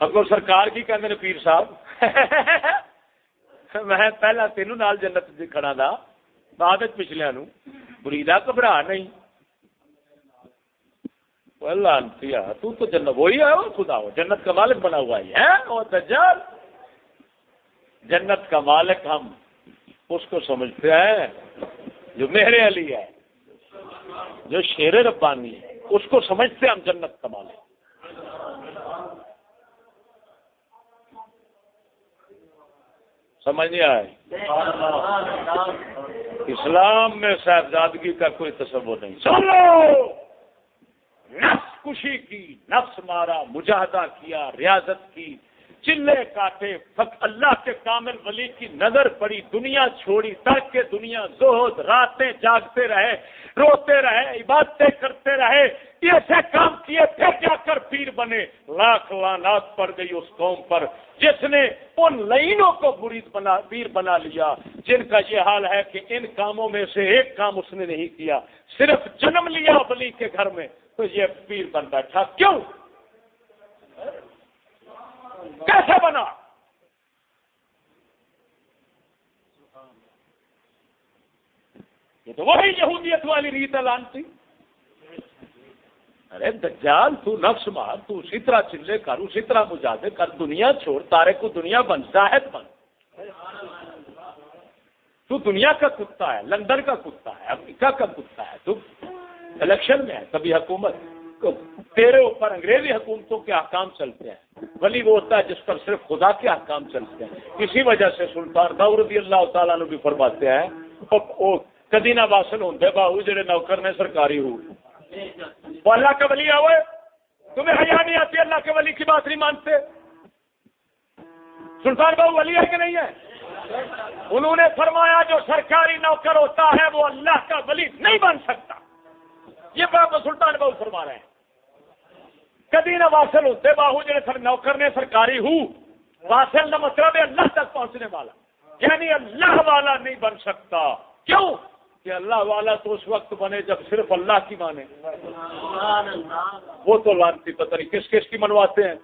اگو سرکار کی کہتے ہیں پیر صاحب؟ میں پہلا تینوں نال جنت کھڑا تھا بعد پچھلے نو بریدا گھبرا نہیں۔ لانتی تو تو جنت، وہی ہے خدا ہو جنت کا مالک بنا ہوا ہے۔ ہاں، وہ دجال۔ جنت کا مالک ہم۔ اس کو سمجھتے ہیں جو میرے علی ہے، جو شیر ربانی ہے، اس کو سمجھتے ہم جنت کما لیں سمجھ نہیں آئے؟ اسلام میں صاحبزادگی کا کوئی تصور نہیں۔ نفس خوشی کی، نفس مارا، مجاہدہ کیا، ریاضت کی چلے کاٹے۔ اللہ کے کامل ولی کی نظر پڑی، دنیا چھوڑی ترک کے دنیا زہد، راتیں جاگتے رہے، روتے رہے، عبادتیں کرتے رہے۔ ایسے کام کیے پھر جا کر پیر بنے۔ لاکھ لانات پڑ گئی اس قوم پر، جس نے ان لائنوں کو مرید بنا، پیر بنا لیا۔ جن کا یہ حال ہے کہ ان کاموں میں سے ایک کام اس نے نہیں کیا، صرف جنم لیا ولی کے گھر میں۔ تو یہ پیر بن بیٹھا۔ کیوں؟ کیسے بنا؟ یہ تو وہی یہودیت والی ریت اعلان تھی ارے دجال، تو نفس مار، تو اسی طرح چلے کر، اسی طرح مجاہدے کر، دنیا چھوڑ، تارے کو دنیا بن زاہد بن۔ تو دنیا کا کتا ہے، لندن کا کتا ہے، امریکہ کا کتا ہے، تو الیکشن میں ہے کبھی حکومت۔ تیرے اوپر انگریزی حکومتوں کے احکام چلتے ہیں۔ ولی وہ ہوتا ہے جس پر صرف خدا کے احکام چلتے ہیں۔ اسی وجہ سے سلطان دور رضی اللہ تعالیٰ نے بھی فرماتے ہیں کدی نہ واصل ہوں۔ باہو، جڑے نوکر نے سرکاری ہو۔ وہ اللہ کا ولی آئے تمہیں حیا نہیں آتی اللہ کے ولی کی بات نہیں مانتے۔ سلطان بابو ولی ہے کہ نہیں ہے؟ انہوں نے فرمایا، جو سرکاری نوکر ہوتا ہے، وہ اللہ کا ولی نہیں بن سکتا۔ یہ بابا سلطان بابو فرما رہے ہیں۔ کدی نہ واصل ہوتے باہو جڑے نوکر نے سرکاری ہوں واصل نہ مطلب ہے اللہ تک پہنچنے والا۔ یعنی اللہ والا نہیں بن سکتا۔ کیوں؟ کہ اللہ والا تو اس وقت بنے جب صرف اللہ کی مانے۔ وہ تو لانتی پتہ نہیں کس کس کی منواتے ہیں۔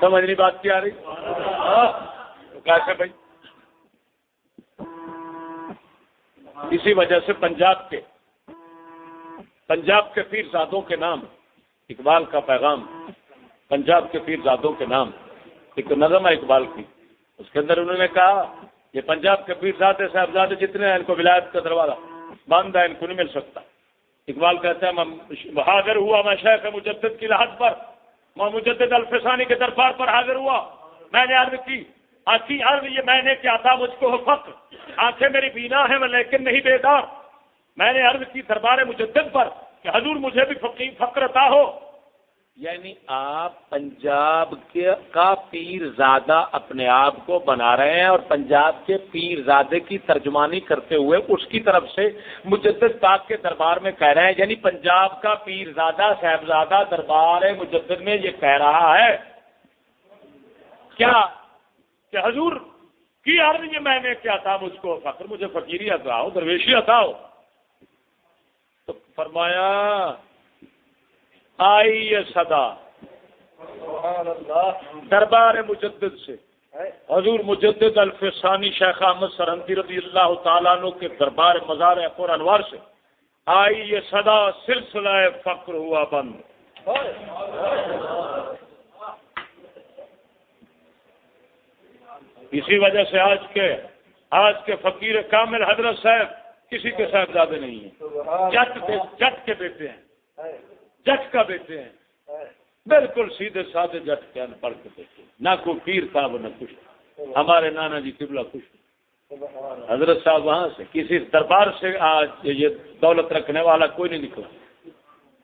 سمجھ نہیں بات کی آ رہی؟ کیسے بھائی، اسی وجہ سے پنجاب کے پنجاب کے پیر زادوں کے نام اقبال کا پیغام پنجاب کے پیر زادوں کے نام ایک نظم ہے اقبال کی۔ اس کے اندر انہوں نے کہا، یہ پنجاب کے پیر زادے صاحبزادے جتنے ہیں، ان کو ولایت کا دروازہ بند ہے، ان کو نہیں مل سکتا۔ اقبال کہتے ہیں میں حاضر ہوا، میں شیخ مجدد کی لحد پر، میں مجدد الفسانی کے دربار پر حاضر ہوا۔ میں نے عرض کی آخی عرض، یہ میں نے کیا تھا، مجھ کو فخر۔ آنکھیں میری بینا ہے میں لیکن نہیں بیدار۔ میں نے عرض کی دربار مجدد پر کہ حضور مجھے بھی فخر عطا ہو۔ یعنی آپ پنجاب کے کا پیر زادہ اپنے آپ کو بنا رہے ہیں اور پنجاب کے پیر زادے کی ترجمانی کرتے ہوئے اس کی طرف سے مجدد پاک کے دربار میں کہہ رہے ہیں۔ یعنی پنجاب کا پیر زادہ صاحبزادہ دربار مجدد میں یہ کہہ رہا ہے۔ کیا؟ کہ حضور کی عرض یہ میں نے کیا تھا؟ مجھ کو فخر مجھے فقیری عطا ہو، درویشی عطا ہو۔ تو فرمایا آئی یہ صدا۔ دربار مجدد سے۔ حضور مجدد الفسانی شیخ احمد سرحدی رضی اللہ تعالیٰ عنہ کے دربار مزار اخور انوار سے۔ آئی یہ صدا، سلسلہ فخر ہوا بند۔ اسی وجہ سے آج کے آج کے فقیر کامل حضرت صاحب کسی کے زیادہ نہیں ہے۔ جٹ جٹ کے بیٹے ہیں۔ جٹ کا بیٹے ہیں۔ بالکل سیدھے سادے جٹ کے ان پڑھ کے بیٹے نہ کوئی پیر صاحب نہ کچھ۔ ہمارے نانا جی قبلہ خوش حضرت صاحب وہاں سے کسی دربار سے آج یہ دولت رکھنے والا کوئی نہیں نکلا۔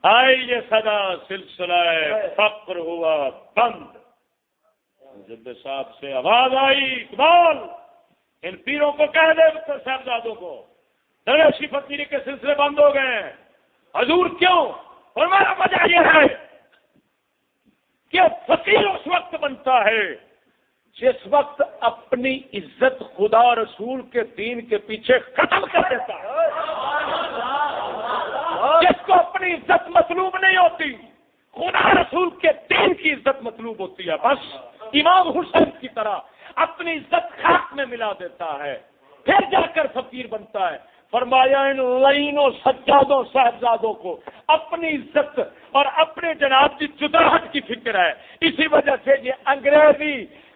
آئی یہ سدا سلسلہ فخر ہوا بند۔ جب صاحب سے آواز آئی اقبال ان پیروں کو کہہ دے صاحبزادوں کو۔ درویشی فقیری کے سلسلے بند ہو گئے ہیں۔ حضور کیوں؟ اور میرا وجہ یہ ہے کہ فقیر اس وقت بنتا ہے جس وقت اپنی عزت خدا رسول کے دین کے پیچھے ختم کر دیتا ہے۔ جس کو اپنی عزت مطلوب نہیں ہوتی، خدا رسول کے دین کی عزت مطلوب ہوتی ہے۔ بس امام حسین کی طرح اپنی عزت خاک میں ملا دیتا ہے۔ پھر جا کر فقیر بنتا ہے۔ فرمایا ان لائنوں سجادوں صاحبزادوں کو اپنی عزت اور اپنے جناب کی جداحت کی فکر ہے۔ اسی وجہ سے یہ انگریزی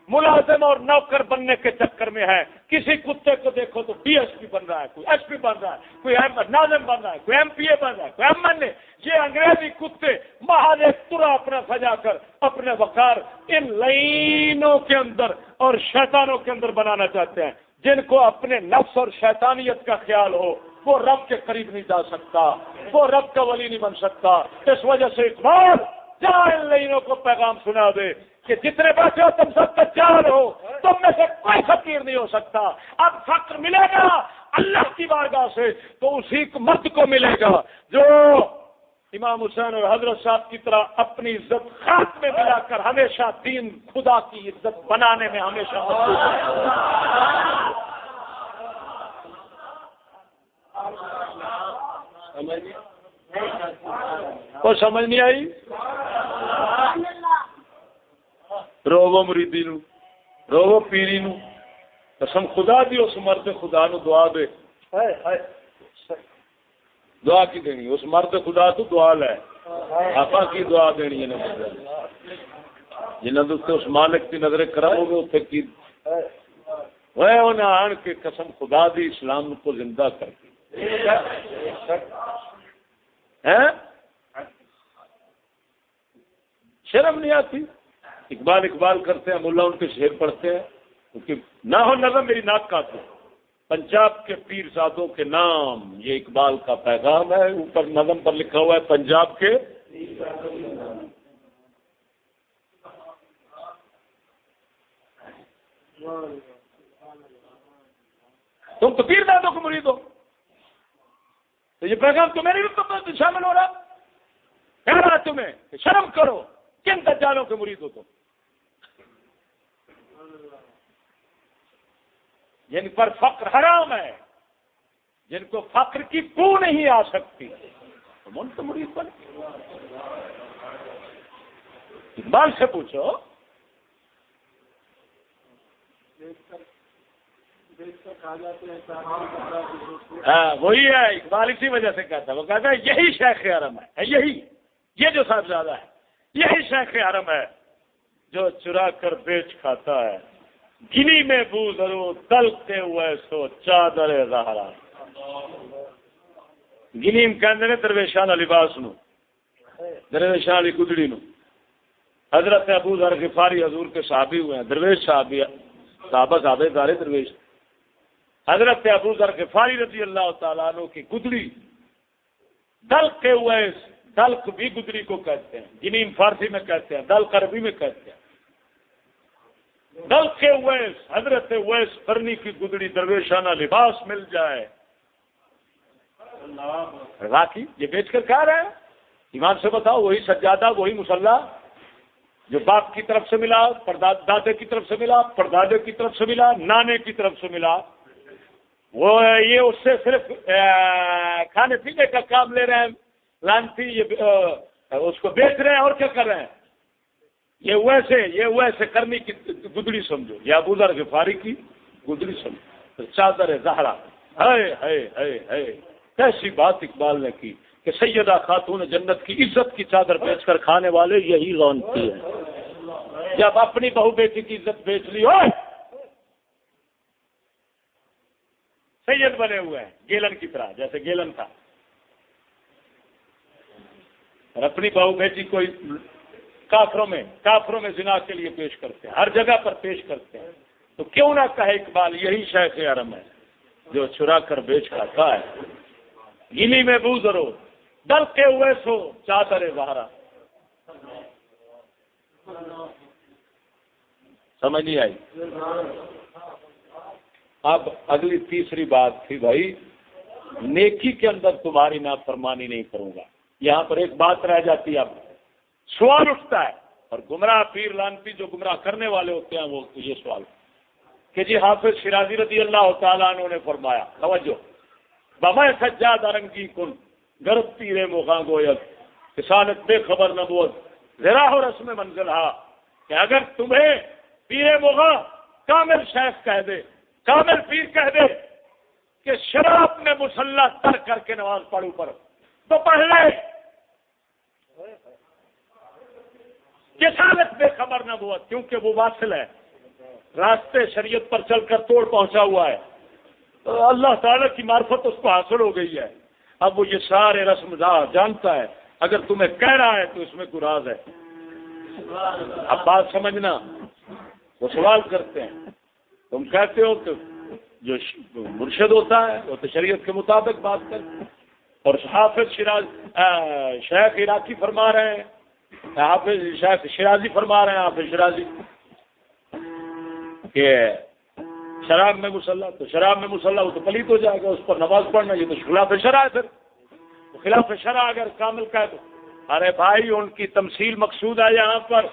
ملازم اور نوکر بننے کے چکر میں ہے۔ کسی کتے کو دیکھو تو ڈی ایس پی بن رہا ہے، کوئی ایس پی بن رہا ہے، کوئی ناظم بن رہا ہے، کوئی ایم پی اے بن رہا ہے، کوئی ایم این اے۔ یہ انگریزی کتے محل ایک پورا اپنا سجا کر اپنے وقار ان لائنوں کے اندر اور شیطانوں کے اندر بنانا چاہتے ہیں۔ جن کو اپنے نفس اور شیطانیت کا خیال ہو، وہ رب کے قریب نہیں جا سکتا، وہ رب کا ولی نہیں بن سکتا۔ اس وجہ سے اقبال لائنوں کو پیغام سنا دے کہ جتنے بچے ہو تم سب تجار ہو، تم میں سے کوئی فقیر نہیں ہو سکتا۔ اب فخر ملے گا اللہ کی بارگاہ سے تو اسی مرد کو ملے گا۔ جو امام حسین اور حضرت صاحب کی طرح اپنی عزت خاص میں ملا کر ہمیشہ دین خدا کی عزت بنانے میں ہمیشہ کو سمجھ نہیں آئی؟ روو مریدی نو، روو پیری نو۔ قسم خدا دی اس مرد خدا نو دعا دے۔ دعا کی دینی؟ اس مرد خدا تو دعا لے۔ آپ کی دعا دینی ہے جنہوں نے اس مالک کی نظر کراؤ گے اتنے کی وہ انہیں آن کے قسم خدا دی اسلام کو زندہ کر دی شرم نہیں آتی؟ اقبال اقبال کرتے ہیں ملا ان کے شیر پڑھتے ہیں۔ کیونکہ نہ ہو نظم میری ناک کا تو پنجاب کے پیر سادوں کے نام، یہ اقبال کا پیغام ہے، اوپر نظم پر لکھا ہوا ہے، پنجاب کے تم تو پیر دادوں کو مرید ہو تو یہ پیغام تو میری بھی شامل ہو رہا۔ کہہ رہا تمہیں شرم کرو، کن دجالوں کے مرید ہو تم؟ جن پر فخر حرام ہے جن کو فخر کی بو نہیں آ سکتی۔ تو من تو مرید بن۔ اقبال سے پوچھو۔ ہاں وہی ہے اقبال اسی وجہ سے کہتا ہے۔ وہ کہتا ہے یہی شیخ حرم ہے یہی۔ یہ جو صاحبزادہ ہے یہی شیخ حرم ہے جو چرا کر بیچ کھاتا ہے۔ گنی میں بو ضرور تلتے ہوئے سو چادر زہرا۔ گنی کہ درویشان لباس نو، درویشان علی گدڑی نو۔ حضرت ابو ذر غفاری حضور کے صحابی ہوئے ہیں، درویش صحابی صحابہ صحابہ دارے درویش۔ حضرت ابو ذر غفاری رضی اللہ تعالیٰ عنہ کی گدڑی دل کے ہوئے دلک بھی گدری کو کہتے ہیں جنیم فارسی میں کہتے ہیں دل عربی میں کہتے ہیں۔ کے ویس، حضرت ویس فرنی کی گدڑی درویشانہ لباس مل جائے۔ راکی یہ بیچ کر کہہ رہے ہیں ایمان سے بتاؤ، وہی سجادہ، وہی مسلح جو باپ کی طرف سے ملا دادے کی طرف سے ملا، پردادے کی طرف سے ملا، نانے کی طرف سے ملا۔ وہ یہ اس سے صرف کھانے پینے کا کام لے رہے ہیں۔ لانتی، یہ اس کو بیچ رہے ہیں اور کیا کر رہے ہیں؟ یہ ویسے یہ ویسے کرنے کی گدڑی سمجھو۔ یہ ابو ذر غفاری کی گدڑی سمجھو۔ چادر زہرا۔ ہے کیسی بات اقبال نے کی کہ سیدہ خاتون جنت کی عزت کی چادر بیچ کر کھانے والے یہی لونتی ہے جب اپنی بہو بیٹی کی عزت بیچ لی ہو سید بنے ہوئے ہیں، گیلن کی طرح، جیسے گیلن تھا۔ اور اپنی بہو بیٹی کوئی کافروں میں کافروں میں زنا کے لیے پیش کرتے ہیں، ہر جگہ پر پیش کرتے ہیں۔ تو کیوں نہ کہے اقبال، یہی شیخ عرم ہے جو چرا کر بیچ کھاتا ہے۔ گنی میں بو ضرور، ڈر کے ہوئے سو چادر بہارا سمجھ نہیں آئی؟ اب اگلی تیسری بات تھی بھائی، نیکی کے اندر تمہاری نافرمانی نہیں کروں گا۔ یہاں پر ایک بات رہ جاتی اب۔ سوال اٹھتا ہے اور گمراہ پیر لانتی جو گمراہ کرنے والے ہوتے ہیں وہ یہ سوال کہ جی حافظ شرازی رضی اللہ تعالیٰ نے فرمایا، توجہ بابا سجاد ارنگی کن گرب تیرے موقع گویت کسانت بے خبر نبوت ذرا ہو رسم منزل ہا کہ اگر تمہیں پیر موقع کامل شیخ کہہ دے، کامل پیر کہہ دے کہ شراب میں مسلح تر کر کے نماز پڑھوں پر، تو پڑھ لے۔ کسانت بے خبر نہ ہوا، کیونکہ وہ واصل ہے۔ راستے شریعت پر چل کر توڑ پہنچا ہوا ہے۔ تو اللہ تعالی کی معرفت اس کو حاصل ہو گئی ہے۔ اب وہ یہ سارے رسم جانتا ہے۔ اگر تمہیں کہہ رہا ہے تو اس میں کوئی راز ہے۔ اب بات سمجھنا۔ وہ سوال کرتے ہیں۔ تم کہتے ہو کہ جو مرشد ہوتا ہے، وہ تو شریعت کے مطابق بات کر اور حافظ شراز شیخ عراقی فرما رہے ہیں۔ حافظ شاید شرازی فرما رہے ہیں حافظ شرازی کہ شراب میں مسلح، تو شراب میں مسلح، وہ تو پلیت ہو جائے گا، اس پر نماز پڑھنا، یہ تو خلاف شرح ہے پھر۔ خلاف شرح اگر کامل کا ہے تو۔ ارے بھائی، ان کی تمثیل مقصود ہے یہاں پر۔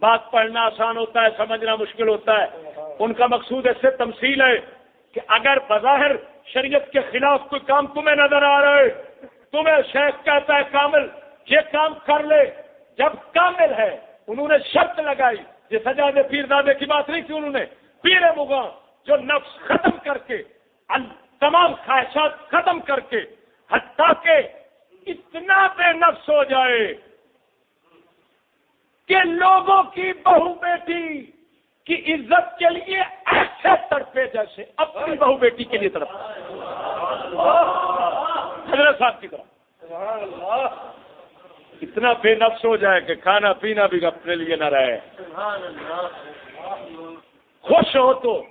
بات پڑھنا آسان ہوتا ہے، سمجھنا مشکل ہوتا ہے۔ ان کا مقصود ایسے تمثیل ہے کہ اگر بظاہر شریعت کے خلاف کوئی کام تمہیں نظر آ رہا ہے، تمہیں شیخ کہتا ہے کامل، یہ کام کر لے۔ جب کامل ہے، انہوں نے شرط لگائی، یہ سجا دے پیر دادے کی بات نہیں کی انہوں نے، پیر مغاں جو نفس ختم کر کے تمام خواہشات ختم کر کے، حتیٰ کہ اتنا بے نفس ہو جائے کہ لوگوں کی بہو بیٹی کی عزت کے لیے ایسے تڑپے جیسے اپنی بہو بیٹی کے لیے طرف حضرت صاحب کی طرح اتنا بے نفس ہو جائے کہ کھانا پینا بھی اپنے لیے نہ رہے۔ خوش ہو تو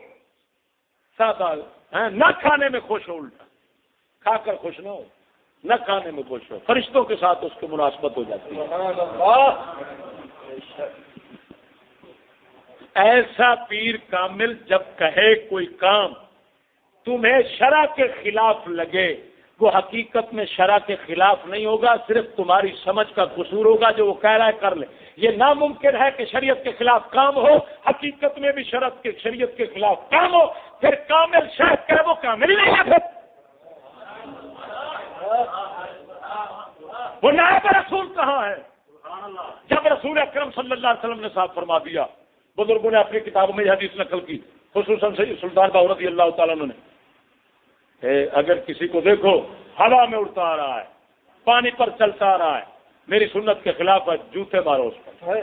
ہاں، نہ کھانے میں خوش ہو، الٹا۔ کھا کر خوش نہ ہو، نہ کھانے میں خوش ہو۔ فرشتوں کے ساتھ اس کی مناسبت ہو جاتی ہے۔ ایسا پیر کامل جب کہے کوئی کام تمہیں شرح کے خلاف لگے وہ حقیقت میں شرح کے خلاف نہیں ہوگا، صرف تمہاری سمجھ کا قصور ہوگا جو وہ کہہ رہا ہے، کر لے۔ یہ ناممکن ہے کہ شریعت کے خلاف کام ہو، حقیقت میں بھی شرط کے، شریعت کے خلاف کام ہو، پھر کامل شاید کہ وہ کامل نہیں ہے وہ نائب رسول کہاں ہے؟ جب رسول اکرم صلی اللہ علیہ وسلم نے صاف فرما دیا، بزرگوں نے اپنی کتابوں میں حدیث نقل کی، خصوصاً سلطان باورتی اللہ تعالیٰ نے۔ اگر کسی کو دیکھو، ہوا میں اڑتا آ رہا ہے، پانی پر چلتا آ رہا ہے، میری سنت کے خلاف ہے جوتے مارو اس پر۔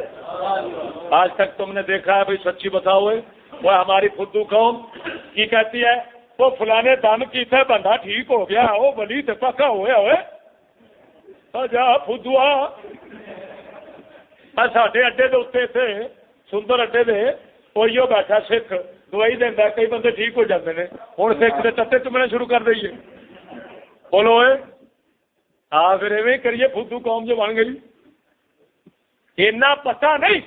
آج تک تم نے دیکھا ہے، بھائی، سچی بتاؤ وہ ہماری خدو قوم کی کہتی ہے، وہ فلانے دم کی تھے، بندہ ٹھیک ہو گیا، وہ بلی تھے پکا ہوئے ہوئے جا فدوا۔ ساڈے اڈے کے اتنے تھے، سندر اڈے دے کوئی بیٹھا سکھ۔ دوائی دینا کئی بندے ٹھیک ہو جاتے ہیں ہوں سکھ کے ٹٹے چمنے شروع کر دئیے بولو ہاں پھر ایویں کریے فدو قوم جو بن گئی اینا پتا نہیں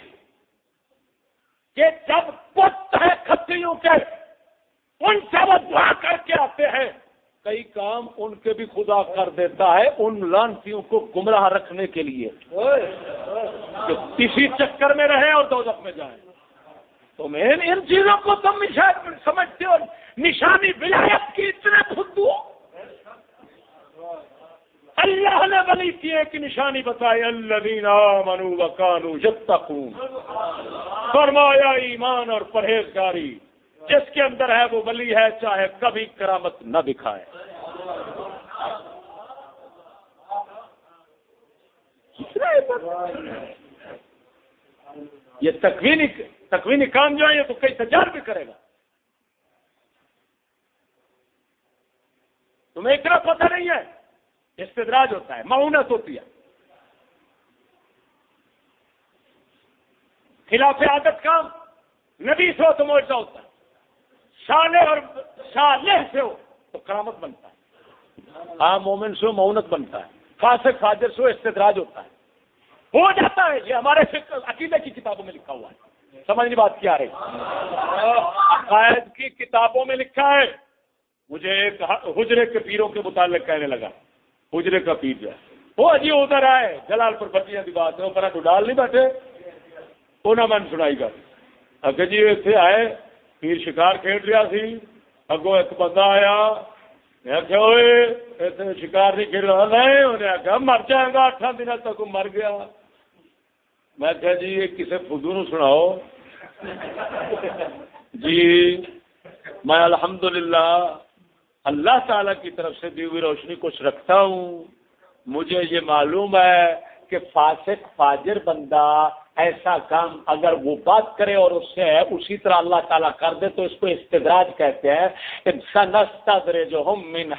کہ جب پت ہے کتریوں کے ان وہ دعا کر کے آتے ہیں کئی کام ان کے بھی خدا کر دیتا ہے ان لانسیوں کو گمراہ رکھنے کے لیے کسی چکر میں رہے اور دو میں جائیں تو میں ان چیزوں کو تم سمجھتے ہو نشانی ولایت کی اتنے خود اللہ نے بلی کی ایک نشانی بتائی اللہ منو کانو جب تک فرمایا، ایمان اور پرہیزگاری، جس کے اندر ہے وہ ولی ہے، چاہے کبھی کرامت نہ دکھائے۔ یہ تکوینی تکوینی کام جو ہے تو کئی سجار بھی کرے گا۔ تمہیں اتنا پتہ نہیں ہے، استدراج ہوتا ہے معاونت ہوتی ہے۔ خلاف عادت کام، نبی سے ہو تو موجہ ہوتا ہے۔ صالح اور صالح سے ہو تو کرامت بنتا ہے۔ ہاں مومن سے مونت بنتا ہے۔ فاسق، فاجر سے استدراج ہوتا ہے۔ ہو جاتا ہے، یہ ہمارے عقیدے کی کتابوں میں لکھا ہوا ہے۔ سمجھ نہیں بات کیا رہی۔ عقائد کی کتابوں میں لکھا ہے۔ مجھے ایک حجرے کے پیروں کے متعلق کہنے لگا۔ حجرے کا پیر جو ہے۔ وہ اجی ادھر آئے جلال پر بچیاں کی بات ہے۔ پر ڈال نہیں بیٹھے۔ وہ نہ من سنائی گا۔ اگر جی اتنے آئے۔ پیر شکار کھیل رہا سی۔ اگو ایک بندہ آیا۔ آخیا شکار نہیں کھیل رہا۔ نہیں، انہیں آخیا مر جائے گا۔ اٹھا دن تک مر گیا۔ میں کہا جی یہ کسی فدو نو سناؤ۔ جی میں الحمدللہ اللہ تعالی کی طرف سے دی ہوئی روشنی کچھ رکھتا ہوں۔ مجھے یہ معلوم ہے کہ فاسق فاجر بندہ ایسا کام اگر وہ بات کرے اور اس سے اسی طرح اللہ تعالیٰ کر دے تو اس کو استدراج کہتے ہیں۔ جو ہم من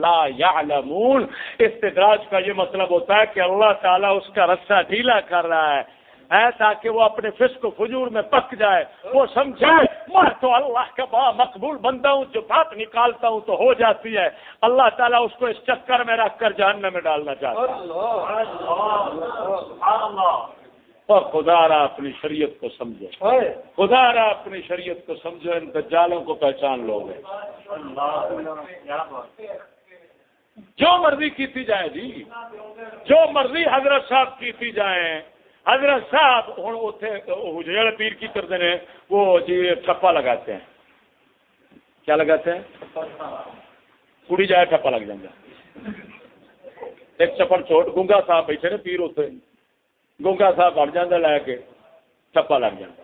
لا یعلمون استدراج کا یہ مطلب ہوتا ہے کہ اللہ تعالیٰ اس کا رسہ ڈھیلا کر رہا ہے۔ تاکہ وہ اپنے فسق و فجور میں پک جائے۔ وہ سمجھے، میں تو اللہ کا بڑا مقبول بندہ ہوں، جو بات نکالتا ہوں تو ہو جاتی ہے۔ اللہ تعالیٰ اس کو اس چکر میں رکھ کر جاننے میں ڈالنا چاہتا ہے۔ اور خدا را اپنی شریعت کو سمجھو خدا را اپنی شریعت کو سمجھو ان دجالوں کو پہچان لو گے۔ جو مرضی کی جائے جی۔ جو مرضی حضرت صاحب کی جائے۔ حضرت صاحب ہوں اتنے پیر کی کرتے ہیں وہ جی ٹھپا لگاتے ہیں۔ کیا لگاتے ہیں؟ کڑی جائے ٹھپا لگ جائے ایک چپڑ چھوٹ گونگا صاحب بیٹھے نا پیر اتنے گونگا صاحب بڑھ جاتا لے کے ٹپا لگ جاتا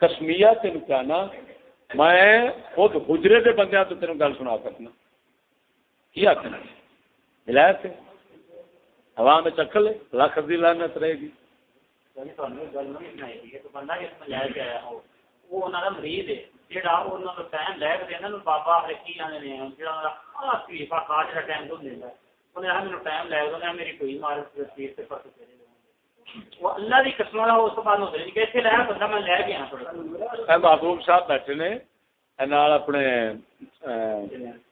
کسمیا تین کہنا، میں خود حجرے کے بندے تو تین گل سنا سکنا۔ کی آخنا ملایا سے ہوا میں چکل لکھ دی لانت رہے گی۔ مریض بابا محبوب صاحب بیٹھے نے اپنے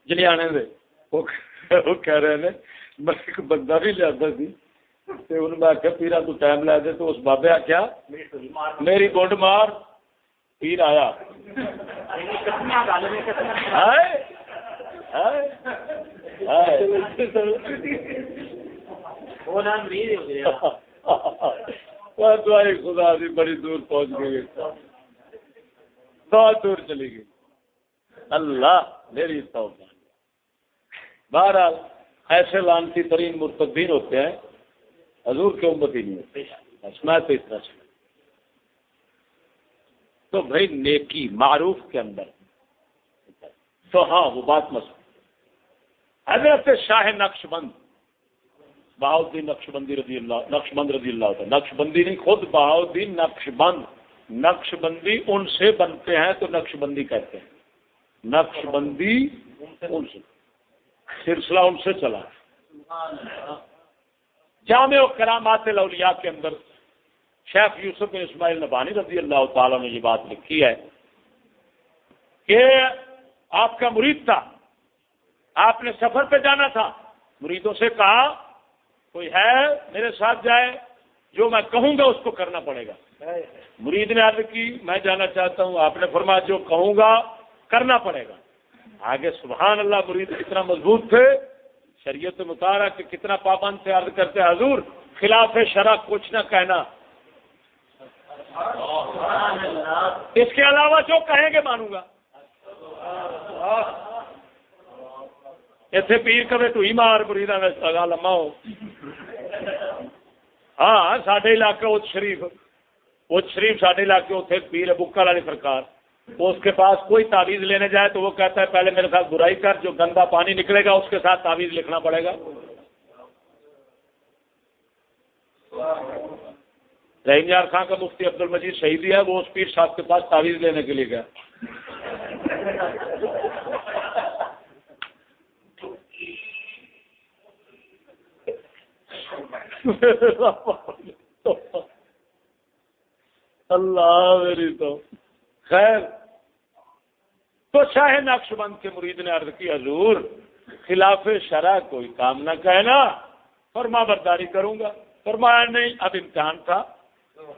جنیانے وہ کہہ رہے ہیں میں ایک بندہ بھی لیا سی میں آخیا پیرا تو ٹائم لے دے تو اس بابے آخیا میری گنڈ مار پیر آیا۔ خدا دی بڑی دور پہنچ گئی۔ بہت دور چلی گئی۔ اللہ میری توبہ بہرحال، ایسے لانتی ترین مرتدین ہوتے ہیں۔ حضور کے امت ہی نہیں ہوتے میں تو اتنا سے تو بھائی، نیکی معروف کے اندر۔ تو ہاں وہ بات مس حضرت شاہ نقش بند بہاؤدین نقش بندی رضی اللہ نقش بند رضی اللہ ہوتا نقش بندی نہیں، خود بہاؤدین نقش بند نقش بندی ان سے بنتے ہیں تو نقش بندی کہتے ہیں۔ نقش بندی ان سے۔ سلسلہ ان سے چلا۔ جامع و کرامات الاولیاء کے اندر شیخ یوسف بن اسماعیل نبانی رضی اللہ تعالیٰ نے یہ بات لکھی ہے کہ آپ کا مرید تھا۔ آپ نے سفر پہ جانا تھا۔ مریدوں سے کہا، کوئی ہے میرے ساتھ جائے، جو میں کہوں گا اس کو کرنا پڑے گا۔ مرید نے عرض کی، میں جانا چاہتا ہوں۔ آپ نے فرمایا، جو کہوں گا، کرنا پڑے گا۔ آگے سبحان اللہ، مرید کتنا مضبوط تھے۔ شریعت مطالعہ کہ کتنا پابند سے عرض کرتے، حضور، خلاف شرح کچھ نہ کہنا۔ اس کے علاوہ جو کہیں گے، مانوں گا۔ اتنے پیر کبھی تو ہی مار مرید لگا لما ہو ہاں سڈے علاقے اچ شریف اچ شریف سڈے علاقے اتنے پیر بکال والی سرکار اس کے پاس کوئی تعویذ لینے جائے تو وہ کہتا ہے پہلے میرے ساتھ برائی کر جو گندا پانی نکلے گا اس کے ساتھ تعویذ لکھنا پڑے گا رحیم یار خان کا مفتی عبد المجید شہیدی ہے وہ اس پیر صاحب کے پاس تعویذ لینے کے لیے گیا اللہ میری تو۔ خیر، تو شاہ نقش بند کے مرید نے عرض کی، حضور، خلاف شرح کوئی کام نہ کہنا، فرما برداری کروں گا۔ فرمایا، نہیں، اب امتحان تھا۔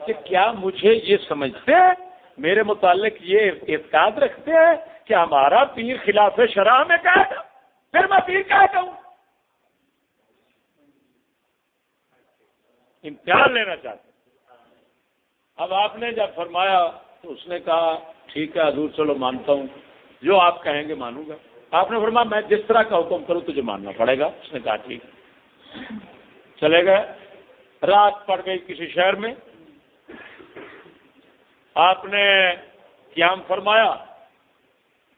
کہ کیا مجھے یہ سمجھتے؟ ہیں میرے متعلق یہ اعتقاد رکھتے ہیں کہ ہمارا پیر خلاف شرح میں کہا تھا پھر میں پیر کہا ہوں۔ امتحان لینا چاہتے اب آپ نے جب فرمایا تو اس نے کہا، ٹھیک ہے حضور، چلو مانتا ہوں۔ جو آپ کہیں گے مانوں گا۔ آپ نے فرمایا، میں جس طرح کا حکم کروں تجھے ماننا پڑے گا۔ اس نے کہا، ٹھیک۔ چلے گئے۔ رات پڑ گئی کسی شہر میں۔ آپ نے قیام فرمایا۔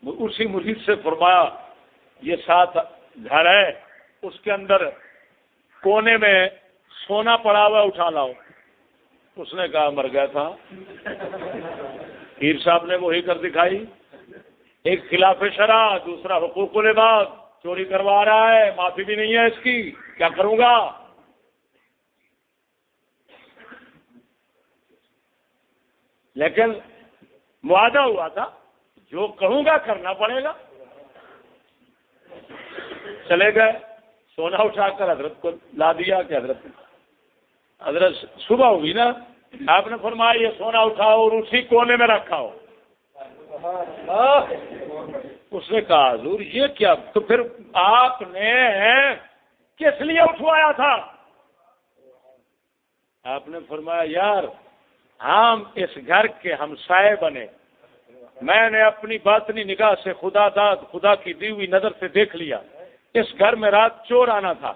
اسی مرید سے فرمایا، یہ ساتھ گھر ہے۔ اس کے اندر کونے میں سونا پڑا ہوا اٹھا لاؤ۔ اس نے کہا، مر گیا تھا۔ پیر صاحب نے وہی کر دکھائی۔ ایک خلاف شرح، دوسرا حقوق العباد۔ چوری کروا رہا ہے، معافی بھی نہیں ہے اس کی۔ کیا کروں گا؟ لیکن معاہدہ ہوا تھا۔ جو کہوں گا، کرنا پڑے گا۔ چلے گئے۔ سونا اٹھا کر حضرت کو لا دیا کہ حضرت حضرت صبح ہوگی نا؟ آپ نے فرمایا یہ سونا اٹھاؤ اور اسی کونے میں رکھا ہو اس نے کہا، حضور، یہ کیا؟ تو پھر آپ نے کس لیے اٹھوایا تھا؟ آپ نے فرمایا، یار، ہم اس گھر کے ہمسائے بنے۔ میں نے اپنی باطنی نگاہ سے خدا داد، خدا کی دی ہوئی نظر سے دیکھ لیا۔ اس گھر میں رات چور آنا تھا۔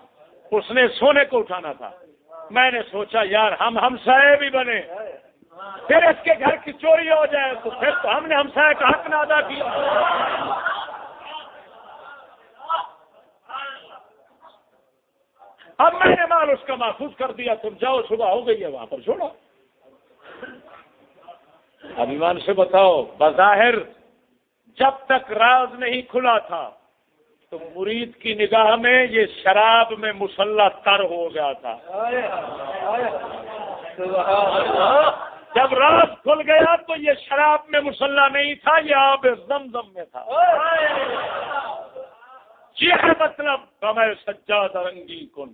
اس نے سونے کو اٹھانا تھا۔ میں نے سوچا یار ہم ہم سائے بھی بنے۔ پھر اس کے گھر کی چوری ہو جائے تو پھر تو ہم نے ہم سائے کا حق نہ ادا کیا۔ اب میں نے مال اس کا محفوظ کر دیا، تم جاؤ، صبح ہو گئی ہے وہاں پر، چھوڑو۔ اب ایمان سے بتاؤ، بظاہر جب تک راز نہیں کھلا تھا تو مرید کی نگاہ میں یہ شراب میں مسلح تر ہو گیا تھا۔ جب راز کھل گیا تو یہ شراب میں مسلح نہیں تھا، یہ آب زمزم میں تھا۔ یہ ہے مطلب کمائے سجاد رنگی کن۔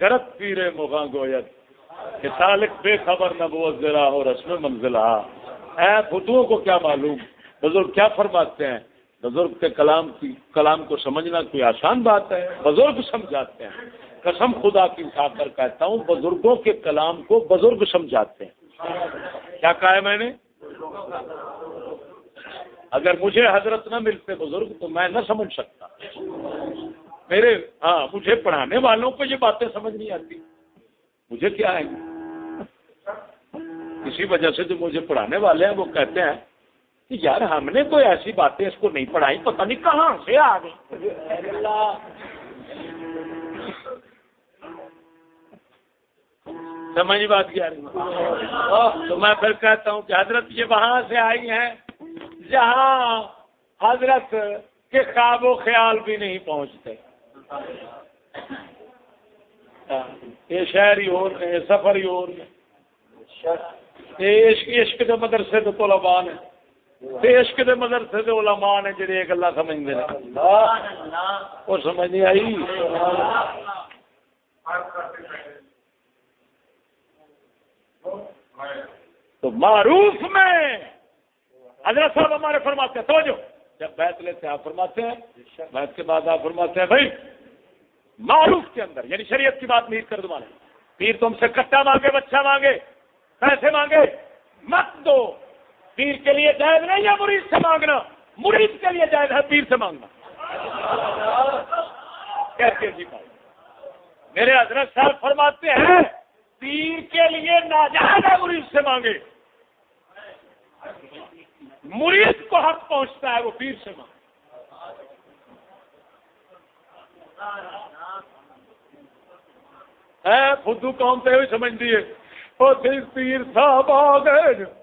گرت پیرے مغاں گویت کہ بے خبر نہ وہ ذرا ہو رسم منزلہ۔ اے خدو کو کیا معلوم؟ بزرگ کیا فرماتے ہیں؟ بزرگ کے کلام کی کلام کو سمجھنا کوئی آسان بات ہے؟ بزرگ سمجھاتے ہیں۔ قسم خدا کی اٹھا کر کہتا ہوں، بزرگوں کے کلام کو بزرگ سمجھاتے ہیں۔ کیا کہا ہے میں نے؟ اگر مجھے حضرت نہ ملتے بزرگ تو میں نہ سمجھ سکتا۔ میرے ہاں مجھے پڑھانے والوں کو یہ باتیں سمجھ نہیں آتی۔ مجھے کیا ہے؟ کسی وجہ سے جو مجھے پڑھانے والے ہیں وہ کہتے ہیں کہ یار ہم نے کوئی ایسی باتیں اس کو نہیں پڑھائی، پتہ نہیں کہاں سے آ گئی۔ سمجھ بات کیا تو میں پھر کہتا ہوں کہ حضرت یہ وہاں سے آئی ہیں، جہاں حضرت کے خواب و خیال بھی نہیں پہنچتے۔ یہ شہر ہی اور سفر ہی اور عشق کے مدرسے تو طلبا نے عشق کے مدرسے تو علماء نے جڑے گلا سمجھتے ہیں وہ سمجھ نہیں آئی۔ تو معروف میں حضرت صاحب ہمارے فرماتے ہیں تو جو جب بیت لیتے آپ فرماتے ہیں بیت کے بعد آپ فرماتے ہیں بھائی معروف کے اندر یعنی شریعت کی بات نہیں کر دو پیر تم سے کٹا مانگے بچہ مانگے پیسے مانگے مت دو۔ پیر کے لیے جائز نہیں ہے، مرید سے مانگنا۔ مرید کے لیے جائز ہے، پیر سے مانگنا۔ کہتے جی بھائی، میرے حضرت صاحب فرماتے ہیں، پیر کے لیے ناجائز ہے، مرید سے مانگے۔ مرید کو حق پہنچتا ہے، وہ پیر سے مانگے۔ خدو قوم پہ بھی سمجھ دیے پیر صاحب آ گئے۔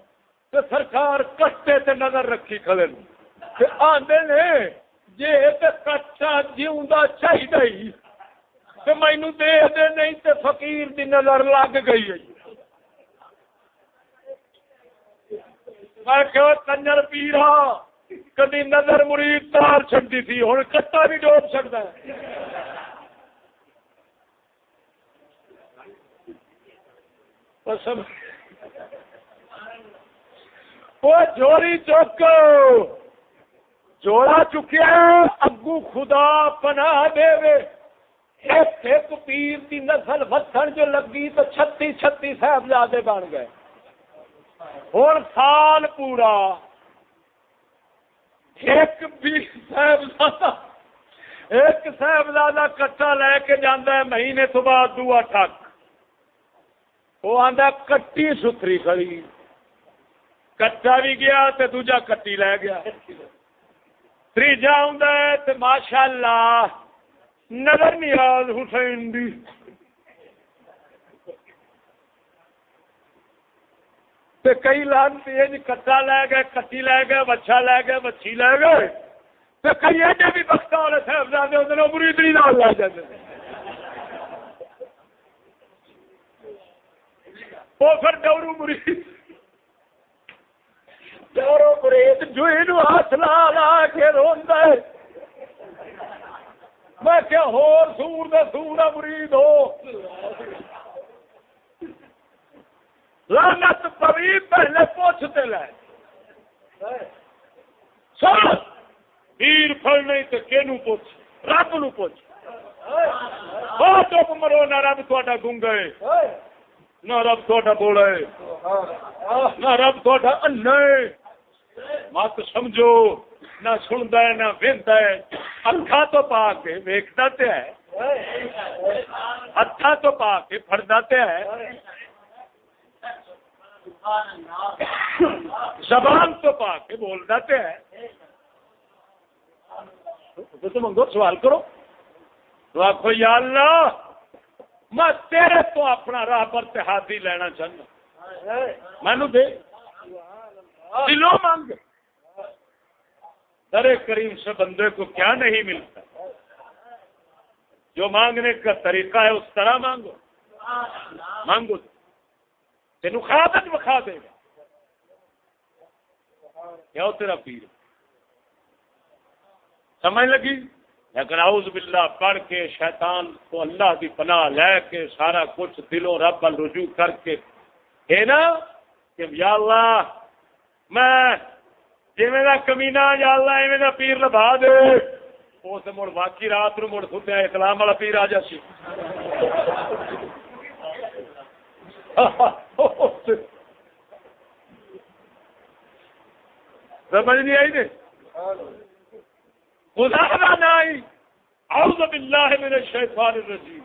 تو سرکار کٹے تے نظر رکھی کھڑے آدھے نے، جے جی کچا جیوا چاہیے تو مینو دے دے نہیں تے فقیر دی نظر لگ گئی ہے۔ میں کہ کنجر پیرا، کدی نظر مرید تار چڑتی تھی ہوں کٹا بھی ڈوب سکتا ہے۔ وہ جوڑی چوک جوڑا چکیا اگو خدا پنا دے ایک ایک پیر کی نسل وسن جو لگی تو چھتی چھتی صاحبزادے بن گئے۔ ہوں سال پورا ایک بھی صاحبزادہ، ایک صاحبزادہ کٹا لے کے جانا ہے، مہینے تو بعد دعا ٹک وہ آدھا کٹی ستری کھڑی۔ کٹا بھی گیا تو دوجا کٹی لے گیا تیجا آ ماشاء اللہ نظر نیاز حسین دی تے کئی لان تیز کٹا لے گئے کٹی لے گئے بچا لے گئے بچی لے گئے تے کئی ایڈے بھی بختا والے صاحب ہوتے ہیں مریدری نال لے جاتے ہیں وہ پھر ڈورو مرید ڈورو مرید جو ہاتھ لا لا کے روندا ہے میں کیا ہور سور دے سور مرید ہو لانت پوی پہلے پوچھتے لے سر پیر پھل نہیں تو کہ پوچھ رب نو پوچھ چپ مرو نہ رب تھوڑا گونگا ہے نہ رب تھوڑا بولا ہے، نہ رب تھوڑا انا مت سمجھو، نہ سنتا ہے، نہ وہدا ہے۔ اکھا تو پا کے ویکتا تو ہے۔ ہاتھا تو پا کے فردا تو ہے۔ زبان تو پا کے بولنا تو ہے۔ تو منگو، سوال کرو۔ تو آخو یا اللہ میں تیرے تو اپنا راہ پر تحادی لینا چاہنا مینو دے۔ دلوں مانگ۔ در کریم سے بندے کو کیا نہیں ملتا؟ جو مانگنے کا طریقہ ہے اس طرح مانگو۔ مانگو۔ تین خاطر بکھا دے۔ گا کیا ہو تیرا پیر سمجھ لگی؟ لیکن اعوذ باللہ پڑھ کے شیطان کو اللہ کی پناہ لے کے سارا کچھ دلوں رب رجوع کر کے ہے نا کہ یا اللہ میں جی کمینا یا اللہ ایویں دا پیر لبا دے۔ اس مڑ باقی رات نو مڑ سوتیا اسلام والا پیر آ جاسی سمجھ نہیں آئی نے؟ خدا نہ آئی۔ اعوذ باللہ من الشیطان الرجیم۔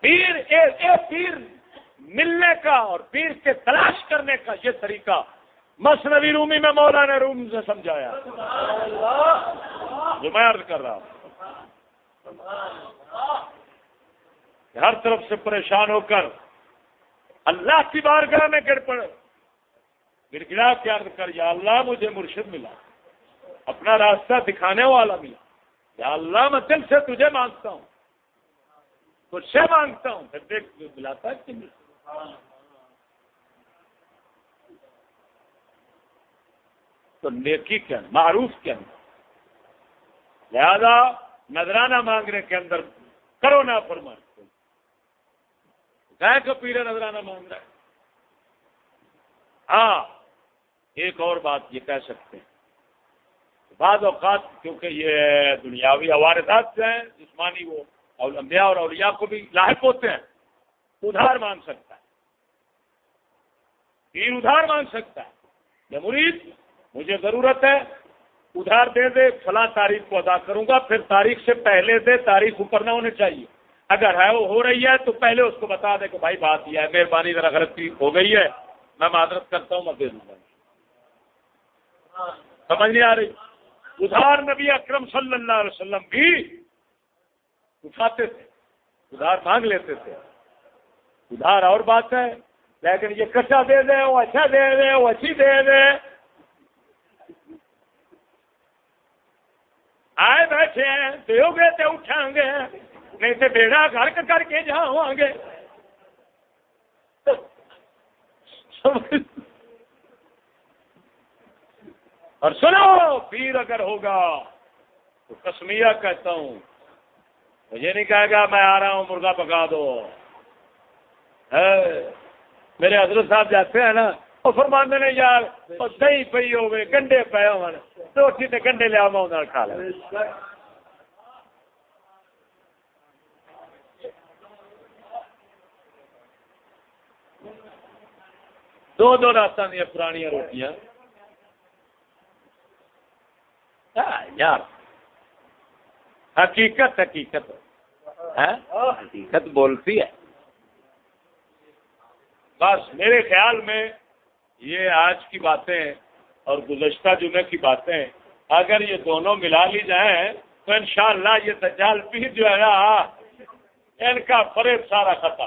پیر، اے اے پیر، ملنے کا اور پیر کے تلاش کرنے کا یہ طریقہ مصنوی رومی میں مولانا روم سے سمجھایا۔ جو میں عرض کر رہا ہوں۔ ہر طرف سے پریشان ہو کر اللہ کی بارگاہ میں گر پڑ گر گڑا کر، یا اللہ مجھے مرشد ملا۔ اپنا راستہ دکھانے والا ملا۔ یا اللہ، میں دل سے تجھے مانگتا ہوں۔ تجھ سے مانگتا ہوں۔ پھر دیکھ ملاتا ہے کہ تو نیکی کے اندر، معروف کے اندر۔ لہذا نذرانہ مانگنے کے اندر کرو نا فرمان گائے کو پیرا نذرانہ مانگ رہا ہے۔ ہاں ایک اور بات یہ کہہ سکتے ہیں۔ بعض اوقات کیونکہ یہ دنیاوی عوارضات جو ہیں، جسمانی وہ انبیاء اور اولیاء کو بھی لاحق ہوتے ہیں۔ ادھار مانگ سکتا ہے۔ پیر ادھار مانگ سکتا ہے۔ یہ مرید، مجھے ضرورت ہے، ادھار دے دے، فلاں تاریخ کو ادا کروں گا، پھر تاریخ سے پہلے دے، تاریخ اوپر نہ ہونے چاہیے۔ اگر ہے، وہ ہو رہی ہے، تو پہلے اس کو بتا دے کہ بھائی، بات یہ ہے، مہربانی، ذرا غلطی ہو گئی ہے۔ میں معذرت کرتا ہوں، میں دے دوں گا۔ سمجھ نہیں آ رہی؟ ادھار نبی اکرم صلی اللہ علیہ وسلم بھی اٹھاتے تھے ادھار مانگ لیتے تھے۔ ادھار اور بات ہے، لیکن یہ کچا دے دے، وہ اچھا دے دے، وہ اچھی دے دے۔ آئے بیٹھے ہیں دو گے تو اٹھائیں گے، نہیں تو بیڑا گھر کر کے جہاں ہوں گے اور سنو، پیر اگر ہوگا تو کسمیا کہتا ہوں۔ مجھے نہیں کہے گا میں آ رہا ہوں، مرغا پکا دو۔ میرے حضرت صاحب جاتے ہیں نا، وہ فرمانے نے، یار، دہی پی ہوگی گنڈے پے ہو روٹی گنڈے لیا میں کھا لیں دو دو راستوں دیا پرانی روٹیاں۔ یار. حقیقت حقیقت. حقیقت بولتی ہے۔ بس، میرے خیال میں یہ آج کی باتیں اور گزشتہ جمعے کی باتیں، اگر یہ دونوں ملا لی جائیں، تو انشاءاللہ یہ دجال پیر جو ہے نا، ان کا فریب سارا ختم۔